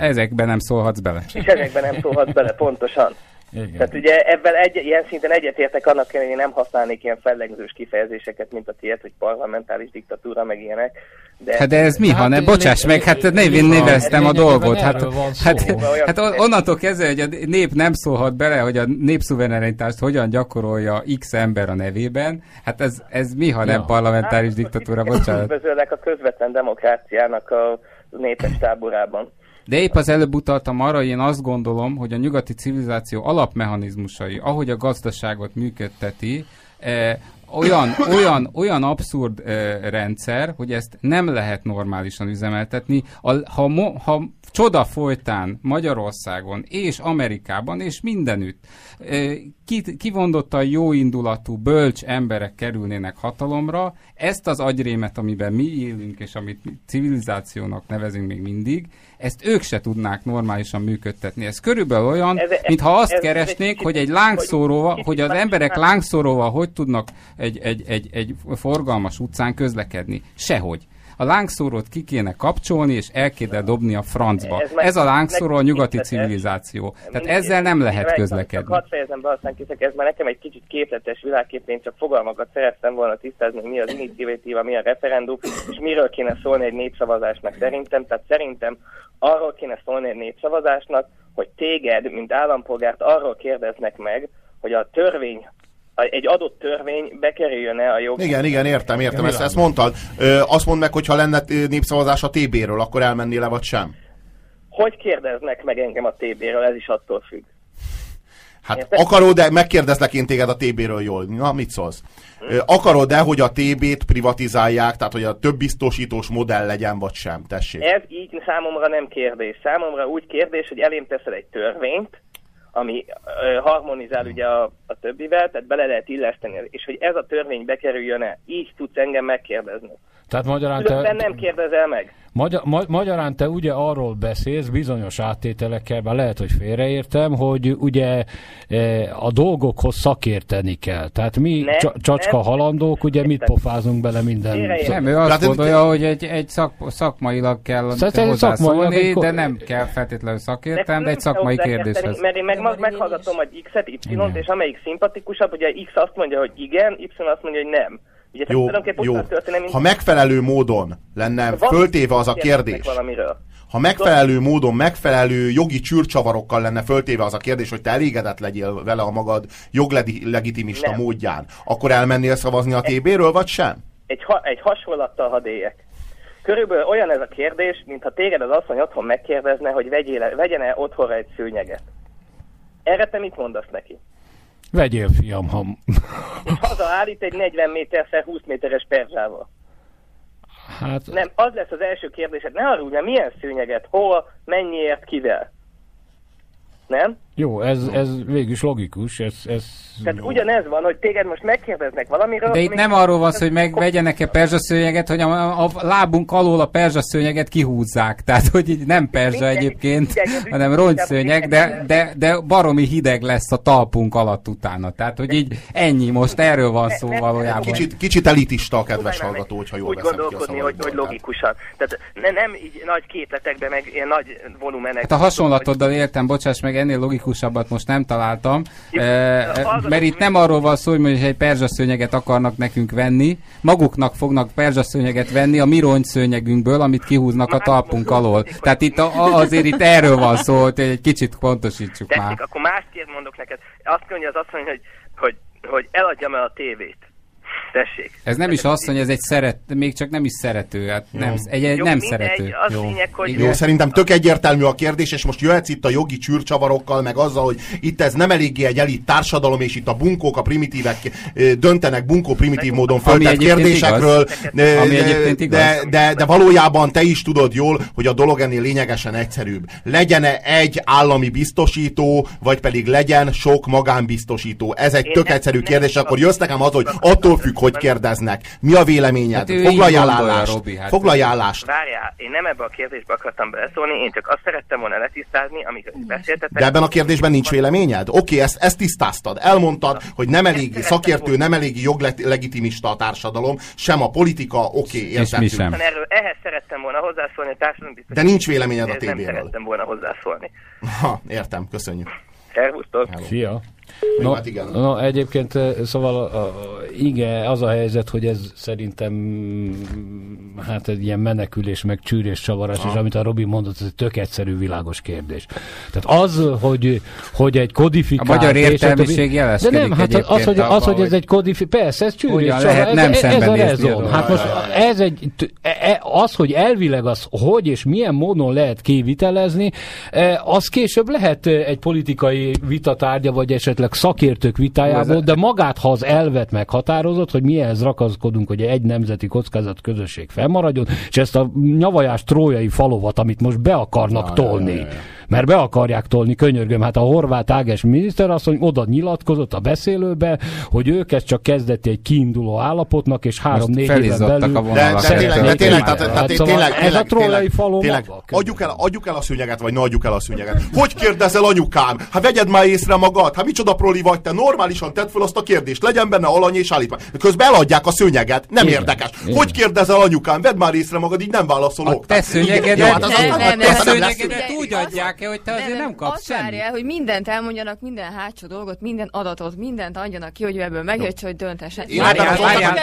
Ezekben nem szólhatsz bele. És ezekben nem szólhatsz bele pontosan. Igen. Tehát ugye ebben egy, ilyen szinten egyetértek annak, hogy én nem használnék ilyen fellegzős kifejezéseket, mint a tiéd, hogy parlamentális diktatúra, meg ilyenek. De, Hát de ez mi, Hát ha ne, én- bocsáss meg, hát névén én- néveztem a dolgot. Hát, hát, Olyan- hát on- onnantól kezdve, hogy a nép nem szólhat bele, hogy a népszuverenitást hogyan gyakorolja X ember a nevében, hát ez, ez mi, ha nem Ja. parlamentáris diktatúra, bocsánat. Üdvözöllek a közvetlen demokráciának a népes táborában. De épp az előbb utaltam arra, hogy én azt gondolom, hogy a nyugati civilizáció alapmechanizmusai, ahogy a gazdaságot működteti, eh, olyan, olyan, olyan abszurd eh, rendszer, hogy ezt nem lehet normálisan üzemeltetni. A, ha, mo, ha csoda folytán Magyarországon és Amerikában és mindenütt eh, ki, kivondottan jóindulatú, bölcs emberek kerülnének hatalomra, ezt az agyrémet, amiben mi élünk, és amit mi civilizációnak nevezünk még mindig, ezt ők se tudnák normálisan működtetni. Ez körülbelül olyan, Ez- ez- mintha azt ez- ez keresnék, egy hogy egy lángszóróval, hogy- az emberek lángszóróval hogy tudnak egy, egy, egy, egy forgalmas utcán közlekedni. Sehogy. A lángszórót ki kéne kapcsolni, és el kéne dobni a francba. Ez Ez a lángszóró a nyugati civilizáció. Tehát ezzel nem lehet közlekedni. Hadd fejezem be, aztán kiszek, ez már nekem egy kicsit képletes világkép, én csak fogalmakat szerettem volna tisztázni, mi az iniciatíva, mi a referendum, és miről kéne szólni egy népszavazásnak szerintem. Tehát szerintem arról kéne szólni egy népszavazásnak, hogy téged, mint állampolgárt arról kérdeznek meg, hogy a törvény egy adott törvény bekerüljön-e a jog... Igen, igen, értem, értem, ezt, ezt mondtad. Ö, azt mondd meg, hogy ha lenne népszavazás a TB-ről, akkor elmennél le, vagy sem? Hogy kérdeznek meg engem a TB-ről, ez is attól függ. Hát Érted? akarod-e, megkérdezlek én téged a TB-ről jól, na mit szólsz? Ö, Akarod-e, hogy a TB-t privatizálják, tehát hogy a több biztosítós modell legyen, vagy sem? Tessék. Ez így számomra nem kérdés. Számomra úgy kérdés, hogy elém teszel egy törvényt, ami harmonizál ugye a, a többivel, tehát bele lehet illeszteni, és hogy ez a törvény bekerüljön-e, így tudsz engem megkérdezni. Tehát magyarán Különben te, nem kérdezel meg. Magyar, ma, magyarán te ugye arról beszélsz bizonyos áttételekkel, bár lehet, hogy félreértem, hogy ugye e, a dolgokhoz szakérteni kell. Tehát mi Nem, csa, csacska nem. halandók, ugye mit pofázunk bele minden... Nem, ő azt Hát, gondolja, hogy egy, egy szak, szakmailag kell hozzászólni, egy- de nem kell feltétlenül szakértelem, de nem egy szakmai kérdéshez. Mert én meg meghallgatom, hogy X-et, Y-t, Igen. és amelyik szimpatikusabb, ugye X azt mondja, hogy igen, Y azt mondja, hogy nem. Ugye, Jó, jó. Ha megfelelő módon lenne Van- föltéve az a kérdés, ha megfelelő módon, megfelelő jogi csűrcsavarokkal lenne föltéve az a kérdés, hogy te elégedett legyél vele a magad joglegitimista Nem. módján, akkor elmennél szavazni a TB-ről, vagy sem? egy, ha, egy hasonlattal hadd éljek. Körülbelül olyan ez a kérdés, mintha téged az asszony otthon megkérdezne, hogy vegyél, vegyene otthonra egy szőnyeget. Erre te mit mondasz neki? Vegyél, fiam, ha... *laughs* Hazaállít egy 40 méter 20 méteres perzsával. Hát, Nem, az lesz az első kérdésed. Ne arra mert milyen szőnyeget, hol, mennyiért, kivel. Nem? Jó, ez, ez végül is logikus, ez... ez Tehát ugyanez van, hogy téged most megkérdeznek valamiről. De itt nem arról van szó, hogy megvegyenek-e perzsaszőnyeget, hogy a, a lábunk alól a perzsaszőnyeget kihúzzák. Tehát, hogy így nem perzsa egyébként, hanem rongyszőnyeg, de, de, de baromi hideg lesz a talpunk alatt utána. Tehát, hogy így ennyi, most erről van szó valójában. Kicsit, kicsit elitista a kedves hallgató, hogyha jól úgy veszem ki a gondolkodni, hogy, hogy logikusan. Tehát ne, nem így nagy képletekben, meg ilyen nagy volumenek. Hát a hasonlatoddal értem, bocsáss meg, ennél logikusabbat most nem találtam, hallgatom, mert itt nem arról van szó, hogy mondjuk egy perzsaszőnyeget akarnak nekünk venni, maguknak fognak perzsaszőnyeget venni a mi rongyszőnyegünkből, amit kihúznak a talpunk alól. Tehát itt a, azért itt erről van szó, hogy egy kicsit pontosítsuk már. Tessék, akkor másképp mondok neked. Azt mondja az asszony, hogy, hogy, hogy eladjam el a tévét. Tessék. Ez nem is asszony, ez egy szeret, még csak nem is szerető, hát nem, egy, egy Jó, nem szerető. Az lényeg, hogy... Jó, szerintem tök egyértelmű a kérdés, és most jöhetsz itt a jogi csűrcsavarokkal, meg azzal, hogy itt ez nem eléggé egy elit társadalom, és itt a bunkók, a primitívek ö, döntenek bunkó primitív módon föltett kérdésekről, igaz. ö, Ami egyébként igaz. de, de, de valójában te is tudod jól, hogy a dolog ennél lényegesen egyszerűbb. Legyen-e egy állami biztosító, vagy pedig legyen sok magánbiztosító. Ez egy Én tök nem- egyszerű nem kérdés, tudom. akkor jössz nekem az, hogy attól függ, hogy kérdeznek. Mi a véleményed? Hát gondolja, állást. Robi, hát- Foglalj állást. Várjál, én nem ebbe a kérdésbe akartam beleszólni, én csak azt szerettem volna letisztázni, amiket beszéltetek. De ebben a kérdésben nincs véleményed? Oké, ezt, ezt tisztáztad. Elmondtad, hogy nem elég szakértő, nem elég joglegitimista a társadalom, sem a politika, oké, értettük. sem. Erről, ehhez szerettem volna hozzászólni, a társadalom biztos. De nincs véleményed a Nem tévéről. szerettem volna hozzászólni. Ha, értem, köszönjük. Szervusztok! Szia! No, hát igen. no, egyébként eh, szóval a, a, igen, az a helyzet, hogy ez szerintem mm, hát egy ilyen menekülés, meg csűrés csavarás, és amit a Robi mondott, ez egy tök egyszerű, világos kérdés. Tehát az, hogy, hogy egy kodifikált... A magyar értelmiség jelezkedik De nem, hát az, hogy, az, hogy ez egy kodifi... Persze, ez csűrés csavar, lehet ez, nem ez, ez a rezon. Hát most ez egy, e- e- az, hogy elvileg az, hogy és milyen módon lehet kivitelezni, eh, az később lehet eh, egy politikai vitatárgya, vagy esetleg szakértők vitájából, de magát, ha az elvet meghatározott, hogy mihez rakaszkodunk, hogy egy nemzeti kockázat közösség fennmaradjon, és ezt a nyavajás trójai falovat, amit most be akarnak tolni, mert be akarják tolni, könyörgöm, hát a horvát Áges miniszter azt mondja, oda nyilatkozott a beszélőbe, hogy ők ezt csak kezdeti egy kiinduló állapotnak, és három-négy éven belül... a De, vonalak. de tényleg, de tényleg, tehát, Hát tehát szóval tényleg, ez a tényleg, falon tényleg, maga. adjuk el, adjuk el a szűnyeget, vagy ne adjuk el a szűnyeget. Hogy kérdezel anyukám? Hát vegyed már észre magad, hát micsoda proli vagy te, normálisan tedd fel azt a kérdést, legyen benne alany és állítmány. Közben eladják a szőnyeget, nem Igen, érdekes. igen. Hogy kérdezel anyukám? Vedd már észre magad, így nem válaszolok. A te szőnyegedet, Jó, hát az Nem, aztán- nem, nem, te persze nem lesz szőnyegedet Ugye, úgy az- adják-e, hogy te azért nem kapsz azt semmit. várja hogy mindent elmondjanak, minden hátsó dolgot, minden adatot, mindent adjanak ki, hogy ebből megértse, hogy döntessen. Én ebben az várjál,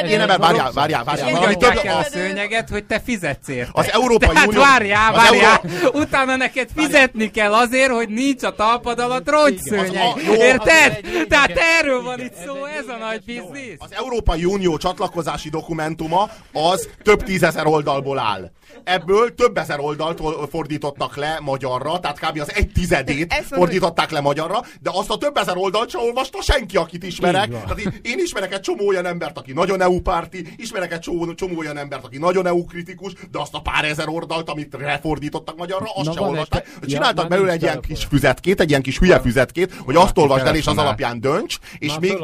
várjál, várjál, Valami több, a szőnyeget, hogy te fizetsz érte. Az Európai Unió- várjál, várjál, utána neked fizetni kell azért, hogy nincs a talpad alatt rongyszőnyeg. Érted? Tehát erről van itt szó, ez a nagy biznisz. Az Európai Unió csatlakozási dokumentuma az több tízezer oldalból áll. Ebből több ezer oldalt fordítottak le magyarra, tehát kb. az egy tizedét mondom, fordították le magyarra, de azt a több ezer oldalt sem olvasta senki, akit ismerek. Tehát én, ismerek egy csomó olyan embert, aki nagyon EU párti, ismerek egy csomó, csomó olyan embert, aki nagyon EU kritikus, de azt a pár ezer oldalt, amit lefordítottak magyarra, azt Na, olvasták. ja, Csináltak már belőle egy ilyen kis füzetkét, egy ilyen kis hülye füzetkét, hogy azt olvasd el, és az alapján dönts, és még,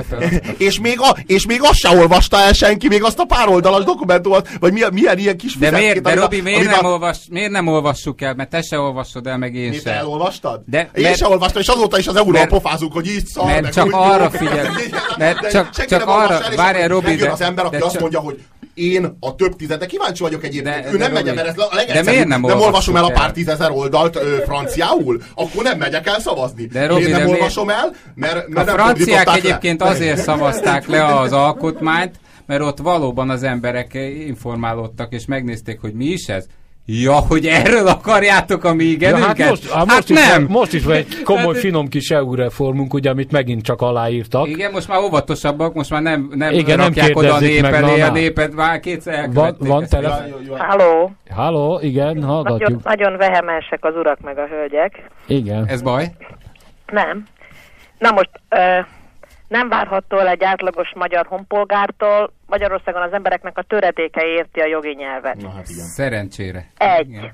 *laughs* és még, a, és még azt se olvasta el senki, még azt a pár oldalas dokumentumot, vagy milyen, milyen ilyen kis De füzetkét, miért, de amit a- Robi, miért nem, a- olvas, miért nem olvassuk el, mert te se olvasod el, meg én te sem. elolvastad? De- Én mert- se olvastam, és azóta is az euróval mert- pofázunk, hogy így szar, mert meg csak úgy arra figyel- *laughs* De- mert de csak- csak nem arra- várjál, Robi, de- az ember, aki de azt mondja, hogy én a több tízed, de kíváncsi vagyok egyébként. De- ő de nem megy el, ez a de legegyszerűbb. miért nem nem olvasom el a pár tízezer oldalt ö, franciául, akkor nem megyek el szavazni. De Robi, miért nem de olvasom el? Mert, A mert nem franciák fordították le. egyébként azért szavazták le az alkotmányt, mert ott valóban az emberek informálódtak, és megnézték, hogy mi is ez. Ja, hogy erről akarjátok a mi Ja, igenünket? hát most, hát most, is, nem! van- most is van egy *laughs* komoly, finom kis EU reformunk, ugye, amit megint csak aláírtak. Igen, most már óvatosabbak, most már nem, nem Igen, nem rakják oda a nép elé, a népet már kétszer Van, elkövették. van telefon? Halló, Halló, igen, nagyon, hallgatjuk. nagyon vehemensek az urak meg a hölgyek. Igen. Ez baj? Nem. Na most, ö, nem várhattól egy átlagos magyar honpolgártól, Magyarországon az embereknek a töredéke érti a jogi nyelvet. Na hát igen. Szerencsére. Egy. Igen.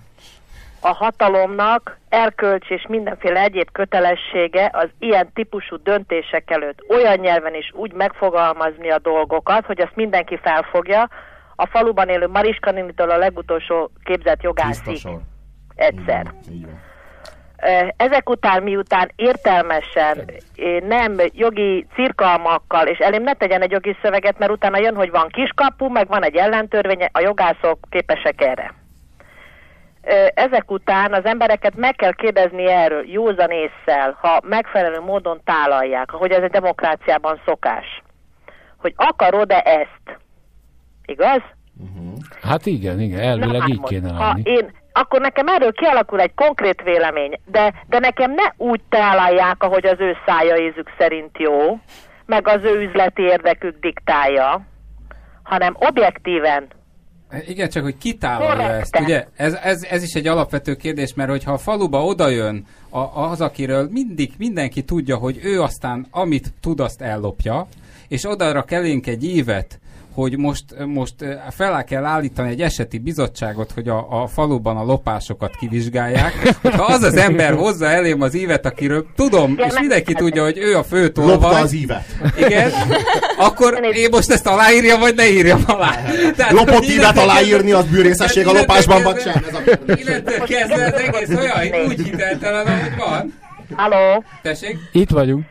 A hatalomnak erkölcs és mindenféle egyéb kötelessége az ilyen típusú döntések előtt olyan nyelven is úgy megfogalmazni a dolgokat, hogy azt mindenki felfogja, a faluban élő Mariska a legutolsó képzett jogászig Tiszta sor. egyszer. Így van. Ezek után, miután értelmesen, nem jogi cirkalmakkal, és elém ne tegyen egy jogi szöveget, mert utána jön, hogy van kiskapu, meg van egy ellentörvény, a jogászok képesek erre. Ezek után az embereket meg kell kérdezni erről józan észsel, ha megfelelő módon tálalják, ahogy ez egy demokráciában szokás. Hogy akarod-e ezt? Igaz? Hát igen, igen, elvileg hát így kéne ha lenni. én, akkor nekem erről kialakul egy konkrét vélemény, de, de nekem ne úgy találják, ahogy az ő szája ízük szerint jó, meg az ő üzleti érdekük diktálja, hanem objektíven. Igen, csak hogy kitállalja ezt, ugye? Ez, ez, ez is egy alapvető kérdés, mert hogyha a faluba odajön a, az, akiről mindig mindenki tudja, hogy ő aztán amit tud, azt ellopja, és odarak elénk egy évet, hogy most, most eh, fel kell állítani egy eseti bizottságot, hogy a, a faluban a lopásokat kivizsgálják. Hogyha az az ember hozza elém az ívet, akiről tudom, és mindenki tudja, hogy ő a fő tolvaj. az ívet. Igen, akkor én most ezt aláírja, vagy ne írjam alá. Tehát, Lopott ívet aláírni, az bűrészesség a lopásban, vagy sem? Innentől kezdve az egész olyan, úgy hiteltelen, ahogy van. Halló? Tessék? Itt vagyunk.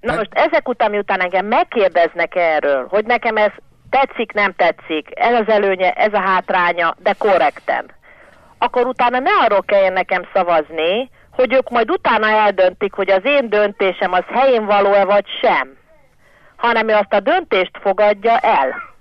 Na most ezek után, miután engem megkérdeznek erről, hogy nekem ez tetszik, nem tetszik, ez az előnye, ez a hátránya, de korrekten, akkor utána ne arról kelljen nekem szavazni, hogy ők majd utána eldöntik, hogy az én döntésem az helyén való-e vagy sem, hanem ő azt a döntést fogadja el.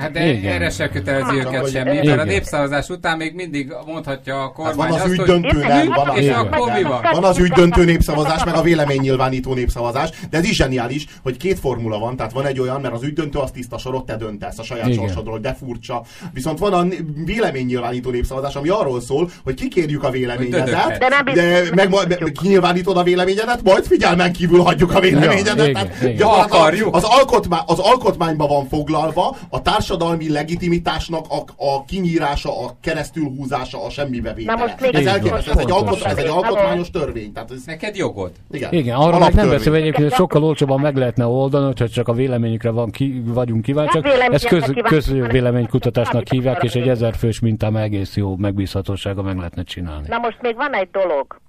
Hát de Igen. erre se kötelezi Hát, őket semmi, Igen. mert a népszavazás után még mindig mondhatja a kormány Hát van az azt, ügydöntő, hogy nem, van, és az, akkor mi van? van az ügydöntő népszavazás, meg a véleménynyilvánító népszavazás, de ez is zseniális, hogy két formula van, tehát van egy olyan, mert az ügydöntő az tiszta sorot, te döntesz a saját Igen. sorsodról, de furcsa. Viszont van a véleménynyilvánító népszavazás, ami arról szól, hogy kikérjük a véleményedet. De de meg majd kinyilvánítod a véleményedet, majd figyelmen kívül hagyjuk a véleményedet. igen, tehát igen. Akarjuk. Az, alkotmány, az alkotmányban van foglalva a társadalmi legitimitásnak a, a kinyírása, a keresztülhúzása, a semmibe vétele. Na most még ez, van, ez, egy alkot, ez egy alkotmányos törvény. Tehát ez, Neked jogod. igen, Igen, arról meg nem beszélve egyébként, hogy sokkal olcsóbban meg lehetne oldani, hogyha csak a véleményükre van ki, vagyunk kíváncsiak. Nem véleményekre Ez köz, közvéleménykutatásnak hívják, és egy akarok. ezer fős mintám egész jó megbízhatósága meg lehetne csinálni. Na most még van egy dolog,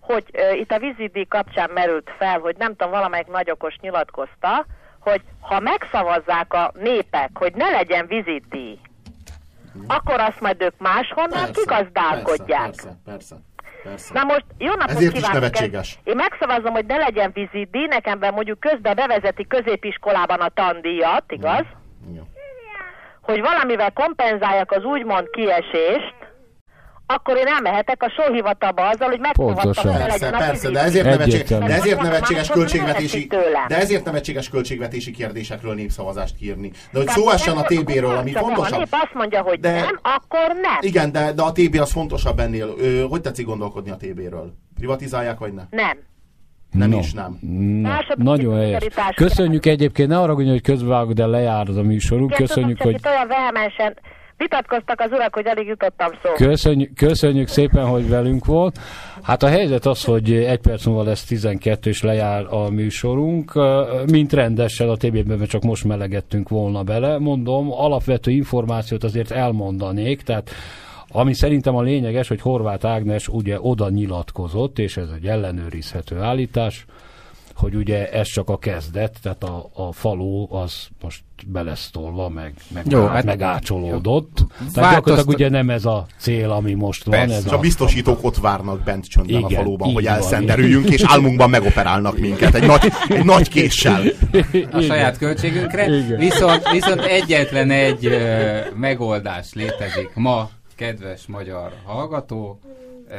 hogy uh, itt a vízidíj kapcsán merült fel, hogy nem tudom, valamelyik nagyokos nyilatkozta, hogy ha megszavazzák a népek, hogy ne legyen vízidíj, akkor azt majd ők máshonnan kigazdálkodják. Persze, persze, persze. Na most jó napot Ezért is kívánok! nevetséges. Én megszavazom, hogy ne legyen vízidíj, nekem be mondjuk közben bevezeti középiskolában a tandíjat, igaz? Igen. hogy valamivel kompenzáljak az úgymond kiesést, akkor én elmehetek a sóhivatalba azzal, hogy Pontosan. hogy Persze, persze, de ezért, nevetség, Egyértelmű. de ezért nevetséges költségvetési, de ezért nevetséges költségvetési kérdésekről népszavazást kírni. De hogy szó essen a TB-ről, ami Ha fontosabb. nép azt mondja, hogy De- nem, akkor nem. Igen, de, de a TB az fontosabb ennél. Ö, hogy tetszik gondolkodni a TB-ről? Privatizálják, vagy ne? Nem. Nem no. is nem. Második nagyon helyes. Köszönjük egyébként, ne arra hogy közvágok, de lejár az a műsorunk. Köszönjük, hogy olyan vehemensen vitatkoztak az urak, hogy alig jutottam szó. Köszönjük, köszönjük szépen, hogy velünk volt. Hát a helyzet az, hogy egy perc múlva lesz 12 és lejár a műsorunk. Mint rendesen a mert csak most melegettünk volna bele. Mondom, alapvető információt azért elmondanék, tehát ami szerintem a lényeges, hogy Horváth Ágnes ugye oda nyilatkozott, és ez egy ellenőrizhető állítás, hogy ugye ez csak a kezdet, tehát a, a falu az most belesztolva, meg, meg, Jó, jó, hát- meg ácsolódott. Tehát Változtat- gyakorlatilag ugye nem ez a cél, ami most van. Persze. Ez És a biztosítók ott várnak bent csöndben a Igen, faluban, így hogy van, elszenderüljünk, és álmunkban megoperálnak minket egy nagy, egy nagy késsel. a saját költségünkre. Igen. Viszont, viszont egyetlen egy ö, megoldás létezik ma, kedves magyar hallgató, ö,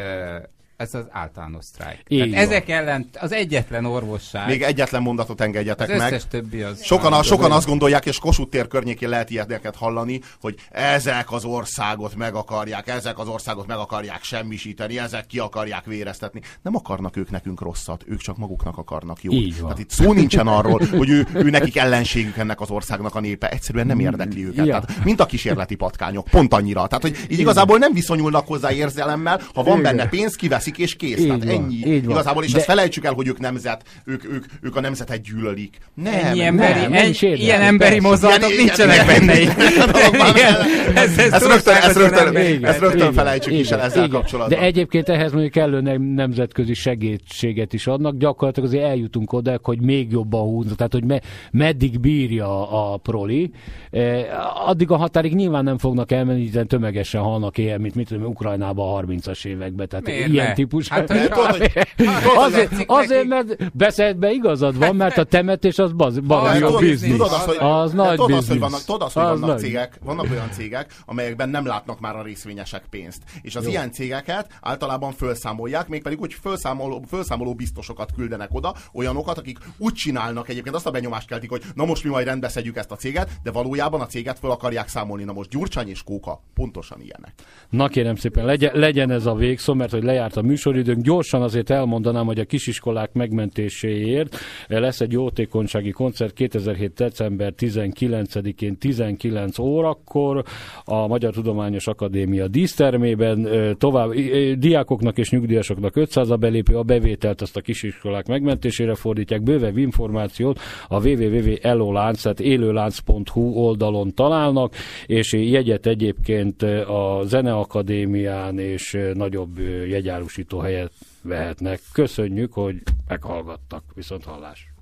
ez az általános sztrájk. Tehát van. ezek ellen az egyetlen orvosság, Még egyetlen mondatot az engedjetek összes meg. többi az... Sokan, a, sokan azt gondolják, és Kossuth tér környékén lehet ilyeneket hallani, hogy ezek az országot meg akarják, ezek az országot meg akarják semmisíteni, ezek ki akarják véreztetni. Nem akarnak ők nekünk rosszat, ők csak maguknak akarnak jót. Így van. Tehát itt szó nincsen arról, hogy ő, ő nekik ellenségük ennek az országnak a népe. Egyszerűen nem érdekli őket. Ja. Tehát, mint a kísérleti patkányok, pont annyira. Tehát, hogy így igazából nem viszonyulnak hozzá érzelemmel, ha van benne pénz, kiveszik és kész. Így Tehát van, ennyi. így van. Igazából, és De- ezt felejtsük el, hogy ők nemzet, ők, ők, ők a nemzetet gyűlölik. Nem, Ennyi nem, emberi, nem is érdekli, ilyen emberi mozdulatok nincsenek benne. *laughs* ez, ez, Ezt rögtön, ezt rögtön, nem ezt rögtön felejtsük is el ezzel kapcsolatban. De egyébként ehhez mondjuk kellő nem, nemzetközi segítséget is adnak. Gyakorlatilag azért eljutunk oda, hogy még jobban húznak, tehát hogy me, meddig bírja a proli. Eh, addig a határig nyilván nem fognak elmenni, hiszen tömegesen halnak ilyen, mint mit tudom, Ukrajnában a 30-as években. Tehát Miért ilyen? Típus. Hát, tudod, hogy- azért, azért, mert beszedbe igazad van, mert a temetés az baz, baromi tudod, biznisz. tudod azt, hogy, Az nagy tudod azt, hogy biznisz. vannak, tudod azt, hogy Az vannak nagy. cégek, vannak olyan cégek, amelyekben nem látnak már a részvényesek pénzt. És az Jó. ilyen cégeket általában felszámolják, mégpedig úgy felszámoló, felszámoló biztosokat küldenek oda, olyanokat, akik úgy csinálnak egyébként, azt a benyomást keltik, hogy na most mi majd rendbe szedjük ezt a céget, de valójában a céget fel akarják számolni. Na most Gyurcsány és Kóka pontosan ilyenek. Na kérem szépen, legyen, legyen ez a végszó, mert hogy lejárt a műsoridőnk. Gyorsan azért elmondanám, hogy a kisiskolák megmentéséért lesz egy jótékonysági koncert 2007. december 19-én 19 órakor a Magyar Tudományos Akadémia dísztermében. Tovább diákoknak és nyugdíjasoknak 500 a belépő, a bevételt azt a kisiskolák megmentésére fordítják. Bővebb információt a www.elolánc, tehát élőlánc.hu oldalon találnak, és jegyet egyébként a Zeneakadémián és nagyobb jegyárusító helyet vehetnek. Köszönjük, hogy meghallgattak. Viszont hallás!